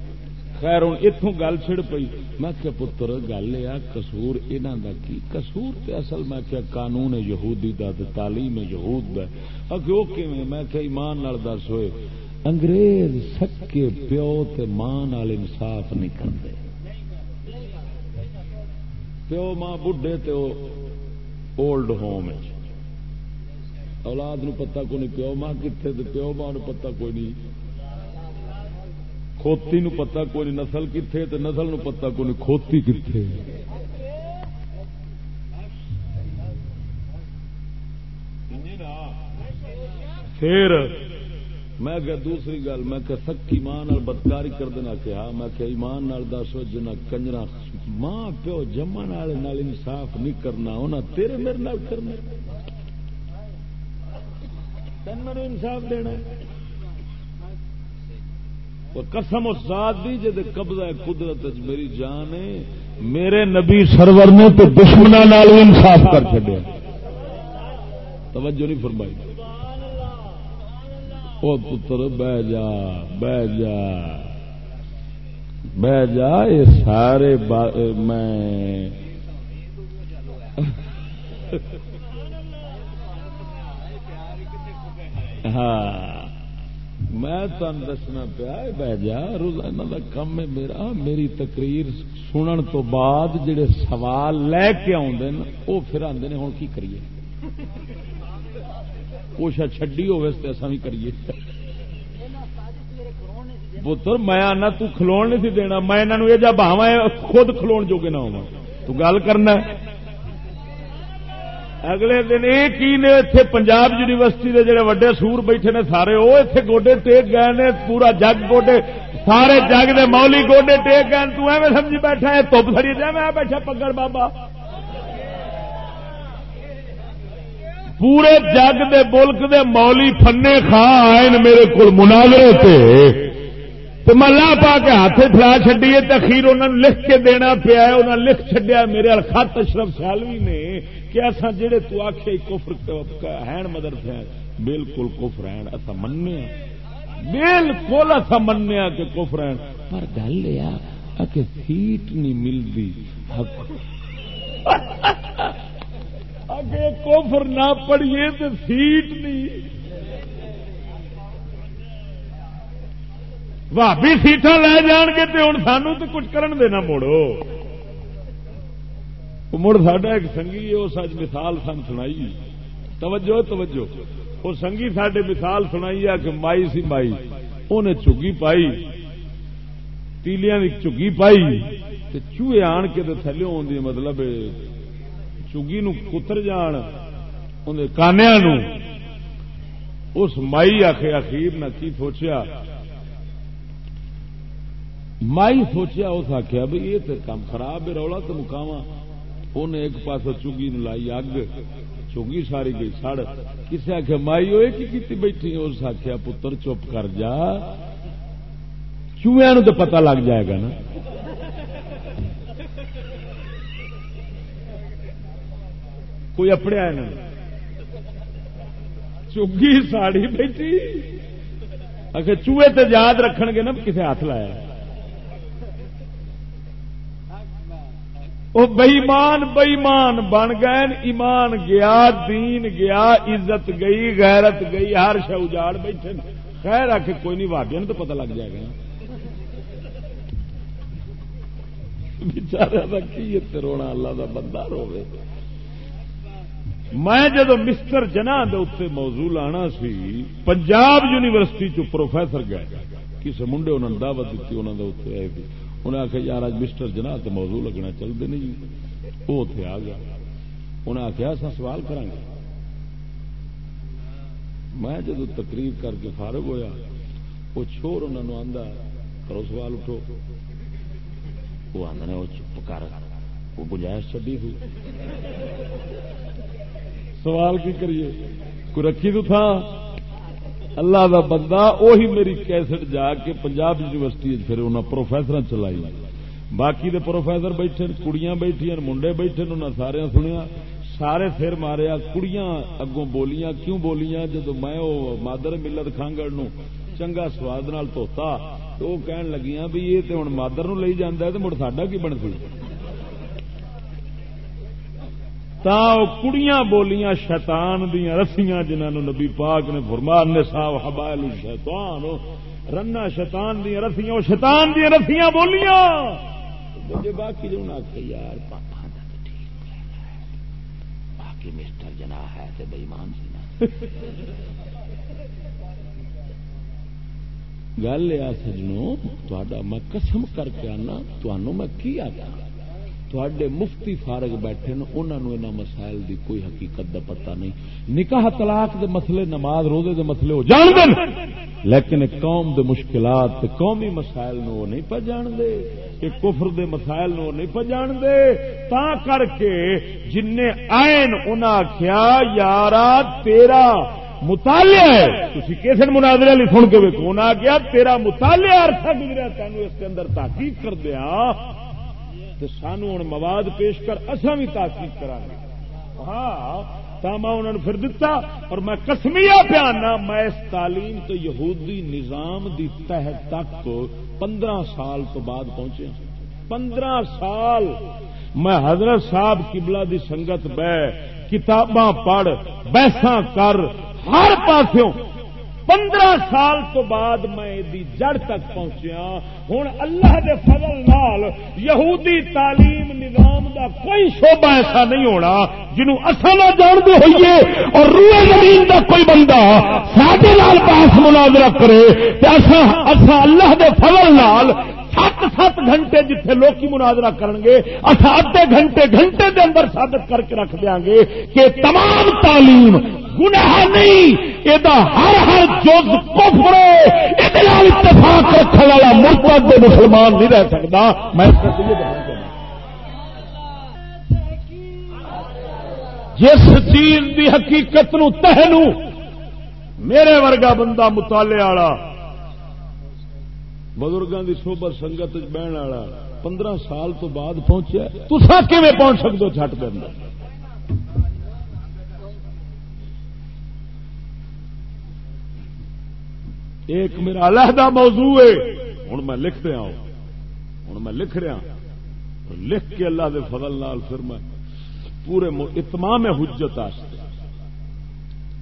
خیر ہوں اتوں گل چڑ پی میں کیا پتر گل یہ کسور انہوں کا کی کسور تے اصل میں کیا قانون یہودی دا تے تعلیم یہود دا اگے میں کیا ایمان نال دس ہوئے انگریز سکے پیو تے ماں نال انصاف نہیں کرتے پیو ماں بڈھے تو اولڈ ہوم اولاد نو پتا کو نہیں پیو ماں کتنے تو پیو ماں نو پتا کوئی نہیں کھوتی نو پتا کوئی نہیں نسل کتنے تو نسل نو پتا کوئی نہیں کھوتی کتنے پھر میں کہ دوسری گل، میں کہ سکی ماں بدکاری کر دینا کہا میں کہ ایمان نال دس جنا کنجرا ماں پیو جمن والے نال انصاف نہیں کرنا انہیں تیرے میرے نال کرنا تین میرے انصاف دینا قسم ذات دی جد قبضہ قدرت میری جان ہے۔ میرے نبی سرور نے تو دشمنوں انصاف کر چڑیا توجہ نہیں فرمائی۔ او پتر، بہ جا بہ جا بہ جا، یہ سارے میں ہاں میں تن دسنا پیا بہ جا، روزانہ کا کم ہے میرا، میری تقریر سنن تو بعد جڑے سوال لے کے آدھے وہ پھر آدھے ہوں کی کریے؟ کوشا چڈی ہوسا بھی کریے۔ پتر، میں آنا تلو نہیں سی دینا۔ میں انہوں یہ جا بہاوا خود کھلو جوگے نہ ہوا تو گل کرنا اگلے دن یہ کی نے اتنے پنجاب یونیورسٹی کے جڑے وڈے سور بیٹھے نے سارے وہ اتنے گوڈے ٹیک گئے نے، پورا جگ گوڈے، سارے جگ دے مولی گوڈے ٹیک گئے تو ایویں سمجھی بیٹھا ہے تپ سڑی جا میں بیٹھا پگڑ بابا۔ پورے جگ دے ملک دے مولی فنے خاں آئے میرے کو مناظرے تے۔ تو میں لا پا کے ہاتھ فلا چڈیے تخیر انہوں نے لکھ کے دینا پیا انہوں نے لکھ چڈیا میرے خط اشرف سالوی نے کہ اصا جہے تو آخے کفر ہین مدرسے بالکل کفر ہیں اصا مننے بالکل اصا منیا کہ کفر ہیں پر گل یہ کہ سیٹ نہیں ملتی (laughs) اگے کوفر نہ پڑھیے تو سیٹ نہیں۔ بھابی سیٹا لے جان گے تو ہوں سانو تو کچھ کرن دینا موڑو۔ مڑ ساڈا ایک سنگھی اس اج مثال سن سنائی۔ توجہ توجہ۔ وہ سنگھی ساڈے مثال سنائی ہے کہ مائی سی مائی۔ انہیں چگی پائی۔ تیلیاں کی چگی پائی۔ چوہے آن کے تھلے آدھی مطلب چگی نو کتر جان کانیا نو اس مائی آخے اخیر نہ کی سوچیا مائی سوچیا اس آخیا بھائی یہ تو کام خراب ہے رولا تو مکاوا انہیں ایک پاس چوگی لائی اگ چوگی ساری گئی سڑ کسی آخیا مائی ہوئے کی بیٹھی اس آخیا پتر چپ کر جا چوہیا نو تو پتا لگ جائے گا نا کوئی اپنے آئے نا چگی ساڑی بیٹھی اگر چوہے تے یاد رکھ گے نا، کسے ہاتھ لایا۔ وہ بئیمان بئیمان بن گئے، ایمان گیا، دین گیا، عزت گئی، غیرت گئی، ہر شہ اجاڑ بیٹھے خیر آ کے کوئی نہیں واقعی تو پتہ لگ جائے گا۔ بچارا کی رونا اللہ کا بندہ روے میں جدو مسٹر جنا اتنے موضوع لانا سی، پنجاب یونیورسٹی چ پروفیسر گیا کسی منڈے انہوں نے دعوت دیتی انہوں نے اتنے آئے انہیں آخیا یار اج مسٹر جنا تو موضوع لگنا چلتے نہیں۔ وہ اتنے آ گیا۔ انہیں آخیا اصا سوال کر گے میں جدو تقریر کر کے فارغ ہویا وہ چور انہوں آدھا کرو سوال اٹھو۔ وہ آدھے وہ چپ کر۔ وہ گنجائش چڈی ہوئی۔ سوال کی کریے؟ کوئی رکھی تو تھا؟ اللہ دا بندہ وہی میری کیسٹ جا کے پنجاب یونیورسٹی پھر انہیں پروفیسر چلائی۔ باقی دے پروفیسر بیٹھے کڑیاں بیٹھی منڈے بیٹھے انہیں سارے سنیا سارے سر ماریا، کڑیاں اگوں بولیاں، کیوں بولیاں؟ جدو میں وہ مادر ملت خانگڑ نو چنگا سواد نال دھوتا تو وہ کہن لگیاں بھی یہ تو ہوں مادر نو لئی جانا ہے تو مڑ ساڈا کی بن سی تا کڑیاں بولیاں شیطان دیا رسیاں جنہوں نبی پاک نے فرمان نے صاحب حبائل شیطان رنا شیطان دیا رسیاں شیطان دیا رسیاں بولیاں. مجھے باقی جو نہ کہ یار، پاپا باقی مسٹر جنا ہے تو بےمان سی نا۔ گل یہ سجنوں تا میں قسم کر کے آنا تمہوں میں کی آتا تھوڑے مفتی فارغ بیٹھے انہوں نے انہوں مسائل دی کوئی حقیقت دا پتہ نہیں۔ نکاح طلاق دے مسئلے، نماز روزے دے مسئلے ہو جان دے لیکن قوم دے مشکلات تے قومی مسائل نو نہیں پہ جان دے کہ کفر دے مسائل نو نہیں پہ جان دے تا کر کے جن آئن انہاں آخیا یارا، تیرا مطالعہ ہے۔ تھی کیسے مناظرے لی سن کے ویکو انہاں آخیا تیرا مطالعہ عرصہ گزرا تینوں اس کے اندر تحقیق کر دیا۔ تو سانو ہوں مواد پیش کر اصا بھی تحقیق کرا ہاں تاما انہوں نے پھر دتا اور میں کسمیا پیانا میں اس تعلیم تو یہودی نظام دی تہ تک پندرہ سال تو بعد پہنچے ہاں۔ پندرہ سال میں حضرت صاحب کبلا دی سنگت بہ کتاباں پڑھ، بحثاں کر، ہر پاسوں پندرہ سال تو بعد میں دی جڑ تک پہنچیا۔ ہوں اللہ دے فضل نال یہودی تعلیم نظام دا کوئی شعبہ ایسا نہیں ہونا جنوں اصل جانتے ہوئیے اور روئے زمین دا کوئی بندہ ساڈے نال پاس مناظرہ کرے اصا اصا اللہ دے فضل نال سات سات گھنٹے جتھے لوکی مناظرہ کریں گے اصا ادے گھنٹے گھنٹے دے اندر ثابت کر کے رکھ دیا گے کہ تمام تعلیم گناہ نہیں یہ ہر ہر جز کفر اتفاق رکھنے والا مرتب مسلمان نہیں رہ سکتا۔ میں جس چیز دی حقیقت نو تہنو میرے ورگا بندہ مطالعے والا بزرگوں کی سوبر سنگت بہن والا، پندرہ سال تو بعد پہنچا تسا کیون پہنچ سکتے ہو چھٹ کے اندر؟ ایک میرا علیحدہ موضوع ہے۔ ہوں میں لکھ رہا ہوں۔ ہوں میں لکھ رہا لکھ کے اللہ دے فضل نال پھر میں پورے اتمام حجت آستے۔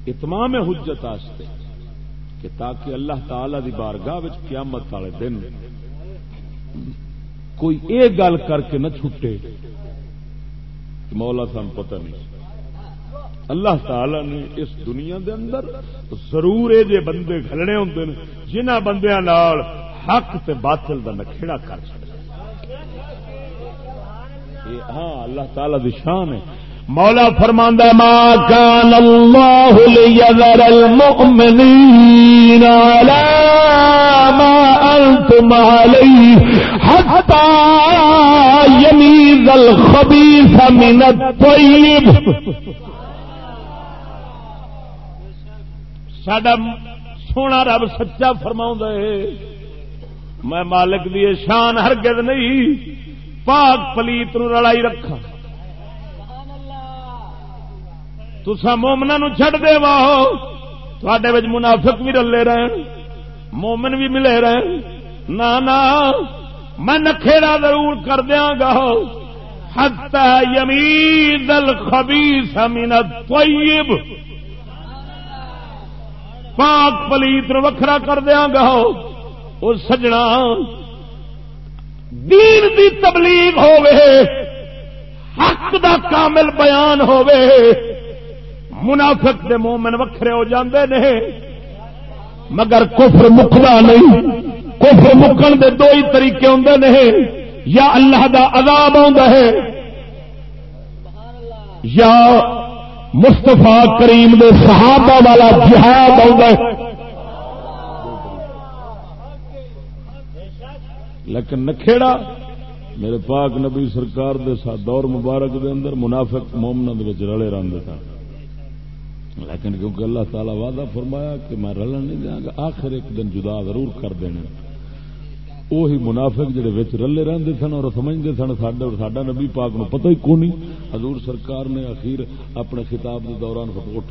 اتمام حجت آستے کہ تاکہ اللہ تعالی دی بارگاہ قیامت والے دن کوئی یہ گل کر کے نہ چھٹے مولا سان پتہ نہیں۔ اللہ تعالی نے اس دنیا دے اندر ضرور یہ جے بندے کھلنے ہوں جنہ بندیاں نال حق تے باطل دا نکھےڑا کر سکتے ہاں اللہ تعالی دی شان ہے۔ مولا فرماندہ ما كان الله ليذر المؤمنين على ما أنتم عليه حتى يميز الخبيث من الطيب ساڈا سونا رب سچا فرما میں مالک دی شان ہرگز نہیں، پاک پلیت نو رلائی رکھا تسا مومنا نو چڈ دے واہو تھوڑے منافق بھی رلے رہن، مومن بھی ملے رہن۔ نہ نا، میں نکھےڑا ضرور کر دیا گا حتی یمید الخبیث من الطیب۔ پاک پلیت وکھرا کر دیا گا وہ سجنا۔ دین دی تبلیغ ہوے حق دا کامل بیان ہوے منافق دے مومن وکھرے ہو جاندے نے۔ مگر کفر مکدا نہیں۔ کفر مکن دے دو ہی طریقے ہوں نے۔ یا اللہ دا عذاب آ یا مستفا کریم دے صحابہ والا جہاد آ لیکن نکھےڑا میرے پاک نبی سرکار دے ساتھ دور مبارک دے اندر منافق مومنا رلے رنگ تھا لیکن کیونکہ اللہ تعالی وعدہ فرمایا کہ میں رلن نہیں دیا گا، آخر ایک دن جدا ضرور کر دینا۔ وہی منافق جڑے وچ رلے رہتے سن اور سمجھتے سن سڈے اور سڈا نبی پاک نو پتہ ہی کون حضور سرکار نے اخیر اپنے خطاب کے دوران اٹھ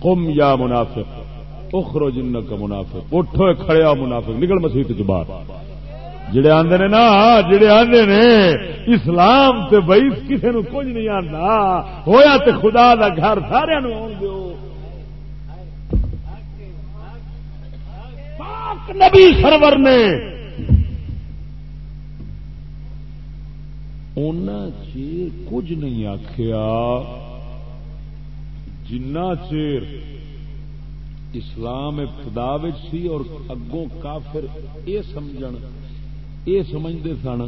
قم یا منافق اخرو جن کا منافق۔ اٹھو کھڑیا منافق، نکل مسیح چ باہر جڑے آدھے نے نا، جڑے آدھے نے، اسلام تے بئی کسی نو کچھ نہیں آتا ہویا تے خدا دا گھر سارے پاک نبی سرور نے ان چیر کچھ نہیں آخیا جنا چیر اسلام ابتدا سی اور اگوں کافر یہ سمجھ یہ سمجھتے سن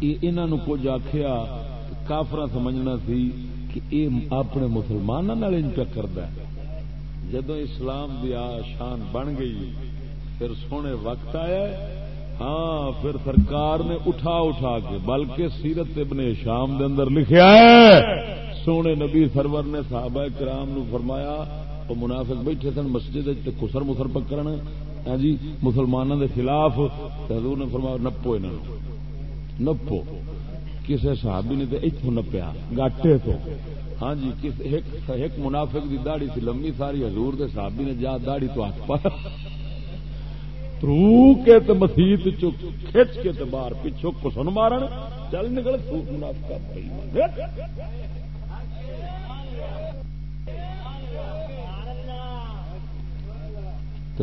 یہ کچھ آخیا کافر سمجھنا سی کہ یہ اپنے مسلمانوں کرد جدو اسلام دی شان بن گئی پھر سونے وقت آیا ہاں پھر سرکار نے اٹھا اٹھا کے، بلکہ سیرت ابن شام دے اندر لکھیا ہے۔ سونے نبی سرور نے صحابہ کرام نو فرمایا، وہ منافق بیٹھے سن مسجد کسر مسر پکڑ ہاں جی مسلمانوں کے خلاف حضور نے فرمایا، نپو انہوں نپو۔ کسی صحابی نے تو اتوں نپیا، گاٹے تو۔ ہاں جی ایک منافق دی داڑی سی لمبی، ساری حضور دے صحابی نے جا داڑی تو ہاتھ پایا۔ رو کے تو مسیت کھچ کے تو باہر پچھو کسن مارن، چل نکل منافق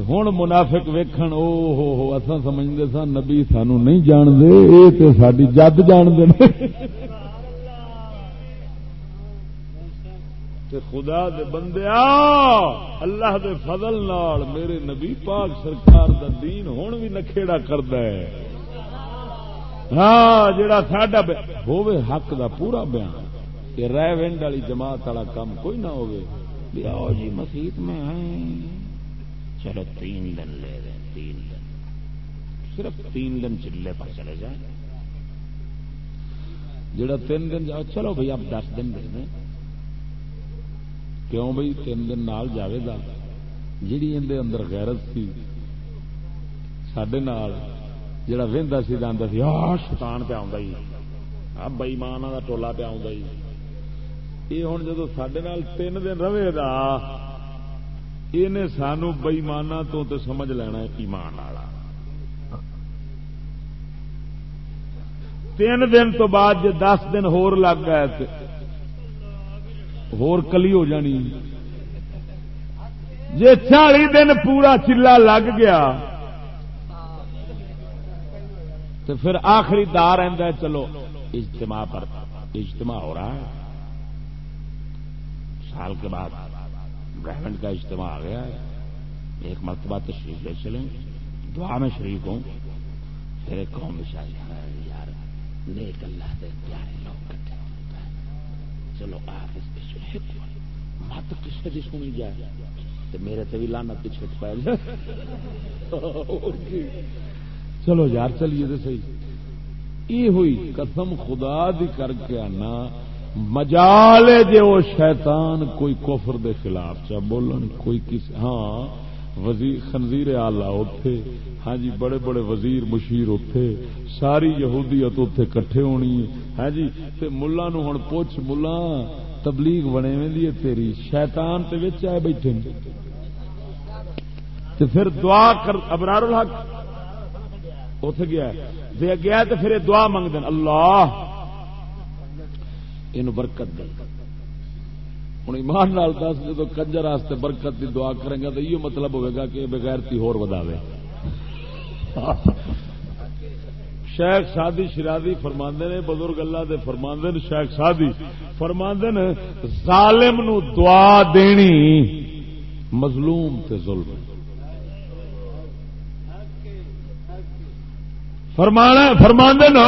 ہوں منافق ویکھن، او ہو ہو اصا سمجھتے سن نبی سانو نہیں جانتے یہ تو ساری جد جانتے خدا دے بندے اللہ دے فضل نال میرے نبی پاک سرکار دا دین ہوں بھی نکھےڑا کرد ہاں جڑا ساڈا ہوے حق دا پورا بیان۔ کہ رہ ونڈ والی جماعت والا کام کوئی نہ ہوگی جی مسیت میں ہیں۔ چلو تین دن لے رہے تین دن۔ صرف تین دن چلے پر چلے جائیں۔ جڑا تین دن جاؤ چلو بھائی اب دس دن دے دیں۔ کیوں بھائی؟ تین دن نال جاوے گا جیڑی اندر اندر غیرت سی سڈے جڑا وہدا سی جانا سی، آ پہ آ بئی مان کا ٹولا پہ آ یہ ہوں جدو سڈے تین دن رہے گا یہ سانو بئیمانا تو تے سمجھ لینا ایمان والا۔ تین دن تو بعد جی دس دن ہور لگ گئے ہور کلی ہو جانی۔ جی چالی دن پورا چلا لگ گیا تو پھر آخری دار چلو، اجتماع پر، اجتماع ہو رہا ہے۔ سال کے بعد برہمنڈ کا اجتماع آ گیا ہے۔ ایک مرتبہ تشریف لے چلیں۔ دعا میں شریک ہوں۔ پھر ایک قوم بچائی ہاں، یار، نیک اللہ دے پیارے لوگ کٹھے ہوتا ہے چلو آپ اس پہ مت کسی کی سنی جائے؟ تو میرے تو بھی لانا پیچھے پہ چلو یار، چلیے تو صحیح۔ یہ ہوئی قسم خدا دی کر کے آنا۔ مجالے جے وہ شیطان کوئی کفر دے خلاف چا، بولن کوئی کس ہاں۔ وزیر خنزیر آلہ اتے ہاں جی بڑے بڑے وزیر مشیر اتے ساری یہودیت اتے کٹھے ہونی ہاں جی ملا نو ہوں پوچھ، ملا، تبلیغ بنے میں تیری؟ شیطان تے وچ آئے بیٹھے تے پھر دعا کر، ابرار الحق۔ اتے گیا دے گیا تو پھر دعا منگ دین اللہ یہ برکت دے۔ ہوں ایمان نال دس جب کنجر واسطے برکت کی دعا کریں گا تو یہ مطلب ہوئے گا کہ بغیر تی ہور وداوے۔ شیخ سادی شرادی فرماندے نے، بزرگ اللہ دے فرماندے نے، شیخ سادی فرماندے نے، ظالم نو دعا دینی مظلوم تے ظلم۔ فرمانا، فرماندے نا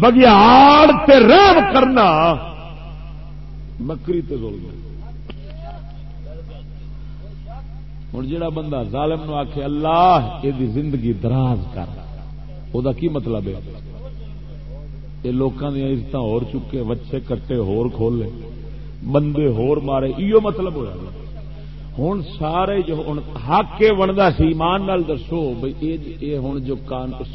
بگیاڑ تے رحم کرنا مکری تے ظلم۔ ہوں جڑا بندہ ظالم نو آخ اللہ یہ زندگی دراز کر۔ وہ کی مطلب ہے؟ یہ لوگوں دیا عزت ہو چکے بچے کٹے، ہور کھولے، بندے ہور مارے، ایو مطلب ہوا ہوں سارے جو ہوں حق کے بنتا سی، ایمان نال دسو بھائی یہ جی، ہوں جو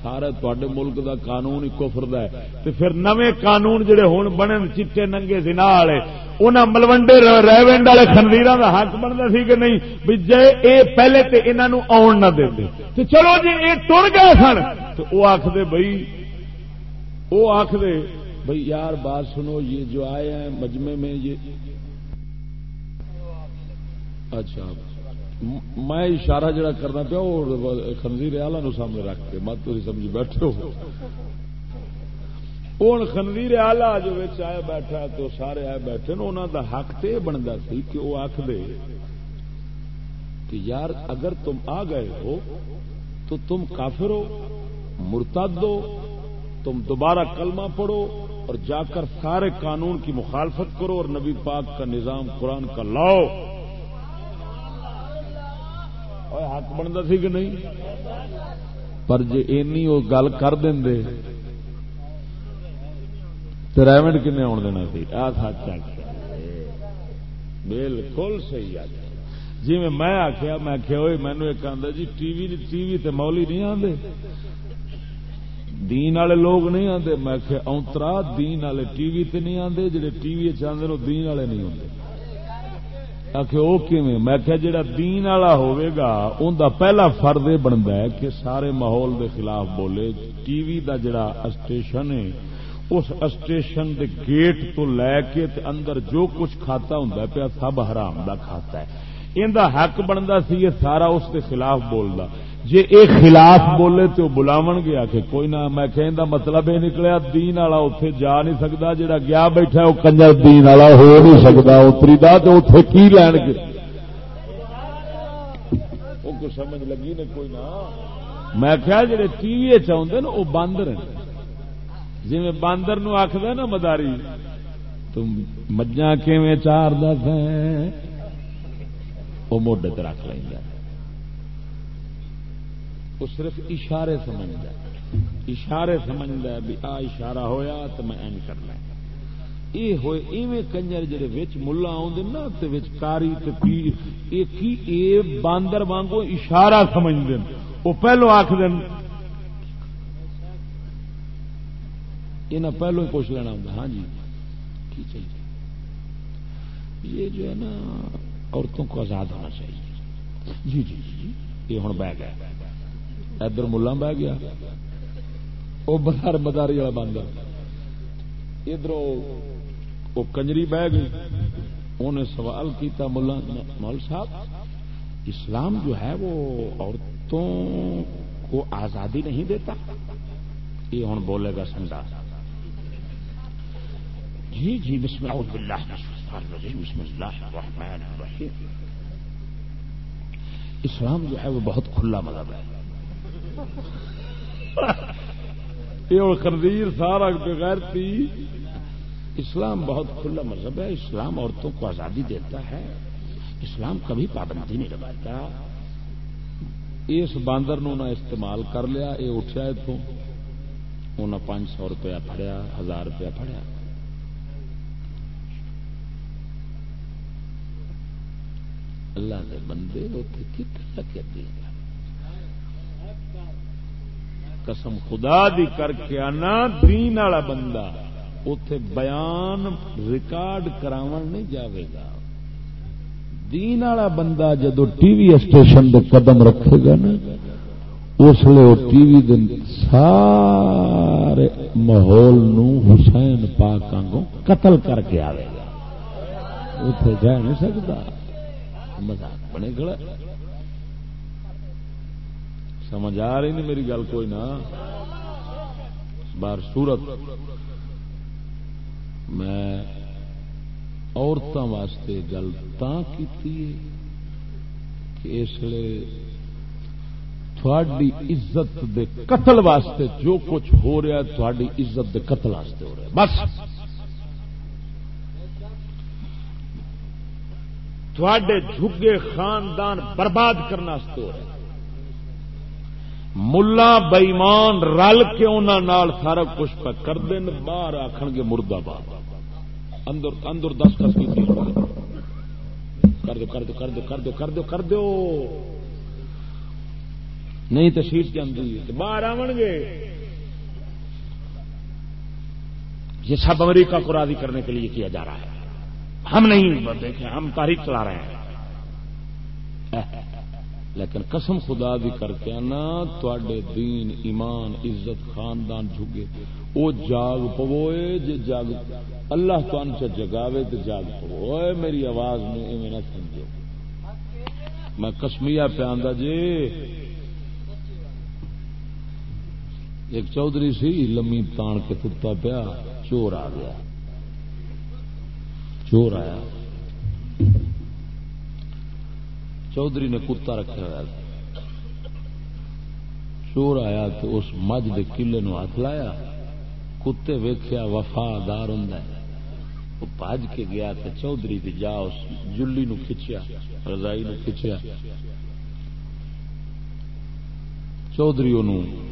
سارا تے ملک دا قانون ہی کفر ہے۔ تو پھر نوے قانون جڑے ہوں بنے چیٹے ننگے سنا والے انہوں ملوڈے ریونڈ والے خنزیر کا حق بنتا سی کہ نہیں؟ بھی جے اے پہلے تے انہوں آن نہ دے تو چلو جی یہ ٹر گئے سن۔ تو وہ آخر بھائی وہ آخر بھائی یار بات سنو، یہ جو آئے ہیں مجمے میں، یہ اچھا میں اشارہ جڑا کرنا پیا، وہ خنزیر آلہ نو سامنے رکھ کے، مت تھی سمجھ بیٹھے ہو۔ ہوں خنزیر آلہ جو آئے بیٹھا تو سارے آئے بیٹھے انہوں دا حق تو یہ بنتا سی کہ وہ آخ دے کہ یار اگر تم آ گئے ہو تو تم کافر ہو، مرتد ہو، تم دوبارہ کلمہ پڑھو اور جا کر سارے قانون کی مخالفت کرو اور نبی پاک کا نظام قرآن کا لاؤ۔ حق بنتا سی کہ نہیں پر جی اینی وہ گل کر دیں تو ریمنڈ کن آن دینا سی آ سچ بالکل صحیح آ جی میں آخیا میں آخیا ہوئے مینو ایک آدھا جی ٹی وی ٹی وی تے مولی نہیں آتے دین والے لوگ نہیں آتے میں آخیا اونترا دین والے ٹی وی تے نہیں آتے جہے ٹی وی چاہتے وہ دین والے نہیں آتے میں کیا جڑا دین والا ہوئے گا ان دا پہلا فرد یہ بنتا ہے کہ سارے ماحول دے خلاف بولے۔ ٹی وی دا جڑا اسٹیشن ہے، اس اسٹیشن دے گیٹ تو لے کے تے اندر جو کچھ کھاتا ہوں پیا، سب حرام دا کھاتا ہے۔ ان دا حق بنتا سی یہ سارا اس دے خلاف بولتا جی ایک خلاف بولے تو بلاو گیا کہ کوئی نہ، میں کہ مطلب یہ نکلیا، دین والا اتے جا نہیں سکتا جہاں گیا بیٹھا وہ کنجر دین والا ہو نہیں سکتا اتری دا تو اتے کی لین گے؟ وہ کو سمجھ لگی نے کوئی نہ؟ میں کیا جڑے ٹی وی چاہتے نا، وہ باندر جی میں باندر نو آخد نا مداری، تم مجھا کیویں چار دس وہ موڈے رکھ لیں گے وہ صرف اشارے سمجھتا ہے۔ اشارے سمجھتا ہے بھی آ اشارہ ہویا تو میں این کرنا یہ ہوئے، ایویں کنجر جڑے وچ ملا آدھے نا تے وچ کاری تے پیر ایک ہی اے باندر وانگو اشارہ سمجھ دین وہ پہلو آخ دین یہ پہلو ہی پوچھ لینا ہوں ہاں جی کی چاہیے؟ یہ جو ہے نا، عورتوں کو آزاد ہونا چاہیے۔ جی جی جی, جی، یہ ہوں بہ گیا۔ ادھر ملا بہ گیا۔ وہ بدار بداری والا باندر ادھر وہ کنجری بہ گئی۔ انہیں سوال کیتا ملا مول صاحب، اسلام جو ہے وہ عورتوں کو آزادی نہیں دیتا؟ یہ ہوں بولے گا سنڈا جی جی بسم اللہ بسم اللہ الرحمن الرحیم۔ اسلام جو ہے وہ بہت کھلا مذہب ہے۔ یہ خنزیر سارا بغیر تھی۔ اسلام بہت کھلا مذہب ہے۔ اسلام عورتوں کو آزادی دیتا ہے۔ اسلام کبھی پابندی نہیں لگاتا۔ اس باندر نو نہ استعمال کر لیا یہ اٹھا اتوں انہیں پانچ سو روپیہ پڑیا ہزار روپیہ پڑیا اللہ کے بندے اتنے کتنے قسم خدا دی کر کے آنا، دین والا بندہ اتے بیان ریکارڈ کراو نہیں جاوے گا۔ دین والا بندہ جدو ٹی وی اسٹیشن دے قدم رکھے گا نا، اس لیے وہ ٹی وی دن سارے ماحول نو حسین پاک آنگوں قتل کر کے آئے گا۔ اتے جا نہیں سکتا۔ مزاق بنے گڑا سمجھ آ رہی نہیں میری گل کوئی نہ بار سورت۔ میں عورتوں واسطے گل کی اس لیے تھوڑی عزت دے قتل واسطے جو کچھ ہو رہا ہے، تھوڑی عزت دے قتل واسطے ہو رہا ہے۔ بس۔ تھوڑے جھگے خاندان برباد کرنے ہو رہا ہے۔ ملا بئیمان رل کے انہوں سارا کچھ پہ کر دین، باہر آخر گے مردہ باد اندر اندر دس دس کی کر دو۔ کر دو کر دو کر دو کر دو کر دو نہیں تو سیٹ جاتی باہر آن گے۔ یہ سب امریکہ کو راضی کرنے کے لیے کیا جا رہا ہے۔ ہم نہیں دیکھیں، ہم تاریخ چلا رہے ہیں۔ لیکن قسم خدا بھی کر کے نا تے دین، ایمان، عزت، خاندان جھگے وہ جاگ پوئے جی جاگ اللہ تن سے جگاوے تو جاگ پوئے۔ میری آواز میں نہ سمجھو۔ میں کسمیا پہ جی۔ ایک چودھری سی، لمی تان کے کتا پیا، چور آ گیا۔ چور آیا۔ چودھری نے کتا رکھا ہوا چور آیا تو اس مجھ کے کلے نو ہاتھ لایا۔ کتے ویخیا وفادار ہوں وہ بج کے گیا تو چودھری کی جا اس جلی نو کھچیا، رضائی نو کھچیا۔ چودھری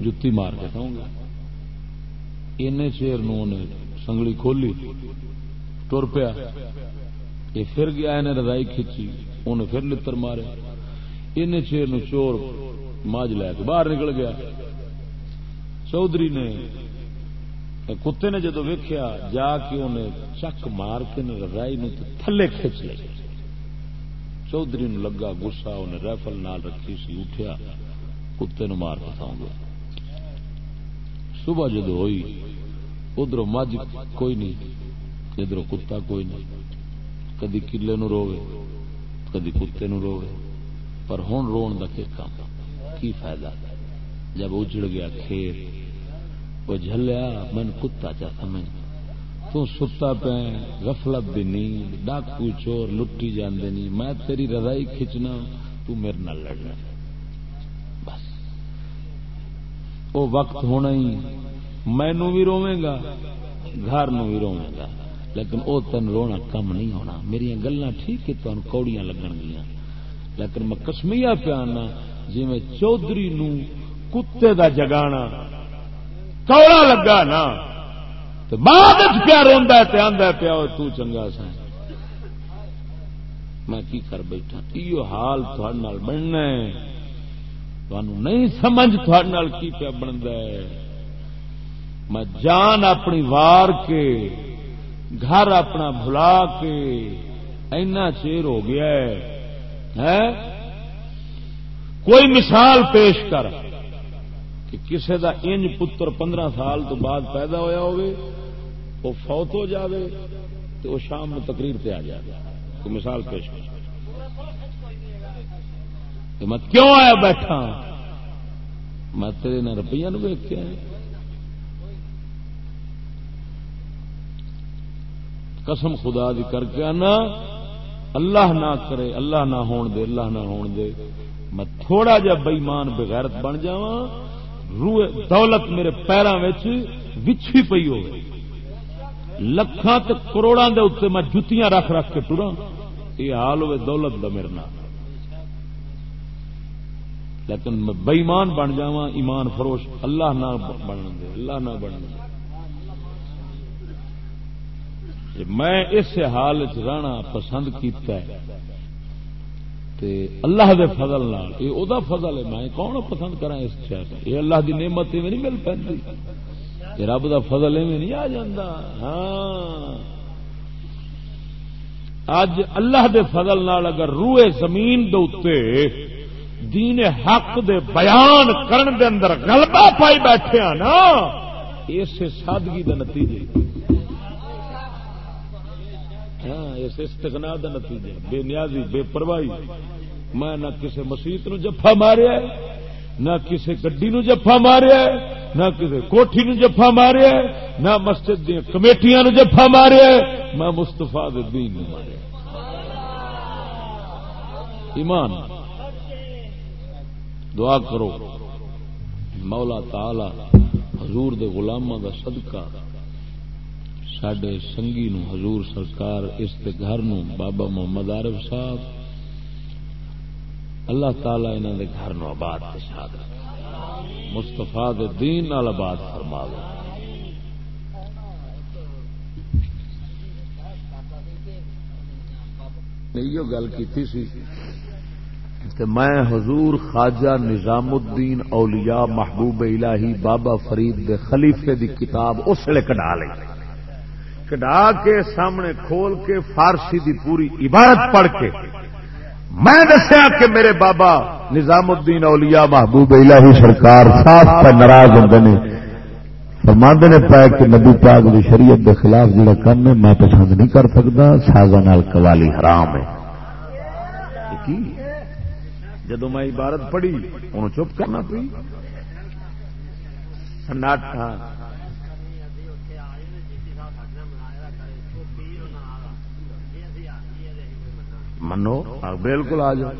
جتی مار کے کہوں گا۔ این چیر سنگلی کھولی تر پیا۔ یہ پھر گیا انہیں رضائی کھچی۔ انہیں پھر لڑ مارے۔ ان چیر چور ماج لے کے باہر نکل گیا۔ چودھری نے کتے نے جدو ویکیا جا کے انہیں چک مار کے رضائی نو تھلے کھچ لے۔ چودھری نو لگا گسا انہیں ریفل نال رکھی سی، اٹھیا، کتے نو مار کے صبح جدو ہوئی ادھر مجھ کوئی نہیں ادھر کتا کوئی نہیں۔ کدی کلے نو روے کدی کتے نو روے پر ہوں رو کام؟ کی فائدہ؟ جب اجڑ گیا کھیت وہ جلیا من کتا چا سمجھ۔ تو ستا پہ غفلت بھی نہیں ڈاکو چور لٹی جاندے نہیں میں تیری رضائی کھچنا، تو میرے نال لڑنا بس۔ وہ وقت ہونا ہی۔ مینو بھی روے گا، گھر نو بھی روے گا۔ لیکن وہ تین رونا کم نہیں ہونا۔ میری گلا ٹھیک ہے تمہیں کوڑیاں لگن گیا لیکن میں کسمیا پیانا جی میں چودھری نو کتے دا جگانا، کوڑا لگا نا۔ تو بعد پیا روا آدھا پیا تو چنگا سا میں کی کر بیٹھا؟ یہ حال تھوڑے بننا نہیں سمجھ تھوڑے کی پیا بنتا ہے۔ میں جان اپنی وار کے گھر اپنا بھلا کے اینا چیر ہو گیا ہے۔ کوئی مثال پیش کر کہ کسی دا انج پتر پندرہ سال تو بعد پیدا ہویا ہوگی، وہ فوت ہو جاوے تو وہ شام میں تقریر پہ آ جائے کوئی مثال پیش کر۔ میں کیوں آیا بیٹھا؟ میں تیرے نہ روپیہ نو ویک کے آیا قسم خدا دی کر کے آنا، اللہ نہ کرے، اللہ نہ ہون دے، اللہ نہ ہون دے۔ میں تھوڑا جا بئیمان بغیرت بن جا روح دولت میرے پیروں وچھی پی ہو لکھان تے کروڑاں دے اتنے میں جتیاں رکھ رکھ کے ٹرا یہ حال ہوئے دولت دا میرے نام لیکن میں بئیمان بن جا ایمان فروش، اللہ نہ بن دے، اللہ نہ بن دے۔ میں اس حال چ رہنا پسند کیتا ہے۔ تے اللہ دے فضل نال، اے او دا فضل ہے، میں کون پسند کرا اس شہر یہ اللہ دی نعمت میں نہیں مل پی یہ رب دا فضل میں نہیں آ جاندہ ہاں۔ اج اللہ دے فضل نال اگر روئے زمین دے اتے دین حق دے بیان کرن دے اندر غلبہ پائی بیٹھے ہیں نا اس سادگی دا نتیجے۔ ہاں اس استغنا دا نتیجہ، بے نیازی، بے پرواہی۔ میں نہ کسی مسیت نو جفا ماریا نہ کسی گڈی نو جفا ماریا نہ کسی کوٹھی نو جفا ماریا نہ مسجد دیا کمیٹیاں نو جفا ماریا میں مستفا دین نو ماریا ایمان۔ دعا کرو، مولا تعالی حضور دے غلاماں دا صدقہ۔ سڈے سنگی نو حضور سرکار اس دے گھر نو بابا محمد عارف صاحب اللہ تعالی انہوں دے گھر نو آباد کے مستفا دین نال آباد فرما یہ گل کی سی کہ میں حضور خواجہ نظام الدین اولیاء محبوب الہی بابا فرید دے خلیفے دی کتاب اس لیے کڈا لی کڈا کے سامنے کھول کے فارسی دی پوری عبارت پڑھ کے میں دسیا کہ میرے بابا نظام الدین اولیاء محبوب الہی سرکار صاف پر ناراض ہوں نے، فرماندے نے پایا کہ نبی پاک دی شریعت کے خلاف جڑا کم ہے، میں پسند نہیں کر سکتا سازا نال قوالی حرام ہے۔ جدو میں عبارت پڑھی، انہوں چپ کرنا پی سناٹا منو؟ بالکل آ جاؤ۔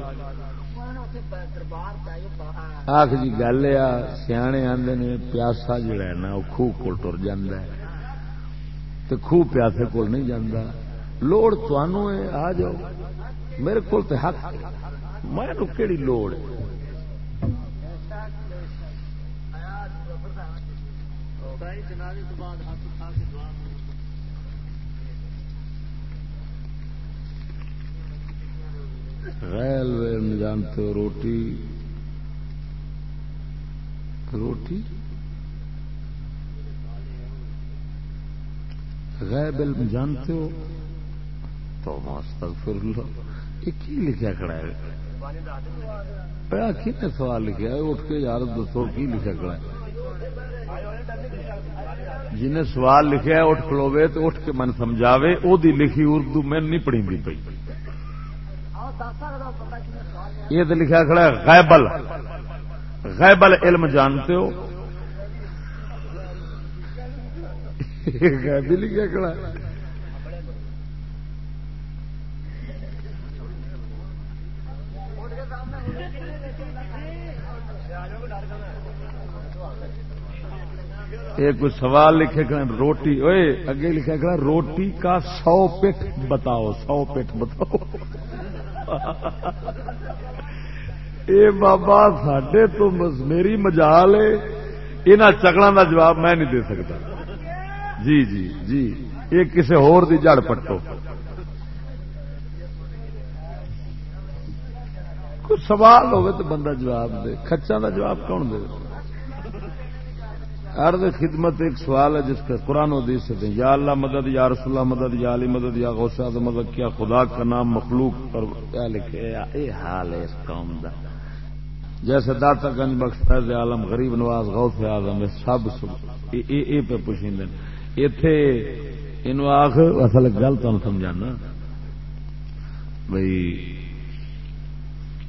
آخ جی گل آ، سیانے آدھے نے پیاسا جڑا ہے نا، وہ خوہ کول ٹر جا تو خوہ پیاسے کول نہیں جانا لوڑ تنوع آ جاؤ۔ میرے کو حق میں کہڑی لوڑ ریلوے میں جانتے ہو، روٹی۔ روٹی؟ غیب علم جانتے ہو۔ تو مستغفر اللہ۔ یہ کی لکھا کھڑا ہے؟ پڑا کن سوال لکھا ہے؟ اٹھ کے یار دسو، کی لکھا کھڑا ہے؟ جنہیں سوال لکھا ہے، اٹھ کھلوے تو اٹھ کے من سمجھاوے، او دی لکھی اردو میں نہیں پڑھی پی یہ تو لکھا کھڑا ہے، غیبل۔ غیبل علم جانتے ہو؟ غیبی لکھا کھڑا ہے۔ ایک سوال لکھے کھڑا روٹی۔ اوے اگے لکھا کھڑا روٹی کا سو پٹ بتاؤ، سو پٹ بتاؤ۔ اے بابا سڈے تو میری مجال ہے۔ یہاں چکلوں کا جواب میں نہیں دے سکتا۔ جی جی جی۔ یہ کسی ہور دی جڑ پٹو۔ کچھ سوال ہوئے تو بندہ جواب دے۔ کچا کا جواب کون دے؟ ارد خدمت ایک سوال ہے جس کا قرآن و حدیث سے یا اللہ مدد، یا رسول اللہ مدد، یا علی مدد، یا غوثہ مدد، کیا خدا کا نام مخلوق پر کیا لکھے؟ اے حال ہے اس قوم دا۔ جیسے داتا گنج بخش فیض عالم، غریب نواز، غوث اعظم سب اے پہ پوچھیں اتے انو آخ، اصل گل تمہیں سمجھانا۔ بھائی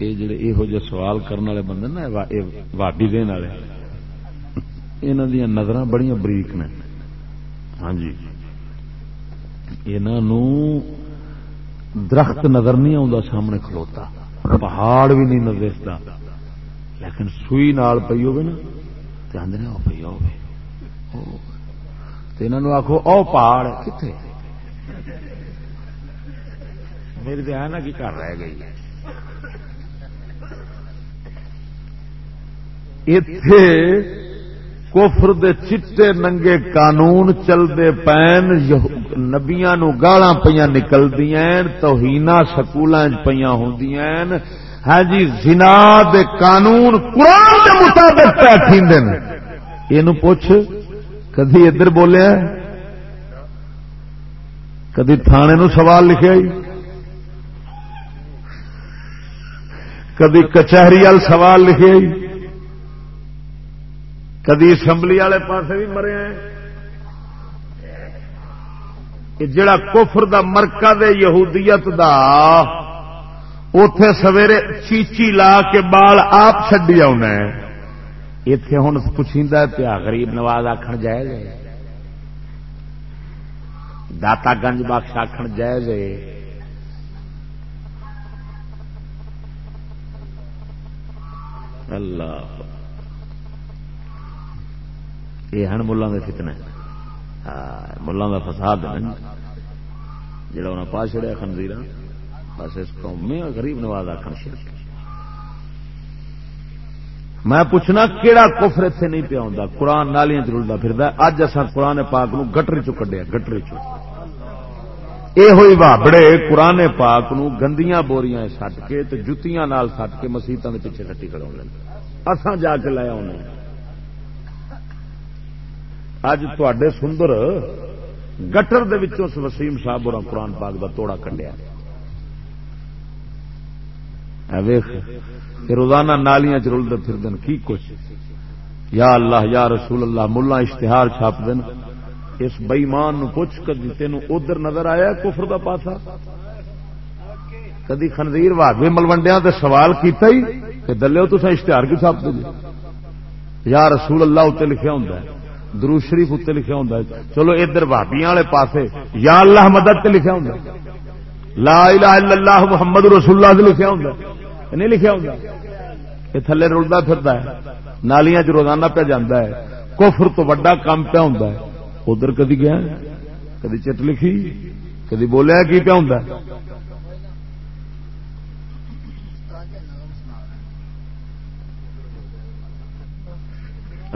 یہ جڑے یہو جہ سوال کرنے والے بندے نا وابی دن والے۔ نظر بڑی بریک نے۔ ہاں جی۔ درخت نظر نہیں آتا سامنے کھلوتا۔ پہاڑ بھی نہیں نظر لیکن سوئی نال پی ہوگی نا تو آدھے آ پی ہو آخو او۔ پہاڑ کتنے میری تو ہے نا کی کر رہ گئی اتے کفر دے چٹے ننگے قانون چلتے پین نبیا نو گالا پہ نکلدیا توہینا سکول پہ ہوں ہاں جی زنا دے قانون قرآن دے مطابق پہ یہ پوچھ، کدی ادھر بولیا؟ کدی تھانے نو سوال لکھے کدی کچہری وال سوال لکھے کدی اسمبلی والے پاس بھی مرے ہیں؟ جڑا کفر دا مرکہ دے یہودیت دا اتے سویرے چیچی لا کے بال آپ چڈی آنا اتے ہوں پوچھا پیا غریب نواز آخر جائز داتا گنج بخش آخر جائز اللہ یہ ہیں ملوں کے فتنے۔ ملوں کا فساد ہے جڑا انہیں پا چڑیا خنزیر بس اس قوم میں غریب نواز آخر شرک۔ میں پوچھنا کہڑا کفر اتنے نہیں پیا ہوں قرآن نالیاں چلتا پھر اج اصا قرآن پاک نو گٹری چ کڈیا گٹری چ یہ ہوئی بابڑے قرآن پاک نو گندیاں بوریاں سٹ کے جتیاں نال سٹ کے مسیطوں کے پیچھے کٹی کرا اسان جا کے لیا انہیں اج تے سندر گٹر وسیم صاحب اور قرآن پاک کا توڑا کڈیا۔ ویخ روزانہ نالیاں چلتے پھر دن کی کچھ؟ یا اللہ، یا رسول اللہ ملا اشتہار چھاپ دن اس بئیمان پوچھ کدی جی تین ادھر نظر آیا کفر دا پاسا؟ کدی خنزیر واگوی ملوڈیا تے سوال کیتا ہی کہ دلو تو اشتہار کی چھاپ دے جی؟ یا رسول اللہ اتنے لکھا ہوں درو شریف اتنے لکھا ہوں چلو ادھر بھابیا والے پاسے، یا اللہ مدد تے لکھا ہوں لا الہ الا اللہ محمد رسول اللہ سے لکھا ہوں نہیں لکھا ہوں یہ تھلے رلتا پھرتا ہے۔ نالیاں چ روزانہ پہ جانا ہے۔ کفر تو وڈا کام پیا ہوں ادھر کدی گیا، کدی چٹ لکھی، کدی بولیا، کی پیا ہوں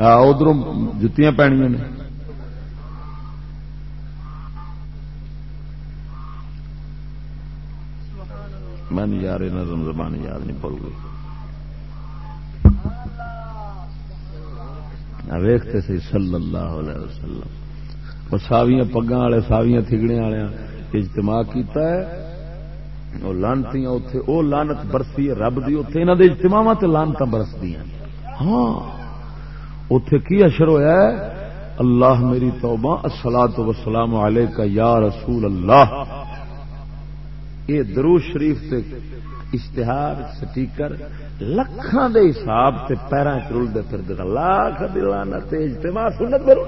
ادھر جتیاں پینیا نے۔ میں یار نظم زبان یاد نہیں بھول گئی۔ ویختے سی صلی اللہ علیہ وسلم۔ وہ ساویاں پگاں والے، ساویاں تھگڑے والے اجتماع کیتا ہے۔ وہ لانتی اتے وہ لانت برسی ہے، رب دی اتے انہوں کے اجتماع تے لانت برسدی ہاں۔ اتے کی اشر ہوا ہے؟ اللہ میری توبہ السلام وسلام علیہ کا یا رسول اللہ۔ یہ درو شریف سے اشتہار، سٹیکر لکھان دے حساب تے سے پیروں چلتے پھر لاکھ دلانا اجتماع سنت برو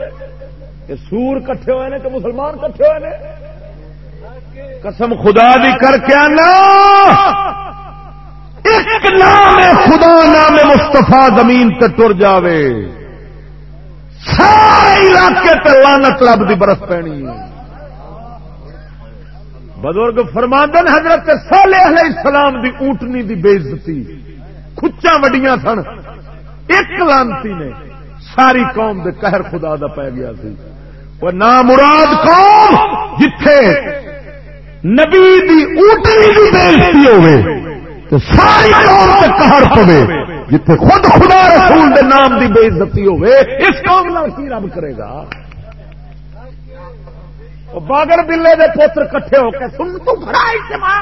یہ سور کٹھے ہوئے نے کہ مسلمان کٹھے ہوئے نے؟ قسم خدا دی کر کے آنا۔ ایک نام خدا، نام مستفا زمین تے ٹر جاوے۔ سارے علاقے تے لانت لب دی برف پینی ہے۔ بزرگ فرماندن حضرت صالح علیہ السلام دی اونٹنی دی بےزتی کچا وڈیاں سن۔ ایک لانتی نے ساری قوم دے قہر خدا دا پی گیا سی۔ وہ نام مراد قوم جتھے نبی دی اونٹنی دی بےزتی ہوئے۔ ساری قوم دے قہر پوے، جتھے خود خدا رسول دے نام دی بےزتی ہوئے اس قوم نال کی رب کرے گا؟ باگر بلے دے پوتر کٹھے ہو کے سن تو بڑا اجتماع۔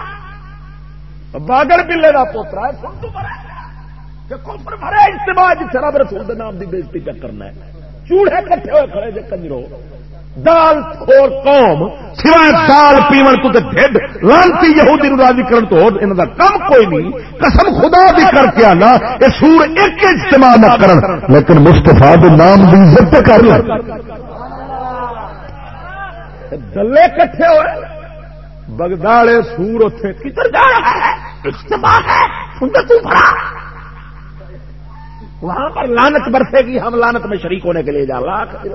باگر بلے دا پوتر ہے، سن تو بڑا کفر بھرے اجتماع جتنے رب رسول دے نام دی بےزتی پہ کرنا ہے۔ چوڑے کٹھے ہوئے کھڑے جے کنجرو۔ دال کھور قوم سوائے دال پیون تو تے ڈھڈ لانتی یہودی راضی کرن تو انہاں دا کم کوئی نہیں۔ قسم خدا دی کر کے آنا اے سور ایک اجتماع نہ کرن۔ لیکن مصطفی دے نام دی عزت کر۔ لے دلے کٹھے ہوئے۔ بگداڑے سور اتے کدھر جا رہا ہے؟ وہاں پر لانت برسے گی ہم لانت میں شریک ہونے کے لیے جا لاکھ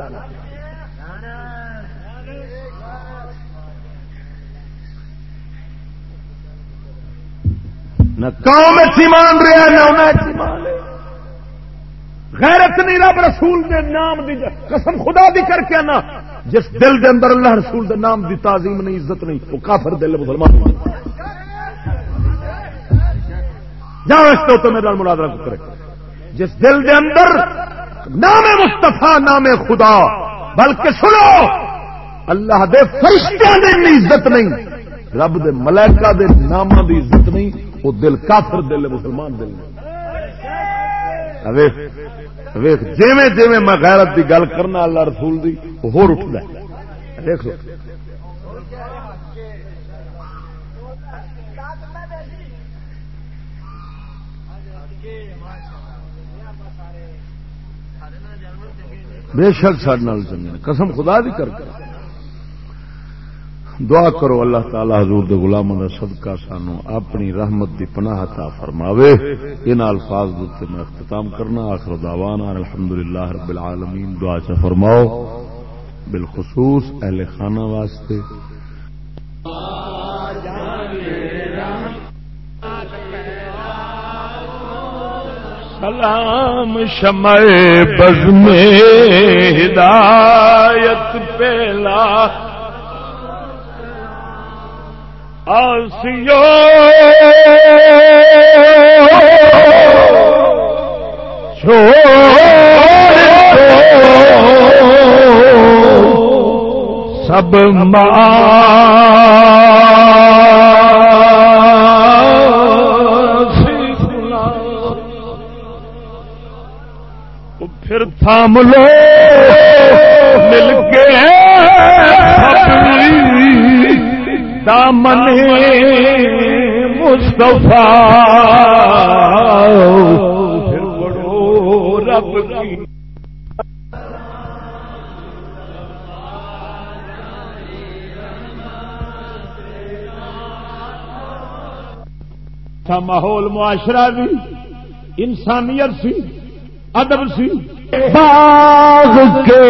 نہ کام اچھی مان رہا نہ انہیں غیرت نہیں، رب رسول دے نام دی قسم خدا دی کر کے نا جس دل دے اندر اللہ رسول دے نام دی تعظیم نہیں، عزت نہیں، وہ کافر دل مسلمان جاؤ اس تو میرا مرادرہ کرے۔ جس دل دے اندر نام مستفا نام خدا، بلکہ سنو، اللہ دے فرشتوں دے عزت نہیں، رب دے ملائکہ دے نام دی عزت نہیں وہ دل کافر دل مسلمان دل ویخ جیویں جیویں میں غیرت دی گل کرنا اللہ رسول دی ہو اٹھتا دیکھ لو۔ بے شک سڈ چنگے قسم خدا دی کر کر دعا کرو اللہ تعالی حضور دے غلاموں کا صدقہ سانو اپنی رحمت دی پناہ عطا فرماوے۔ ان الفاظ دے میں اختتام کرنا، آخر دعوانا الحمدللہ رب العالمین۔ دعا چا فرماؤ۔ بالخصوص اہل خانہ واسطے۔
سلام شمع بز میں ہدایت پہلا آسیو سب پھر تھام لو مل کے دامن مصطفیٰ. رب کی. ماحول معاشرہ بھی انسانیت سی ادب سی
باغ کے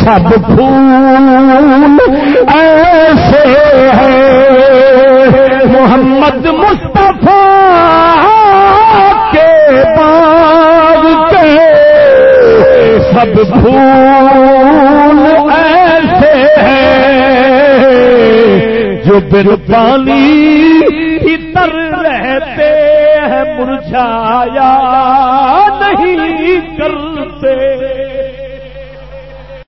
سب پھول ایسے ہیں۔ محمد مصطفیٰ کے باغ کے سب پھول ایسے ہیں۔ جو بل پانی تر رہتے ہیں، مرجھایا نہیں کرتے